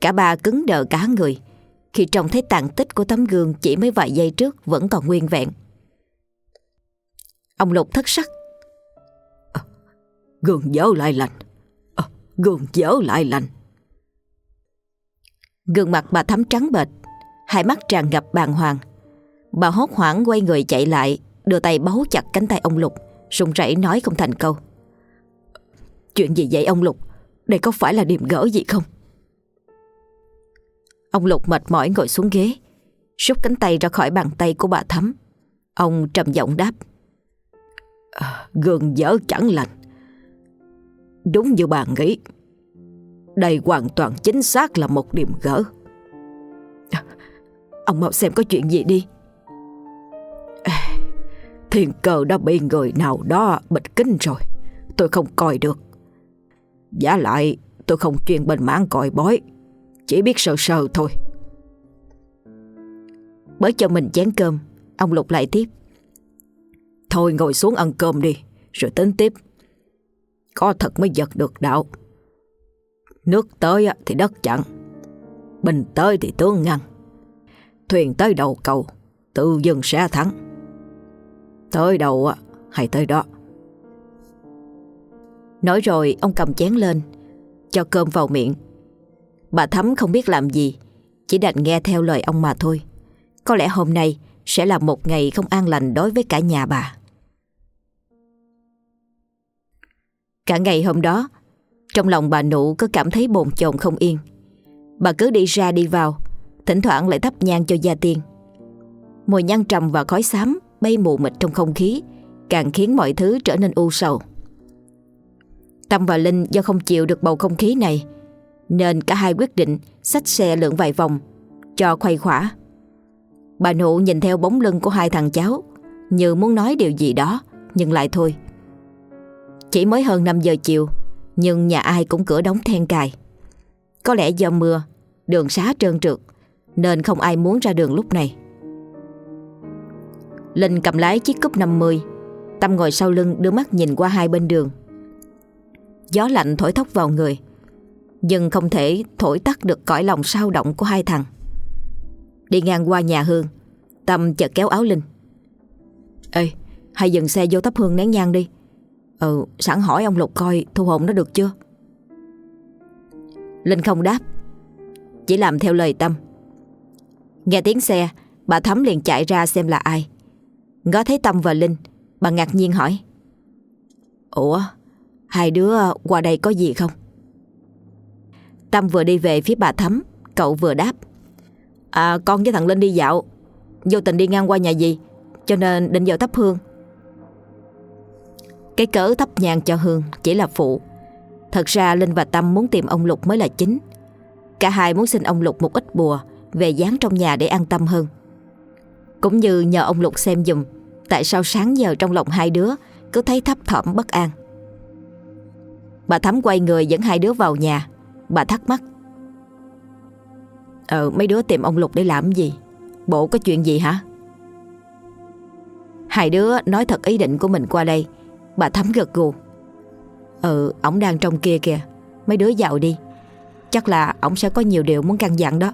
Cả ba cứng đờ cả người khi trông thấy tàn tích của tấm gương chỉ mấy vài giây trước vẫn còn nguyên vẹn. Ông Lục thất sắc.
À, gương dở lại lành. À, gương dở lại lành.
Gương mặt bà thắm trắng bệch, hai mắt tràn ngập bàng hoàng. Bà hốt hoảng quay người chạy lại, đưa tay bấu chặt cánh tay ông Lục, run rẩy nói không thành câu. Ờ, chuyện gì vậy ông Lục? Đây có phải là điểm gỡ gì không? Ông Lục mệt mỏi ngồi xuống ghế, rút cánh tay ra khỏi bàn tay của bà Thắm. Ông trầm giọng đáp.
À, gương dở chẳng lành. Đúng như bà nghĩ. Đây hoàn toàn chính xác là một điểm gỡ.
À, ờ, ông mau xem có chuyện gì đi.
À, thiên cơ đã bị người nào đó bịch kính rồi. Tôi không coi được. Giả lại tôi không chuyên bên mảng coi bói chỉ biết sờ sờ thôi.
Bới cho mình chén cơm, Ông Lục lại tiếp.
Thôi ngồi xuống ăn cơm đi, Rồi tính tiếp. Có thật mới giật được đạo. Nước tới thì đất chặn. Bình tới thì tướng ngăn. Thuyền tới đầu cầu, Tự dưng sẽ thắng. Tới đầu hay tới đó.
Nói rồi, ông cầm chén lên, Cho cơm vào miệng. Bà Thắm không biết làm gì, Chỉ đành nghe theo lời ông mà thôi. Có lẽ hôm nay Sẽ là một ngày không an lành đối với cả nhà bà. Cả ngày hôm đó, Trong lòng bà nụ có cảm thấy bồn chồn không yên. Bà cứ đi ra đi vào, Thỉnh thoảng lại thắp nhang cho gia tiên. Mùi nhang trầm và khói xám Bay mù mịt trong không khí, Càng khiến mọi thứ trở nên u sầu. Tâm và Linh do không chịu được bầu không khí này nên cả hai quyết định xách xe lượn vài vòng Cho khuây khỏa. Bà nụ nhìn theo bóng lưng của hai thằng cháu, Như muốn nói điều gì đó, Nhưng lại thôi. Chỉ mới hơn 5 giờ chiều, Nhưng nhà ai cũng cửa đóng then cài. Có lẽ do mưa, Đường xá trơn trượt, Nên không ai muốn ra đường lúc này. Linh cầm lái chiếc cúp 50 Tâm ngồi sau lưng đưa mắt nhìn qua hai bên đường. Gió lạnh thổi thốc vào người nhưng không thể thổi tắt được cõi lòng sao động của hai thằng. Đi ngang qua nhà Hương, Tâm chợt kéo áo Linh. Ê Hãy dừng xe vô thắp hương nén nhang đi. Ừ sẵn hỏi ông Lục coi thu hồn nó được chưa? Linh không đáp, Chỉ làm theo lời Tâm. Nghe tiếng xe, Bà Thắm liền chạy ra xem là ai. Ngó thấy Tâm và Linh, Bà ngạc nhiên hỏi. Ủa, Hai đứa qua đây có gì không? Tâm vừa đi về phía bà Thắm, Cậu vừa đáp. À con với thằng Linh đi dạo. Vô tình đi ngang qua nhà gì Cho nên định vào thắp hương. Cái cỡ thắp nhang cho hương Chỉ là phụ. Thật ra Linh và Tâm muốn tìm ông Lục mới là chính. Cả hai muốn xin ông Lục một ít bùa Về dán trong nhà để an tâm hơn. Cũng như nhờ ông Lục xem dùm Tại sao sáng giờ trong lòng hai đứa Cứ thấy thấp thỏm bất an. Bà Thắm quay người dẫn hai đứa vào nhà. Bà thắc mắc. Ờ mấy đứa tìm ông Lục để làm gì? Bộ có chuyện gì hả? Hai đứa nói thật ý định của mình qua đây. Bà Thắm gật gù. Ừ ổng đang trong kia kìa. Mấy đứa vào đi. Chắc là ổng sẽ có nhiều điều muốn căn dặn đó.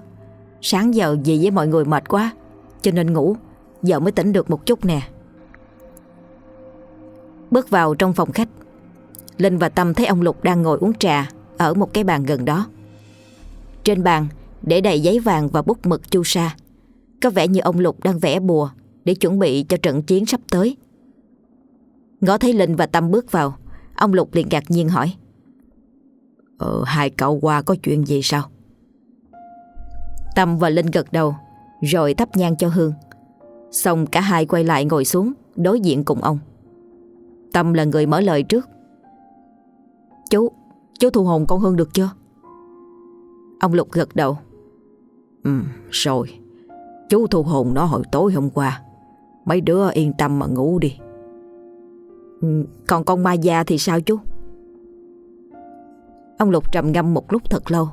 Sáng giờ gì với mọi người mệt quá, Cho nên ngủ. Giờ mới tỉnh được một chút nè. Bước vào trong phòng khách. Linh và Tâm thấy ông Lục đang ngồi uống trà. Ở một cái bàn gần đó. Trên bàn để đầy giấy vàng và bút mực chu sa Có vẻ như ông Lục đang vẽ bùa Để chuẩn bị cho trận chiến sắp tới. Ngó thấy Linh và Tâm bước vào Ông Lục liền ngạc nhiên hỏi
Ờ, hai cậu qua có chuyện gì sao?
Tâm và Linh gật đầu Rồi thắp nhang cho Hương. Xong cả hai quay lại ngồi xuống Đối diện cùng ông. Tâm là người mở lời trước. Chú, chú thu hồn con Hương được chưa? Ông Lục gật đầu.
Ừ, rồi. Chú thu hồn nó hồi tối hôm qua. Mấy đứa yên tâm mà ngủ đi.
Ừ, Còn con ma già thì sao chú? Ông Lục trầm ngâm một lúc thật lâu.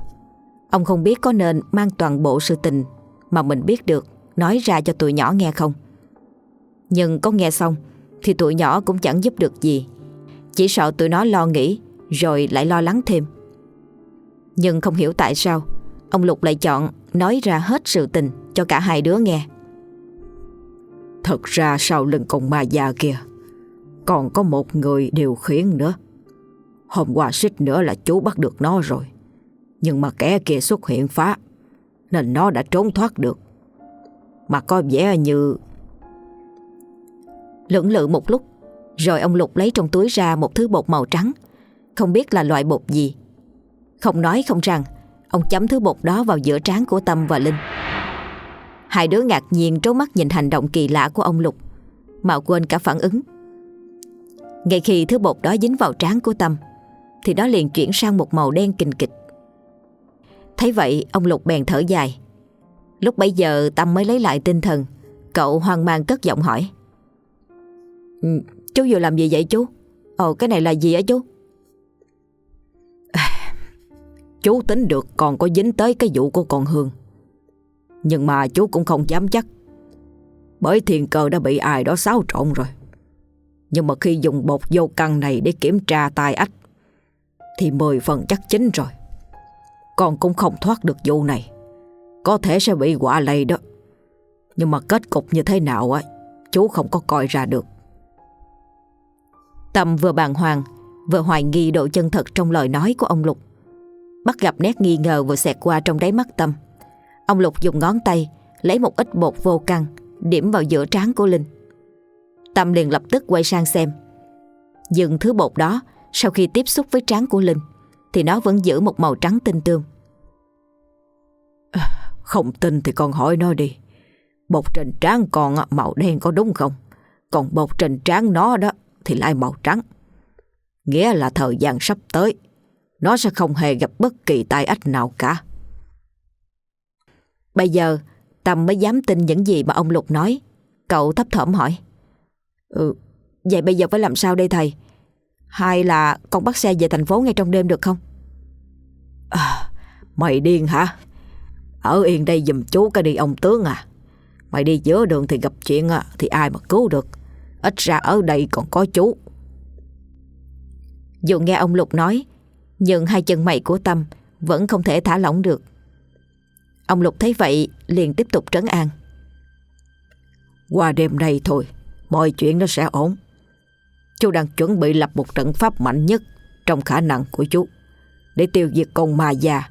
Ông không biết có nên mang toàn bộ sự tình Mà mình biết được Nói ra cho tụi nhỏ nghe không. Nhưng có nghe xong Thì tụi nhỏ cũng chẳng giúp được gì. Chỉ sợ tụi nó lo nghĩ rồi lại lo lắng thêm. Nhưng không hiểu tại sao, Ông Lục lại chọn nói ra hết sự tình Cho cả hai đứa nghe.
Thật ra sau lưng con ma già kia, Còn có một người điều khiển nữa. Hôm qua xích nữa là chú bắt được nó rồi. Nhưng mà kẻ kia xuất hiện phá, Nên nó đã trốn thoát được. Mà có vẻ như
Lưỡng lự một lúc, Rồi ông Lục lấy trong túi ra một thứ bột màu trắng không biết là loại bột gì. Không nói không rằng, Ông chấm thứ bột đó vào giữa trán của Tâm và Linh. Hai đứa ngạc nhiên trố mắt nhìn hành động kỳ lạ của ông Lục, Mà quên cả phản ứng. Ngay khi thứ bột đó dính vào trán của Tâm, Thì nó liền chuyển sang một màu đen kình kịch. Thấy vậy, ông Lục bèn thở dài. Lúc bấy giờ, Tâm mới lấy lại tinh thần. Cậu hoang mang cất giọng hỏi. Ừ, chú vừa làm gì vậy chú? Ồ, cái này là gì á chú?
Chú tính được còn có dính tới cái vụ của con Hương. Nhưng mà chú cũng không dám chắc. Bởi thiên cơ đã bị ai đó xáo trộn rồi. Nhưng mà khi dùng bột vô căn này để kiểm tra tai ách, Thì mười phần chắc chính rồi. Con cũng không thoát được vụ này. Có thể sẽ bị quả lây đó. Nhưng mà kết cục như thế nào á, Chú không có coi ra được.
Tâm vừa bàng hoàng, Vừa hoài nghi độ chân thật trong lời nói của ông Lục. Bắt gặp nét nghi ngờ vừa xẹt qua trong đáy mắt Tâm. Ông Lục dùng ngón tay, Lấy một ít bột vô căng Điểm vào giữa trán của Linh. Tâm liền lập tức quay sang xem. Dừng thứ bột đó, Sau khi tiếp xúc với trán của Linh, Thì nó vẫn giữ một màu trắng tinh tương.
Không tin thì con hỏi nó đi. Bột trên trán con màu đen có đúng không? Còn bột trên trán nó đó, Thì lại màu trắng. Nghĩa là thời gian sắp tới nó sẽ không hề gặp bất kỳ tai ách nào cả.
Bây giờ, Tâm mới dám tin những gì mà ông Lục nói. Cậu thấp thỏm hỏi. Ừ, vậy bây giờ phải làm sao đây thầy? Hay là con bắt xe về thành phố ngay trong đêm được không?
À, mày điên hả? Ở yên đây giùm chú cái đi ông tướng à. Mày đi giữa đường thì gặp chuyện à, thì ai mà cứu được. Ít ra ở đây còn có chú.
Dù nghe ông Lục nói nhưng hai chân mày của Tâm Vẫn không thể thả lỏng được. Ông Lục thấy vậy liền tiếp tục trấn an.
Qua đêm nay thôi Mọi chuyện nó sẽ ổn. Chú đang chuẩn bị lập một trận pháp mạnh nhất Trong khả năng của chú Để tiêu diệt con ma già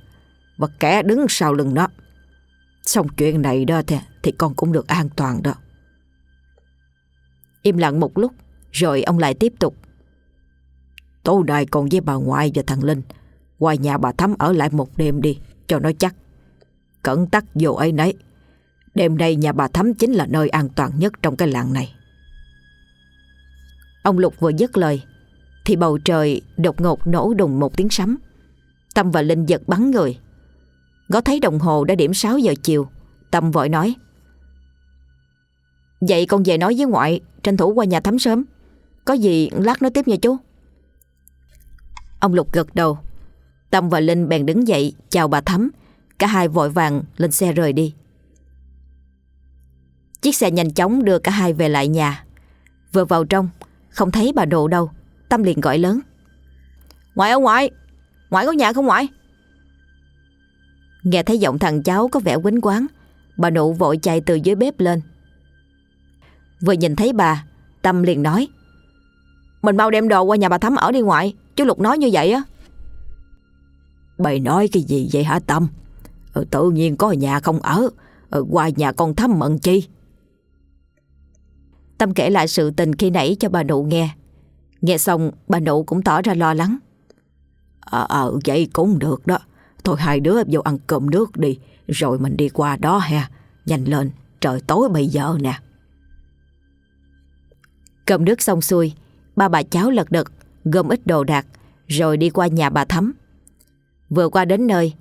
Và kẻ đứng sau lưng nó. Xong chuyện này đó thì, thì con cũng được an toàn đó.
Im lặng một lúc Rồi ông lại tiếp tục
Tối nay còn với bà ngoại và thằng Linh. Qua nhà bà Thắm ở lại một đêm đi, Cho nó chắc. Cẩn tắc vô ấy nấy. Đêm nay nhà bà Thắm chính là nơi an toàn nhất trong cái làng này.
Ông Lục vừa dứt lời, Thì bầu trời đột ngột nổ đùng một tiếng sấm. Tâm và Linh giật bắn người. Ngó thấy đồng hồ đã điểm 6 giờ chiều, Tâm vội nói, Vậy con về nói với ngoại Tranh thủ qua nhà thắm sớm. Có gì lát nói tiếp nha chú. Ông Lục gật đầu. Tâm và Linh bèn đứng dậy, chào bà Thắm. Cả hai vội vàng lên xe rời đi. Chiếc xe nhanh chóng đưa cả hai về lại nhà. Vừa vào trong, Không thấy bà Độ đâu. Tâm liền gọi lớn. Ngoại ơi ngoại Ngoại có nhà không ngoại? Nghe thấy giọng thằng cháu có vẻ quýnh quán Bà nụ vội chạy từ dưới bếp lên. Vừa nhìn thấy bà, Tâm liền nói mình mau đem đồ qua nhà bà Thắm ở đi ngoại. Chú Lục nói như vậy á.
Bày nói cái gì vậy hả Tâm? Ừ, Tự nhiên có nhà không ở. Ừ, Qua nhà con thăm mận chi?
Tâm kể lại sự tình khi nãy cho bà nụ nghe. Nghe xong bà nụ cũng tỏ ra lo lắng.
Ờ à, vậy cũng được đó. Thôi hai đứa vô ăn cơm nước đi Rồi mình đi qua đó ha Nhanh lên trời tối bây giờ nè.
Cơm nước xong xuôi Ba bà cháu lật đật, Gom ít đồ đạc, Rồi đi qua nhà bà Thắm. Vừa qua đến nơi,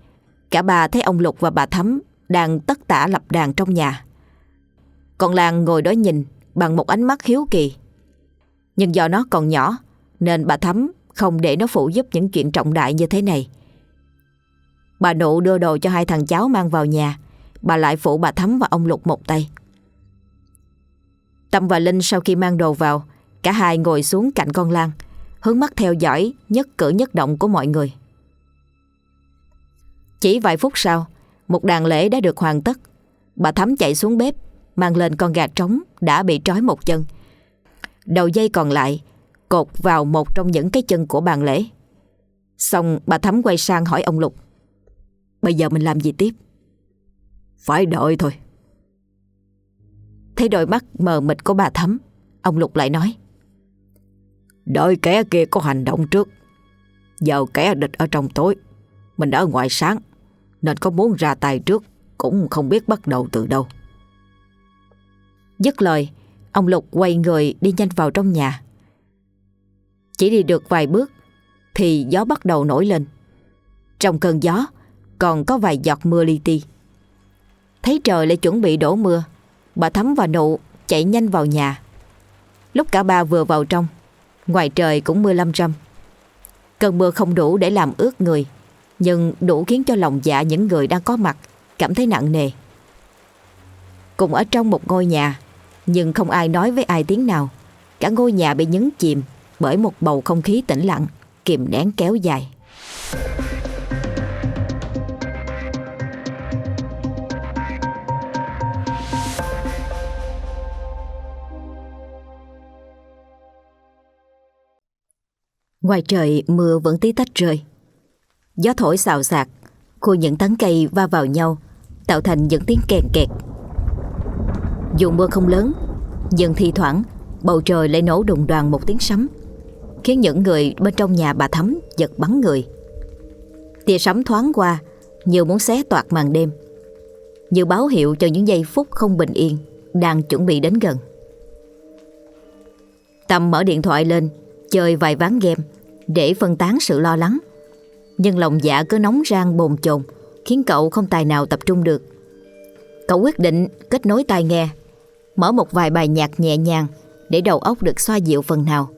Cả bà thấy ông Lục và bà Thắm Đang tất tả lập đàn trong nhà. Con Lan ngồi đó nhìn Bằng một ánh mắt hiếu kỳ. Nhưng do nó còn nhỏ, Nên bà Thắm không để nó phụ giúp những chuyện trọng đại như thế này. Bà nụ đưa đồ cho hai thằng cháu mang vào nhà, Bà lại phụ bà Thắm và ông Lục một tay. Tâm và Linh sau khi mang đồ vào Cả hai ngồi xuống cạnh con Lan Hướng mắt theo dõi nhất cử nhất động của mọi người. Chỉ vài phút sau Một đàn lễ đã được hoàn tất. Bà Thắm chạy xuống bếp Mang lên con gà trống đã bị trói một chân. Đầu dây còn lại Cột vào một trong những cái chân của bàn lễ. Xong bà Thắm quay sang hỏi ông Lục Bây giờ mình làm gì tiếp?
Phải đợi thôi.
Thấy đôi mắt mờ mịt của bà Thắm Ông Lục lại nói
Đợi kẻ kia có hành động trước. Giờ kẻ địch ở trong tối. Mình ở ngoài sáng. Nên có muốn ra tay trước Cũng không biết bắt đầu từ đâu.
Dứt lời, Ông Lục quay người đi nhanh vào trong nhà. Chỉ đi được vài bước Thì gió bắt đầu nổi lên. Trong cơn gió, Còn có vài giọt mưa li ti. Thấy trời lại chuẩn bị đổ mưa, Bà Thắm và Nụ chạy nhanh vào nhà. Lúc cả ba vừa vào trong Ngoài trời cũng mưa lâm râm. Cơn mưa không đủ để làm ướt người, Nhưng đủ khiến cho lòng dạ những người đang có mặt Cảm thấy nặng nề. Cùng ở trong một ngôi nhà, Nhưng không ai nói với ai tiếng nào. Cả ngôi nhà bị nhấn chìm Bởi một bầu không khí tĩnh lặng, Kìm nén kéo dài. Ngoài trời, mưa vẫn tí tách rơi. Gió thổi xào xạc Khu những tán cây va vào nhau, Tạo thành những tiếng kèn kẹt. Dù mưa không lớn Nhưng thi thoảng, Bầu trời lại nổ đùng đoàn một tiếng sấm, Khiến những người bên trong nhà bà Thắm Giật bắn người. Tia sấm thoáng qua, Như muốn xé toạc màn đêm, Như báo hiệu cho những giây phút không bình yên Đang chuẩn bị đến gần. Tâm mở điện thoại lên Chơi vài ván game để phân tán sự lo lắng. Nhưng lòng dạ cứ nóng rang bồn chồn khiến cậu không tài nào tập trung được. Cậu quyết định kết nối tai nghe, mở một vài bài nhạc nhẹ nhàng để đầu óc được xoa dịu phần nào.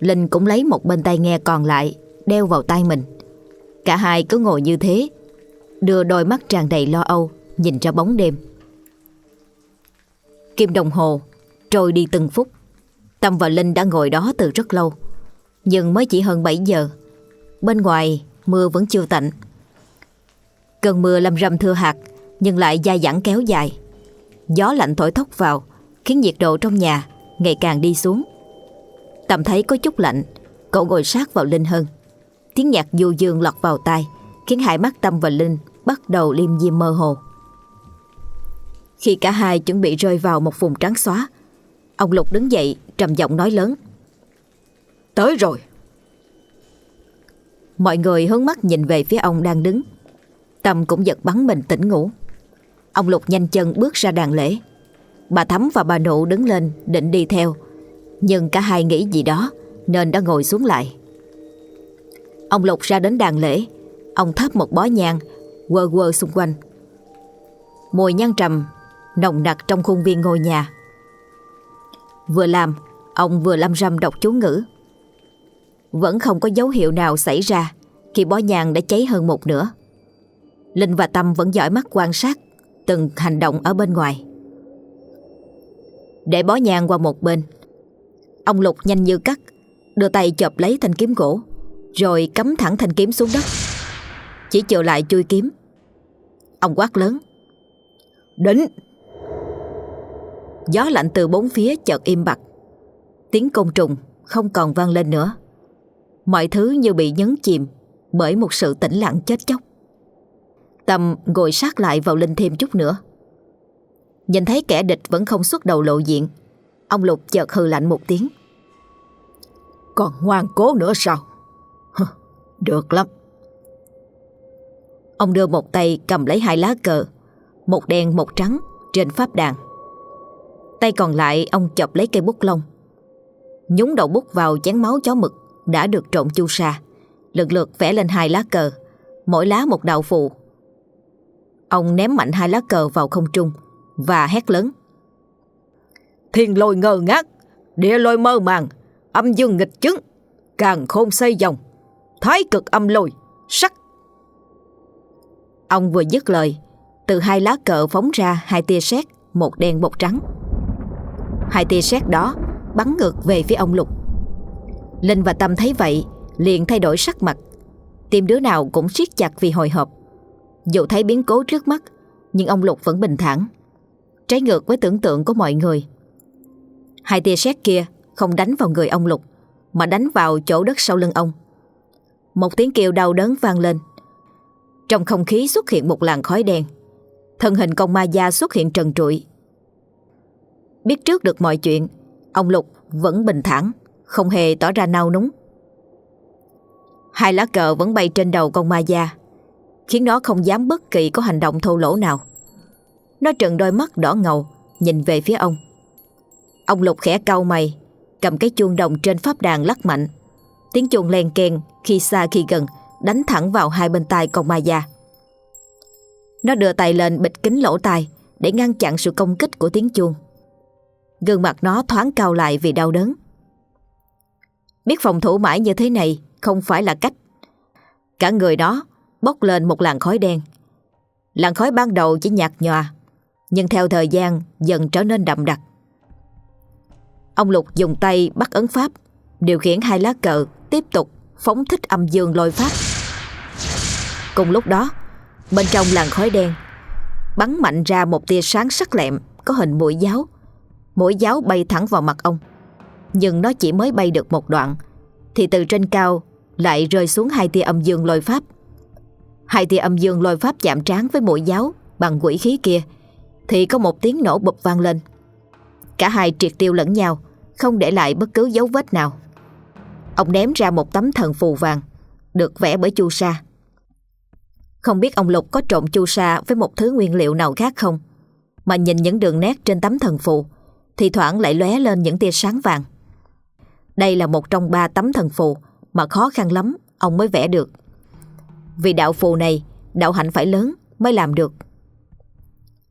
Linh cũng lấy một bên tai nghe còn lại đeo vào tai mình. Cả hai cứ ngồi như thế, đưa đôi mắt tràn đầy lo âu nhìn ra bóng đêm. Kim đồng hồ trôi đi từng phút. Tâm và Linh đã ngồi đó từ rất lâu. Nhưng mới chỉ hơn 7 giờ, Bên ngoài mưa vẫn chưa tạnh. Cơn mưa lâm râm thưa hạt, Nhưng lại dai dẳng kéo dài. Gió lạnh thổi thốc vào, Khiến nhiệt độ trong nhà ngày càng đi xuống. Tâm thấy có chút lạnh, Cậu ngồi sát vào Linh hơn. Tiếng nhạc du dương lọt vào tai, Khiến hai mắt Tâm và Linh Bắt đầu liêm diêm mơ hồ. Khi cả hai chuẩn bị rơi vào một vùng trắng xóa, Ông Lục đứng dậy trầm giọng nói lớn.
Tới rồi.
Mọi người hướng mắt nhìn về phía ông đang đứng. Tâm cũng giật bắn mình tỉnh ngủ. Ông Lục nhanh chân bước ra đàn lễ. Bà Thắm và bà Nụ đứng lên, định đi theo. Nhưng cả hai nghĩ gì đó, Nên đã ngồi xuống lại. Ông Lục ra đến đàn lễ. Ông thắp một bó nhang, Quơ quơ xung quanh. Mùi nhang trầm, Nồng nặc trong khuôn viên ngôi nhà. Vừa làm, Ông vừa lâm râm đọc chú ngữ. Vẫn không có dấu hiệu nào xảy ra Khi bó nhang đã cháy hơn một nửa. Linh và Tâm vẫn dõi mắt quan sát Từng hành động ở bên ngoài. Để bó nhang qua một bên, Ông Lục nhanh như cắt, Đưa tay chộp lấy thanh kiếm gỗ, Rồi cắm thẳng thanh kiếm xuống đất. Chỉ chờ lại chui kiếm. Ông quát lớn, Đỉnh! Gió lạnh từ bốn phía chợt im bặt. Tiếng côn trùng không còn vang lên nữa. Mọi thứ như bị nhấn chìm Bởi một sự tĩnh lặng chết chóc. Tâm ngồi sát lại vào Linh thêm chút nữa. Nhìn thấy kẻ địch vẫn không xuất đầu lộ diện Ông Lục chợt hừ lạnh một tiếng.
Còn ngoan cố nữa sao? Được lắm.
Ông đưa một tay cầm lấy hai lá cờ Một đen một trắng Trên pháp đàn Tay còn lại ông chọc lấy cây bút lông. Nhúng đầu bút vào chén máu chó mực Đã được trộn chu sa. Lượt lượt vẽ lên hai lá cờ Mỗi lá một đạo phù. Ông ném mạnh hai lá cờ vào không trung Và hét lớn.
Thiên lôi ngơ ngác Địa lôi mơ màng Âm dương nghịch chứng Càng khôn xây dòng Thái cực âm lôi Sắc.
Ông vừa dứt lời Từ hai lá cờ phóng ra hai tia sét Một đen một trắng Hai tia sét đó bắn ngược về phía ông Lục. Linh và Tâm thấy vậy, liền thay đổi sắc mặt. Tim đứa nào cũng siết chặt vì hồi hộp. Dù thấy biến cố trước mắt, Nhưng ông Lục vẫn bình thản. Trái ngược với tưởng tượng của mọi người. Hai tia sét kia không đánh vào người ông Lục, Mà đánh vào chỗ đất sau lưng ông. Một tiếng kêu đau đớn vang lên. Trong không khí xuất hiện một làn khói đen. Thân hình con ma da xuất hiện trần trụi. Biết trước được mọi chuyện, Ông Lục vẫn bình thản, Không hề tỏ ra nao núng. Hai lá cờ vẫn bay trên đầu con ma da, Khiến nó không dám bất kỳ có hành động thô lỗ nào. Nó trợn đôi mắt đỏ ngầu, Nhìn về phía ông. Ông Lục khẽ cau mày, Cầm cái chuông đồng trên pháp đàn lắc mạnh. Tiếng chuông len keng Khi xa khi gần, Đánh thẳng vào hai bên tai con ma da. Nó đưa tay lên bịt kính lỗ tai Để ngăn chặn sự công kích của tiếng chuông. Gương mặt nó thoáng cao lại vì đau đớn. Biết phòng thủ mãi như thế này Không phải là cách. Cả người đó bốc lên một làn khói đen. Làn khói ban đầu chỉ nhạt nhòa, Nhưng theo thời gian dần trở nên đậm đặc. Ông Lục dùng tay bắt ấn pháp, Điều khiển hai lá cờ Tiếp tục phóng thích âm dương lôi pháp. Cùng lúc đó, Bên trong làn khói đen Bắn mạnh ra một tia sáng sắc lẹm Có hình mũi giáo. Mũi giáo bay thẳng vào mặt ông. Nhưng nó chỉ mới bay được một đoạn, Thì từ trên cao Lại rơi xuống hai tia âm dương lôi pháp. Hai tia âm dương lôi pháp chạm trán với mũi giáo Bằng quỷ khí kia, Thì có một tiếng nổ bụp vang lên. Cả hai triệt tiêu lẫn nhau, Không để lại bất cứ dấu vết nào. Ông ném ra một tấm thần phù vàng, Được vẽ bởi chu sa. Không biết ông Lục có trộn chu sa Với một thứ nguyên liệu nào khác không, Mà nhìn những đường nét trên tấm thần phù thì thoảng lại lóe lên những tia sáng vàng. Đây là một trong ba tấm thần phù Mà khó khăn lắm Ông mới vẽ được. Vì đạo phù này, Đạo hạnh phải lớn mới làm được.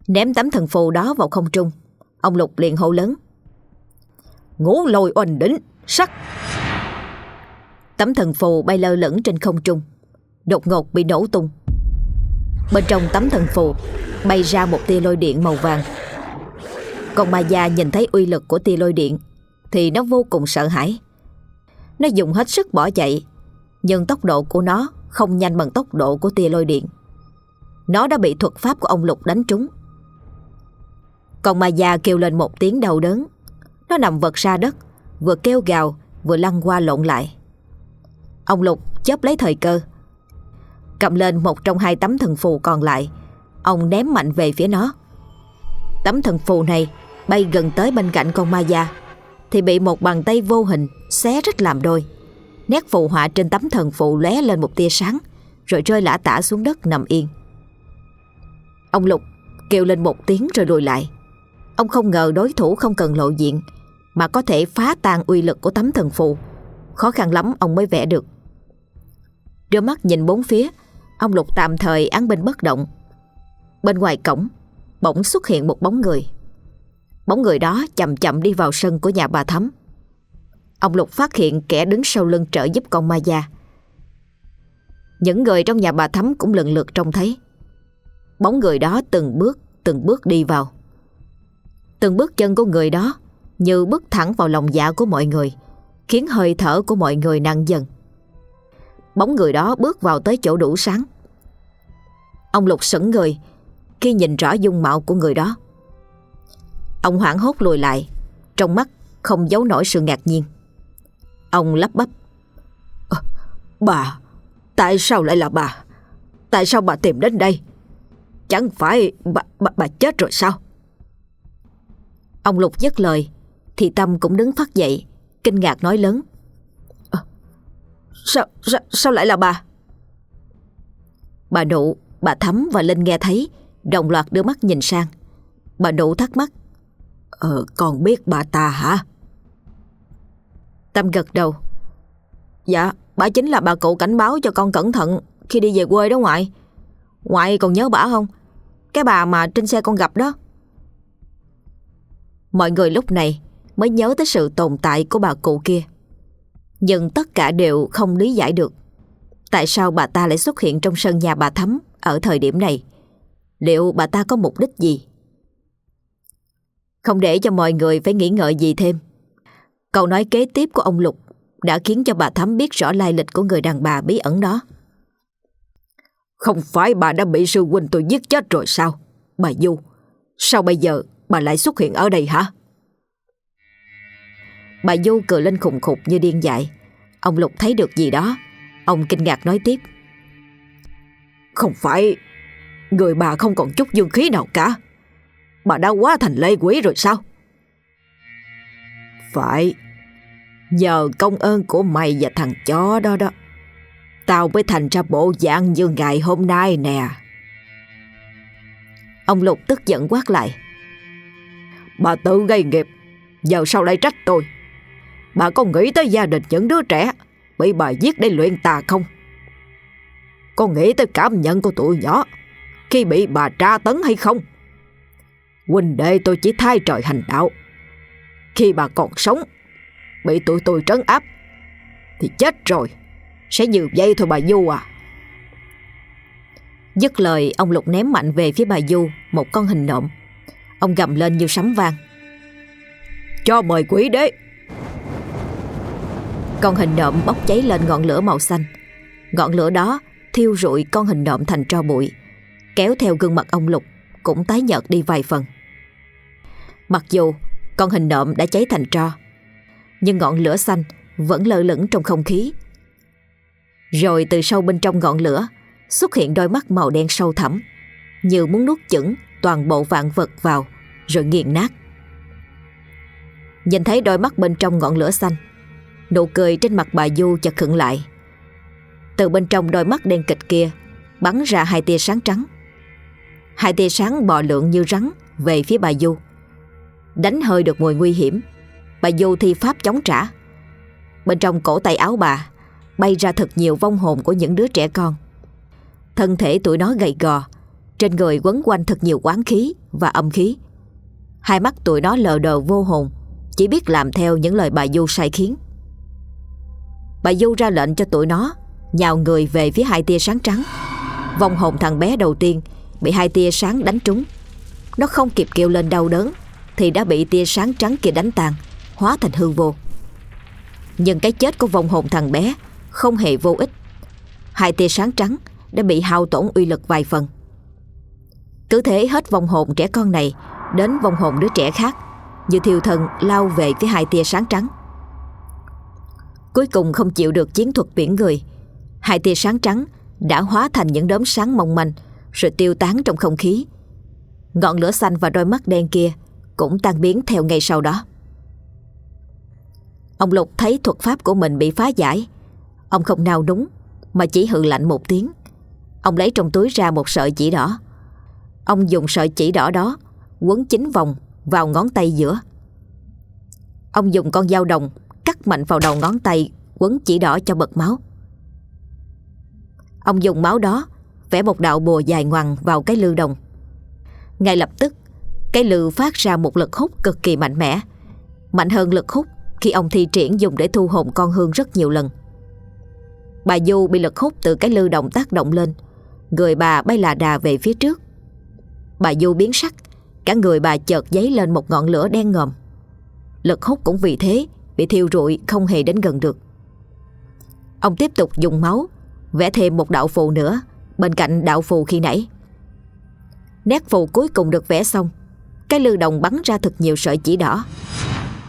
Ném tấm thần phù đó vào không trung, Ông Lục liền hô lớn.
Ngũ lôi oanh đỉnh, Sắc!
Tấm thần phù bay lơ lửng trên không trung, Đột ngột bị nổ tung. Bên trong tấm thần phù Bay ra một tia lôi điện màu vàng. Con ma già nhìn thấy uy lực của tia lôi điện, Thì nó vô cùng sợ hãi. Nó dùng hết sức bỏ chạy, Nhưng tốc độ của nó Không nhanh bằng tốc độ của tia lôi điện. Nó đã bị thuật pháp của ông Lục đánh trúng. Con ma già kêu lên một tiếng đau đớn. Nó nằm vật ra đất, Vừa kêu gào, Vừa lăn qua lộn lại. Ông Lục chớp lấy thời cơ. Cầm lên một trong hai tấm thần phù còn lại. Ông ném mạnh về phía nó. Tấm thần phù này Bay gần tới bên cạnh con ma da, Thì bị một bàn tay vô hình Xé rách làm đôi. Nét phù họa trên tấm thần phụ lóe lên một tia sáng, Rồi rơi lả tả xuống đất nằm yên. Ông Lục kêu lên một tiếng rồi lùi lại. Ông không ngờ đối thủ không cần lộ diện, Mà có thể phá tan uy lực của tấm thần phù Khó khăn lắm ông mới vẽ được. Đưa mắt nhìn bốn phía, Ông Lục tạm thời án binh bất động. Bên ngoài cổng, Bỗng xuất hiện một bóng người. Bóng người đó chậm chậm đi vào sân của nhà bà thấm. Ông Lục phát hiện kẻ đứng sau lưng trợ giúp con ma gia Những người trong nhà bà thấm cũng lần lượt trông thấy. Bóng người đó từng bước Từng bước đi vào. Từng bước chân của người đó Như bước thẳng vào lòng dạ của mọi người, Khiến hơi thở của mọi người nặng dần. Bóng người đó bước vào tới chỗ đủ sáng. Ông Lục sững người Khi nhìn rõ dung mạo của người đó. Ông hoảng hốt lùi lại Trong mắt không giấu nổi sự ngạc nhiên. Ông lắp bắp.
À, Bà Tại sao lại là bà? Tại sao bà tìm đến đây? Chẳng phải bà, bà, bà chết rồi sao?
Ông Lục dứt lời Thì Tâm cũng đứng phát dậy Kinh ngạc nói lớn.
À, sao, sao, sao lại là bà?
Bà Nụ, bà Thắm và Linh nghe thấy Đồng loạt đưa mắt nhìn sang. Bà Nụ thắc mắc.
Ờ con biết bà ta hả?
Tâm gật đầu
Dạ bà chính là bà cụ cảnh báo cho con cẩn thận Khi đi về quê đó ngoại Ngoại còn nhớ bà không? Cái bà mà trên xe con gặp đó
Mọi người lúc này mới nhớ tới sự tồn tại của bà cụ kia Nhưng tất cả đều không lý giải được Tại sao bà ta lại xuất hiện trong sân nhà bà Thắm ở thời điểm này? Liệu bà ta có mục đích gì? Không để cho mọi người phải nghĩ ngợi gì thêm Câu nói kế tiếp của ông Lục đã khiến cho bà Thắm biết rõ lai lịch của người đàn bà bí ẩn đó.
Không phải bà đã bị sư huynh tôi giết chết rồi sao? Bà Du, sao bây giờ bà lại xuất hiện ở đây hả?
Bà Du cười lên khùng khục như điên dại. Ông Lục thấy được gì đó. Ông kinh ngạc nói tiếp.
Không phải người bà không còn chút dương khí nào cả. Bà đã quá thành lê quý rồi sao? Phải, nhờ công ơn của mày và thằng chó đó đó. Tao mới thành ra bộ dạng như ngày hôm nay nè.
Ông Lục tức giận quát lại.
Bà tự gây nghiệp, giờ sao lại trách tôi? Bà có nghĩ tới gia đình những đứa trẻ bị bà giết để luyện tà không? Có nghĩ tới cảm nhận của tụi nhỏ khi bị bà tra tấn hay không? Huynh đệ tôi chỉ thay trời hành đạo. Khi bà còn sống, bị tụi tôi trấn áp, thì chết rồi. Sẽ như vậy thôi bà Du à.
Dứt lời ông Lục ném mạnh về phía bà Du một con hình nộm. Ông gầm lên như sấm vang.
Cho mời quỷ đế.
Con hình nộm bốc cháy lên ngọn lửa màu xanh. Ngọn lửa đó thiêu rụi con hình nộm thành tro bụi, kéo theo gương mặt ông Lục cũng tái nhợt đi vài phần. Mặc dù con hình nộm đã cháy thành tro, nhưng ngọn lửa xanh vẫn lơ lửng trong không khí. Rồi từ sâu bên trong ngọn lửa xuất hiện đôi mắt màu đen sâu thẳm, như muốn nuốt chửng toàn bộ vạn vật vào rồi nghiền nát. Nhìn thấy đôi mắt bên trong ngọn lửa xanh, nụ cười trên mặt bà Du chợt khựng lại. Từ bên trong đôi mắt đen kịch kia bắn ra hai tia sáng trắng. Hai tia sáng bò lượn như rắn về phía bà Du. Đánh hơi được mùi nguy hiểm, bà Du thi pháp chống trả. Bên trong cổ tay áo bà bay ra thật nhiều vong hồn của những đứa trẻ con. Thân thể tụi nó gầy gò, trên người quấn quanh thật nhiều quán khí và âm khí. Hai mắt tụi nó lờ đờ vô hồn, chỉ biết làm theo những lời bà Du sai khiến. Bà Du ra lệnh cho tụi nó nhào người về phía hai tia sáng trắng. Vong hồn thằng bé đầu tiên bị hai tia sáng đánh trúng. Nó không kịp kêu lên đau đớn thì đã bị tia sáng trắng kia đánh tàn, hóa thành hư vô. Nhưng cái chết của vong hồn thằng bé không hề vô ích. Hai tia sáng trắng đã bị hao tổn uy lực vài phần. Cứ thế hết vong hồn trẻ con này đến vong hồn đứa trẻ khác, như thiêu thần lao về phía hai tia sáng trắng. Cuối cùng không chịu được chiến thuật biển người, hai tia sáng trắng đã hóa thành những đốm sáng mong manh rồi tiêu tán trong không khí. Ngọn lửa xanh và đôi mắt đen kia cũng tan biến theo ngay sau đó. Ông Lục thấy thuật pháp của mình bị phá giải. Ông không nào đúng mà chỉ hự lạnh một tiếng. Ông lấy trong túi ra một sợi chỉ đỏ. Ông dùng sợi chỉ đỏ đó quấn chín vòng vào ngón tay giữa. Ông dùng con dao đồng cắt mạnh vào đầu ngón tay quấn chỉ đỏ cho bật máu. Ông dùng máu đó vẽ một đạo bùa dài ngoằng vào cái lư đồng. Ngay lập tức, cái lư phát ra một lực hút cực kỳ mạnh mẽ, mạnh hơn lực hút khi ông thi triển dùng để thu hồn con hương rất nhiều lần. Bà Du bị lực hút từ cái lư động tác động lên, người bà bay là đà về phía trước. Bà Du biến sắc, cả người bà chợt giấy lên một ngọn lửa đen ngòm. Lực hút cũng vì thế bị thiêu rụi không hề đến gần được. Ông tiếp tục dùng máu vẽ thêm một đạo phù nữa bên cạnh đạo phù khi nãy. Nét phù cuối cùng được vẽ xong, cái lư đồng bắn ra thật nhiều sợi chỉ đỏ.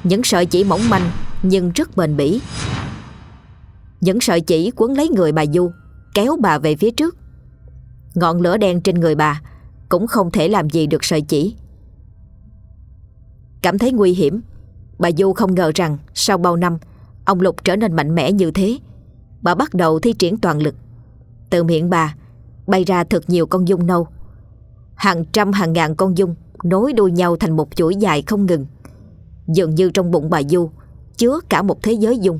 Những sợi chỉ mỏng manh nhưng rất bền bỉ. Những sợi chỉ quấn lấy người bà Du, kéo bà về phía trước. Ngọn lửa đen trên người bà cũng không thể làm gì được sợi chỉ. Cảm thấy nguy hiểm, bà Du không ngờ rằng sau bao năm ông Lục trở nên mạnh mẽ như thế Bà bắt đầu thi triển toàn lực Từ miệng bà Bay ra thật nhiều con dung nâu Hàng trăm hàng ngàn con dung Nối đuôi nhau thành một chuỗi dài không ngừng. Dường như trong bụng bà Du Chứa cả một thế giới dung.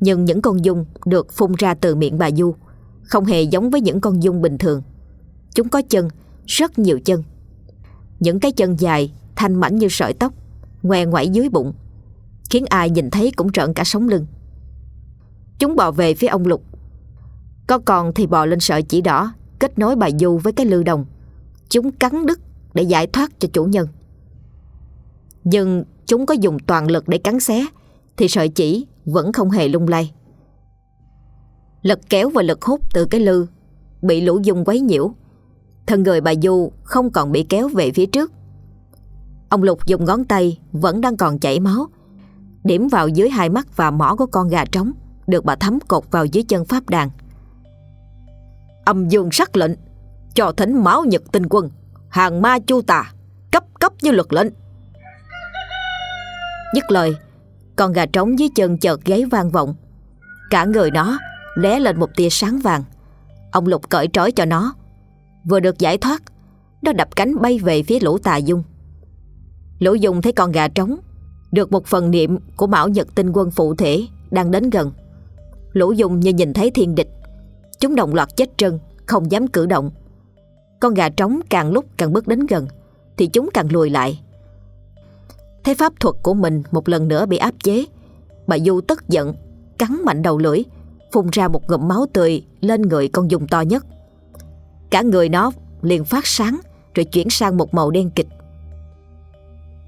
Nhưng những con dung Được phun ra từ miệng bà Du Không hề giống với những con dung bình thường. Chúng có chân, Rất nhiều chân. Những cái chân dài, Thanh mảnh như sợi tóc, Ngoe ngoải dưới bụng, Khiến ai nhìn thấy cũng trợn cả sống lưng. Chúng bò về phía ông Lục. Có còn thì bò lên sợi chỉ đỏ, Kết nối bà Du với cái lư đồng. Chúng cắn đứt để giải thoát cho chủ nhân. Nhưng chúng có dùng toàn lực để cắn xé, Thì sợi chỉ vẫn không hề lung lay. Lực kéo và lực hút từ cái lư Bị lũ dung quấy nhiễu. Thân người bà Du không còn bị kéo về phía trước. Ông Lục dùng ngón tay Vẫn đang còn chảy máu. Điểm vào dưới hai mắt và mỏ của con gà trống Được bà thấm cột vào dưới chân pháp đàn. Âm dương sắc lệnh. Cho thánh máu nhật tinh quân, Hàng ma chu tà, Cấp cấp như luật lệnh. Dứt lời, Con gà trống dưới chân chợt gáy vang vọng. Cả người nó lóe lên một tia sáng vàng. Ông Lục cởi trói cho nó. Vừa được giải thoát, Nó đập cánh bay về phía lũ tà dung. Lũ dung thấy con gà trống Được một phần niệm của Mão Nhật tinh quân phụ thể Đang đến gần. Lũ dung như nhìn thấy thiên địch. Chúng đồng loạt chết trân, Không dám cử động. Con gà trống càng lúc càng bước đến gần, Thì chúng càng lùi lại. Thấy pháp thuật của mình một lần nữa bị áp chế, Bà Du tức giận, Cắn mạnh đầu lưỡi, Phun ra một ngụm máu tươi Lên người con dùng to nhất. Cả người nó liền phát sáng Rồi chuyển sang một màu đen kịch.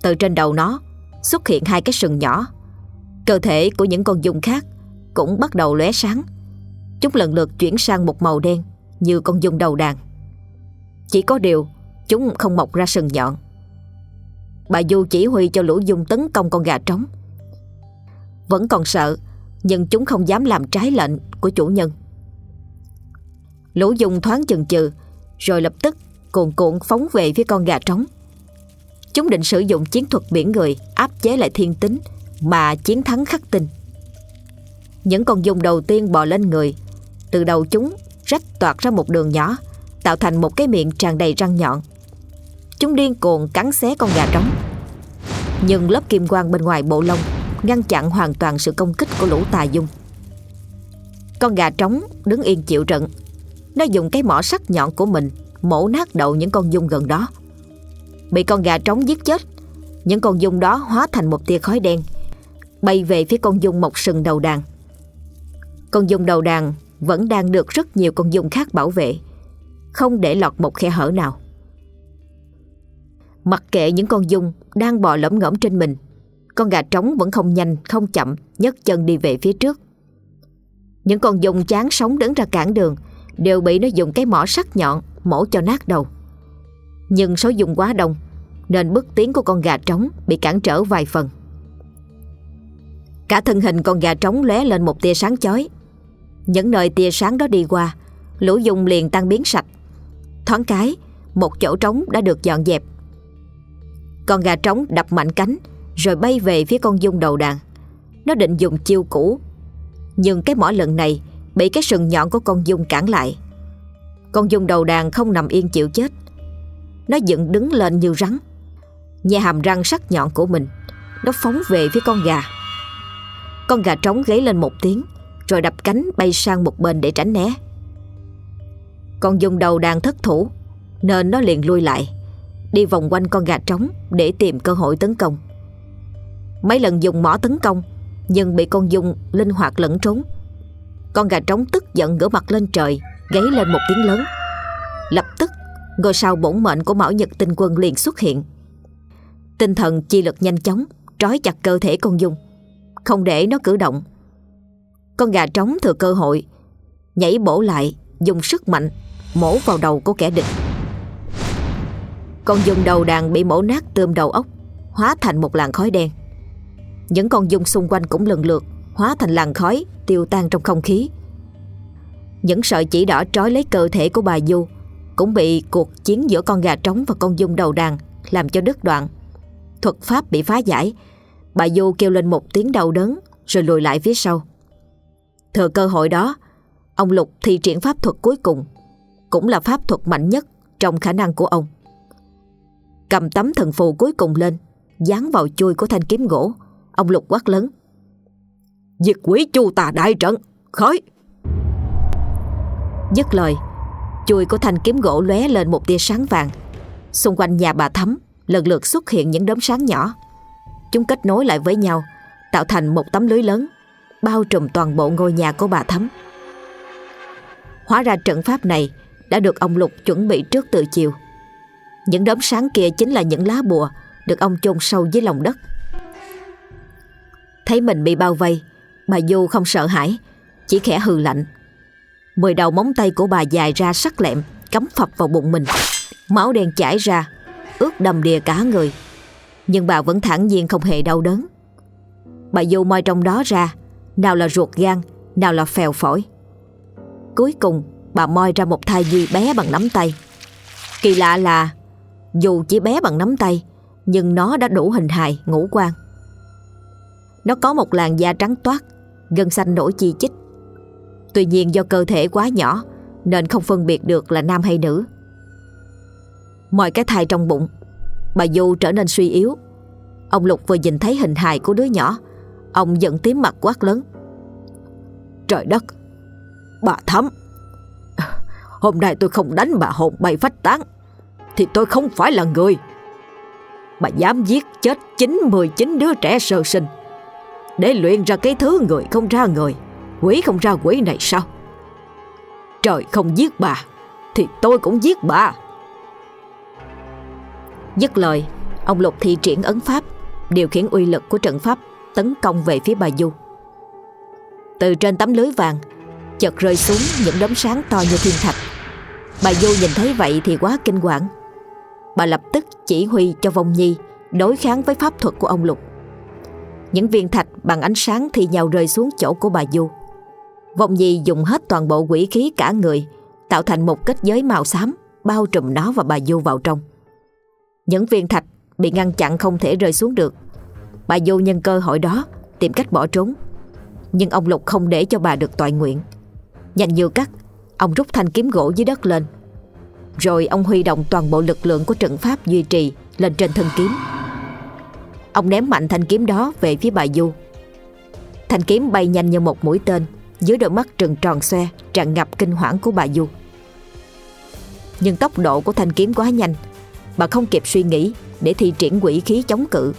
Từ trên đầu nó Xuất hiện hai cái sừng nhỏ. Cơ thể của những con dùng khác Cũng bắt đầu lóe sáng. Chúng lần lượt chuyển sang một màu đen Như con dung đầu đàn. Chỉ có điều, Chúng không mọc ra sừng nhọn. Bà Du chỉ huy cho lũ dung tấn công con gà trống. Vẫn còn sợ, Nhưng chúng không dám làm trái lệnh của chủ nhân. Lũ dung thoáng chừng chừ, Rồi lập tức cuồn cuộn phóng về phía con gà trống. Chúng định sử dụng chiến thuật biển người Áp chế lại thiên tính Mà chiến thắng khắc tinh. Những con dung đầu tiên bò lên người, Từ đầu chúng rách toạt ra một đường nhỏ Tạo thành một cái miệng tràn đầy răng nhọn. Chúng điên cuồng cắn xé con gà trống. Nhưng lớp kim quang bên ngoài bộ lông Ngăn chặn hoàn toàn sự công kích của lũ tà dung. Con gà trống đứng yên chịu trận. Nó dùng cái mỏ sắc nhọn của mình Mổ nát đầu những con dung gần đó. Bị con gà trống giết chết, Những con dung đó hóa thành một tia khói đen, Bay về phía con dung mọc sừng đầu đàn. Con dung đầu đàn Vẫn đang được rất nhiều con dung khác bảo vệ. Không để lọt một khe hở nào. Mặc kệ những con dung đang bò lẫm ngõm trên mình, Con gà trống vẫn không nhanh, không chậm, nhấc chân đi về phía trước. Những con dung chán sống đứng ra cản đường Đều bị nó dùng cái mỏ sắc nhọn mổ cho nát đầu. Nhưng số dung quá đông, Nên bước tiến của con gà trống bị cản trở vài phần. Cả thân hình con gà trống lóe lên một tia sáng chói. Những nơi tia sáng đó đi qua, Lũ dung liền tan biến sạch. Thoáng cái, Một chỗ trống đã được dọn dẹp. Con gà trống đập mạnh cánh, Rồi bay về phía con dung đầu đàn. Nó định dùng chiêu cũ, Nhưng cái mỏ lần này Bị cái sừng nhọn của con dung cản lại. Con dung đầu đàn không nằm yên chịu chết. Nó dựng đứng lên như rắn. Nhẹ hàm răng sắc nhọn của mình, Nó phóng về phía con gà. Con gà trống gáy lên một tiếng, Rồi đập cánh bay sang một bên để tránh né. Con dung đầu đang thất thủ, Nên nó liền lui lại, Đi vòng quanh con gà trống Để tìm cơ hội tấn công. Mấy lần dùng mỏ tấn công, Nhưng bị con dung linh hoạt lẫn trốn. Con gà trống tức giận ngửa mặt lên trời, Gáy lên một tiếng lớn. Lập tức, Ngôi sao bổn mệnh của Mão Nhật tinh quân liền xuất hiện. Tinh thần chi lực nhanh chóng, Trói chặt cơ thể con dung. Không để nó cử động. Con gà trống thừa cơ hội, Nhảy bổ lại, Dùng sức mạnh Mổ vào đầu của kẻ địch. Con dung đầu đàn bị mổ nát tươm đầu ốc Hóa thành một làn khói đen. Những con dung xung quanh cũng lần lượt Hóa thành làn khói tiêu tan trong không khí. Những sợi chỉ đỏ trói lấy cơ thể của bà Du Cũng bị cuộc chiến giữa con gà trống và con dung đầu đàn Làm cho đứt đoạn. Thuật pháp bị phá giải, Bà Du kêu lên một tiếng đau đớn Rồi lùi lại phía sau. Thừa cơ hội đó, Ông Lục thi triển pháp thuật cuối cùng cũng là pháp thuật mạnh nhất Trong khả năng của ông. Cầm tấm thần phù cuối cùng lên, Dán vào chui của thanh kiếm gỗ. Ông Lục quát lớn.
Diệt quỷ chu tà đại trận Khởi
Dứt lời, Chui của thanh kiếm gỗ lóe lên một tia sáng vàng. Xung quanh nhà bà Thắm Lần lượt xuất hiện những đốm sáng nhỏ. Chúng kết nối lại với nhau, Tạo thành một tấm lưới lớn, Bao trùm toàn bộ ngôi nhà của bà Thắm. Hóa ra trận pháp này đã được ông Lục chuẩn bị trước từ chiều. Những đốm sáng kia chính là những lá bùa Được ông chôn sâu dưới lòng đất. Thấy mình bị bao vây, Bà Du không sợ hãi, Chỉ khẽ hừ lạnh. Mười đầu móng tay của bà dài ra sắc lẹm, Cắm phập vào bụng mình. Máu đen chảy ra, Ướt đầm đìa cả người. Nhưng bà vẫn thản nhiên không hề đau đớn. Bà Du moi trong đó ra, Nào là ruột gan, Nào là phèo phổi. Cuối cùng bà moi ra một thai nhi bé bằng nắm tay. Kỳ lạ là Dù chỉ bé bằng nắm tay Nhưng nó đã đủ hình hài, ngũ quan. Nó có một làn da trắng toát Gân xanh nổi chi chít. Tuy nhiên do cơ thể quá nhỏ Nên không phân biệt được là nam hay nữ. Mọi cái thai trong bụng Bà Du trở nên suy yếu. Ông Lục vừa nhìn thấy hình hài của đứa nhỏ Ông giận tím mặt quát lớn.
Trời đất Bà Thắm. Hôm nay tôi không đánh bà hồn bay phách tán. Thì tôi không phải là người. Bà dám giết chết 9-19 đứa trẻ sơ sinh. Để luyện ra cái thứ người không ra người, Quỷ không ra quỷ này sao? Trời không giết bà, Thì tôi cũng giết bà.
Dứt lời, Ông Lục thi triển ấn pháp, Điều khiển uy lực của trận pháp Tấn công về phía bà Du. Từ trên tấm lưới vàng, Chợt rơi xuống những đống sáng to như thiên thạch. Bà Du nhìn thấy vậy thì quá kinh hoàng Bà lập tức chỉ huy cho Vong Nhi Đối kháng với pháp thuật của ông Lục. Những viên thạch bằng ánh sáng thì nhào rơi xuống chỗ của bà Du. Vong Nhi dùng hết toàn bộ quỷ khí cả người, Tạo thành một kết giới màu xám, Bao trùm nó và bà Du vào trong. Những viên thạch bị ngăn chặn không thể rơi xuống được. Bà Du nhân cơ hội đó, Tìm cách bỏ trốn. Nhưng ông Lục không để cho bà được toại nguyện. Nhanh như cắt Ông rút thanh kiếm gỗ dưới đất lên. Rồi ông huy động toàn bộ lực lượng của trận pháp duy trì Lên trên thân kiếm. Ông ném mạnh thanh kiếm đó về phía bà Du. Thanh kiếm bay nhanh như một mũi tên, Dưới đôi mắt trừng tròn xoe, Tràn ngập kinh hoảng của bà Du. Nhưng tốc độ của thanh kiếm quá nhanh, Bà không kịp suy nghĩ Để thi triển quỷ khí chống cự.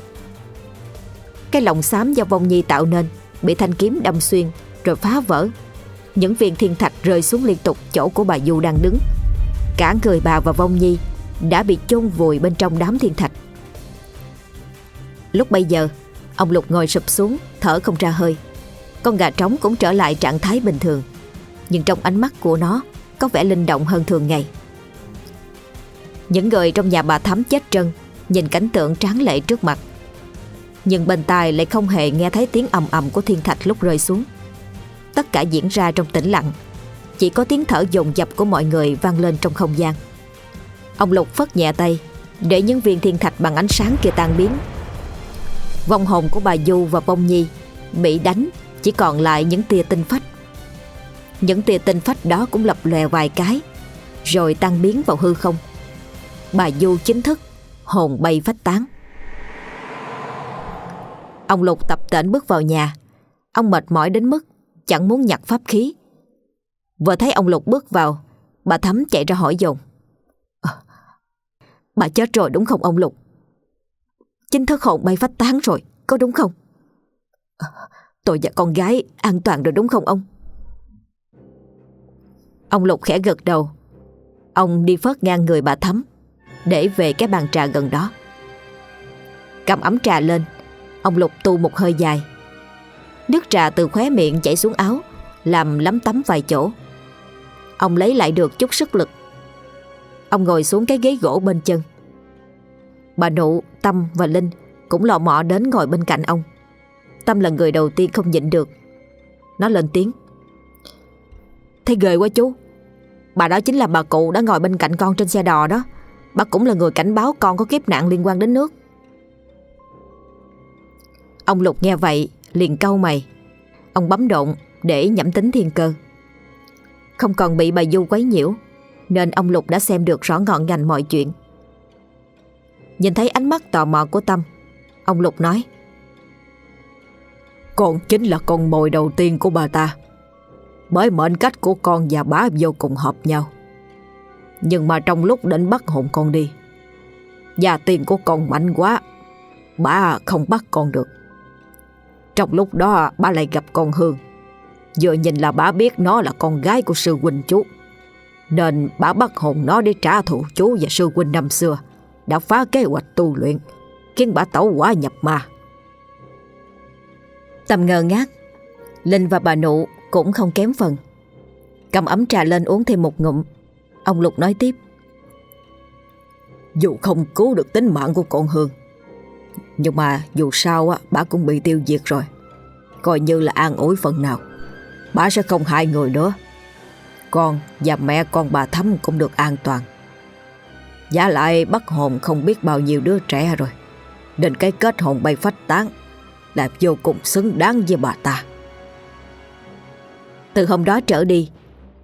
Cái lòng xám do vong nhi tạo nên Bị thanh kiếm đâm xuyên Rồi phá vỡ những viên thiên thạch rơi xuống liên tục, chỗ của bà Du đang đứng. Cả người bà và Vong Nhi Đã bị chôn vùi bên trong đám thiên thạch. Lúc bây giờ, Ông Lục ngồi sụp xuống, Thở không ra hơi. Con gà trống cũng trở lại trạng thái bình thường. Nhưng trong ánh mắt của nó, Có vẻ linh động hơn thường ngày. Những người trong nhà bà Thắm chết trân Nhìn cảnh tượng tráng lệ trước mặt. Nhưng bên tai lại không hề nghe thấy tiếng ầm ầm của thiên thạch lúc rơi xuống. Tất cả diễn ra trong tĩnh lặng. Chỉ có tiếng thở dồn dập của mọi người vang lên trong không gian. Ông Lục phất nhẹ tay, Để những viên thiên thạch bằng ánh sáng kia tan biến. Vong hồn của bà Du và Bông Nhi Bị đánh Chỉ còn lại những tia tinh phách. Những tia tinh phách đó cũng lập lòe vài cái, Rồi tan biến vào hư không. Bà Du chính thức Hồn bay phách tán. Ông Lục tập tễnh bước vào nhà. Ông mệt mỏi đến mức chẳng muốn nhặt pháp khí. Vừa thấy ông Lục bước vào, bà Thắm chạy ra hỏi dồn. À, bà chết rồi đúng không ông Lục? Chính thức hồn bay phách tán rồi, có đúng không? À, tôi và con gái an toàn rồi đúng không ông? Ông Lục khẽ gật đầu. Ông đi phớt ngang người bà Thắm, để về cái bàn trà gần đó. Cầm ấm trà lên, ông Lục tu một hơi dài. Nước trà từ khóe miệng chảy xuống áo Làm lấm tấm vài chỗ. Ông lấy lại được chút sức lực. Ông ngồi xuống cái ghế gỗ bên chân. Bà Nụ, Tâm và Linh Cũng lò mọ đến ngồi bên cạnh ông. Tâm là người đầu tiên không nhịn được. Nó lên tiếng. Thấy ghê quá chú. Bà đó chính là bà cụ đã ngồi bên cạnh con trên xe đò đó. Bà cũng là người cảnh báo con có kiếp nạn liên quan đến nước. Ông Lục nghe vậy liền câu mày Ông bấm động để nhẩm tính thiên cơ. Không còn bị bà Du quấy nhiễu nên ông Lục đã xem được rõ ngọn ngành mọi chuyện. Nhìn thấy ánh mắt tò mò của Tâm, ông Lục nói
Con chính là con mồi đầu tiên của bà ta. Bởi mệnh cách của con và bá vô cùng hợp nhau. Nhưng mà trong lúc định bắt hồn con đi, gia tiền của con mạnh quá, bà không bắt con được. Trong lúc đó bà lại gặp con Hương. Vừa nhìn là bà biết nó là con gái của sư huynh chú. Nên bà bắt hồn nó để trả thù chú và sư huynh năm xưa. Đã phá kế hoạch tu luyện Khiến bà tẩu quả nhập ma.
Tâm ngờ ngác Linh và bà nụ cũng không kém phần. Cầm ấm trà lên uống thêm một ngụm. Ông Lục nói tiếp.
Dù không cứu được tính mạng của con Hương nhưng mà dù sao á, bà cũng bị tiêu diệt rồi. Coi như là an ủi phần nào. Bà sẽ không hại người nữa. Con và mẹ con bà Thắm cũng được an toàn. Giá lại bắt hồn không biết bao nhiêu đứa trẻ rồi. Nên cái kết hồn bay phách tán Là vô cùng xứng đáng với bà ta.
Từ hôm đó trở đi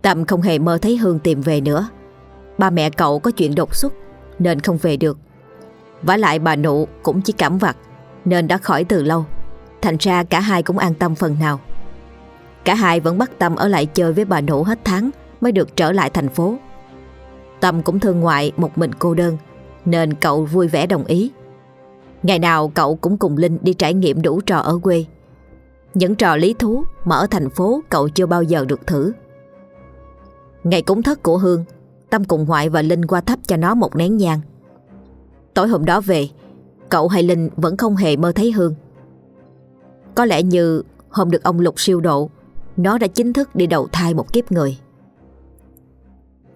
Tâm không hề mơ thấy Hương tìm về nữa. Ba mẹ cậu có chuyện đột xuất Nên không về được vả lại bà nụ cũng chỉ cảm vặt, Nên đã khỏi từ lâu. Thành ra cả hai cũng an tâm phần nào. Cả hai vẫn bắt Tâm ở lại chơi với bà nụ hết tháng Mới được trở lại thành phố. Tâm cũng thương ngoại một mình cô đơn, Nên cậu vui vẻ đồng ý. Ngày nào cậu cũng cùng Linh đi trải nghiệm đủ trò ở quê. Những trò lý thú mà ở thành phố cậu chưa bao giờ được thử. Ngày cúng thất của Hương, Tâm cùng Hoại và Linh qua thắp cho nó một nén nhang. Tối hôm đó về, Cậu hay Linh vẫn không hề mơ thấy Hương. Có lẽ như hôm được ông Lục siêu độ, Nó đã chính thức đi đầu thai một kiếp người.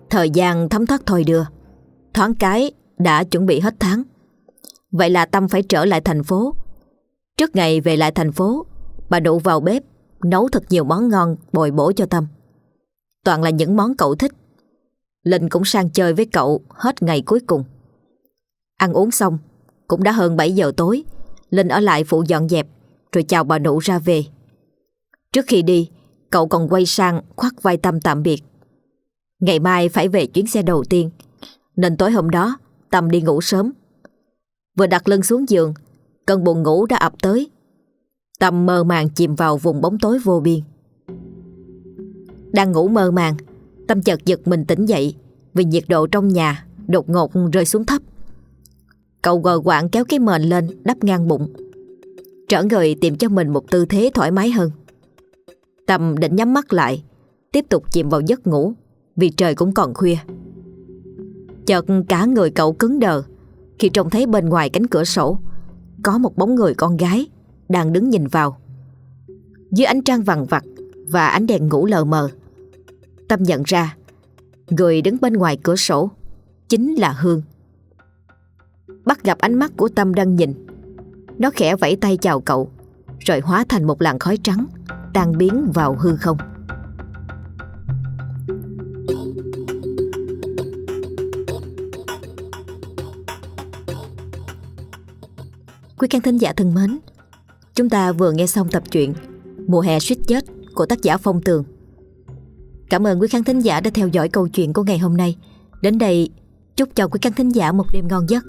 Thời gian thấm thoát thôi đưa, Thoáng cái đã chuẩn bị hết tháng. Vậy là Tâm phải trở lại thành phố. Trước ngày về lại thành phố, Bà đụ vào bếp, Nấu thật nhiều món ngon bồi bổ cho Tâm. Toàn là những món cậu thích. Linh cũng sang chơi với cậu Hết ngày cuối cùng. Ăn uống xong, Cũng đã hơn 7 giờ tối, Linh ở lại phụ dọn dẹp, Rồi chào bà nụ ra về. Trước khi đi, Cậu còn quay sang khoác vai Tâm tạm biệt. Ngày mai phải về chuyến xe đầu tiên, Nên tối hôm đó, Tâm đi ngủ sớm. Vừa đặt lưng xuống giường, Cơn buồn ngủ đã ập tới. Tâm mơ màng chìm vào vùng bóng tối vô biên. Đang ngủ mơ màng, Tâm chợt giật mình tỉnh dậy, Vì nhiệt độ trong nhà Đột ngột rơi xuống thấp. Cậu gờ quạng kéo cái mền lên, Đắp ngang bụng. Trở người tìm cho mình một tư thế thoải mái hơn. Tâm định nhắm mắt lại, Tiếp tục chìm vào giấc ngủ, Vì trời cũng còn khuya. Chợt cả người cậu cứng đờ, Khi trông thấy bên ngoài cánh cửa sổ, Có một bóng người con gái Đang đứng nhìn vào. Dưới ánh trăng vằn vặt Và ánh đèn ngủ lờ mờ, Tâm nhận ra, Người đứng bên ngoài cửa sổ Chính là Hương. Bắt gặp ánh mắt của Tâm đang nhìn. Nó khẽ vẫy tay chào cậu, Rồi hóa thành một làn khói trắng Tan biến vào hư không. Quý khán thính giả thân mến, Chúng ta vừa nghe xong tập truyện Mùa hè suýt chết của tác giả Phong Tường. Cảm ơn quý khán thính giả đã theo dõi câu chuyện của ngày hôm nay. Đến đây, chúc cho quý khán thính giả một đêm ngon giấc.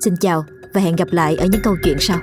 Xin chào và hẹn gặp lại ở những câu chuyện sau.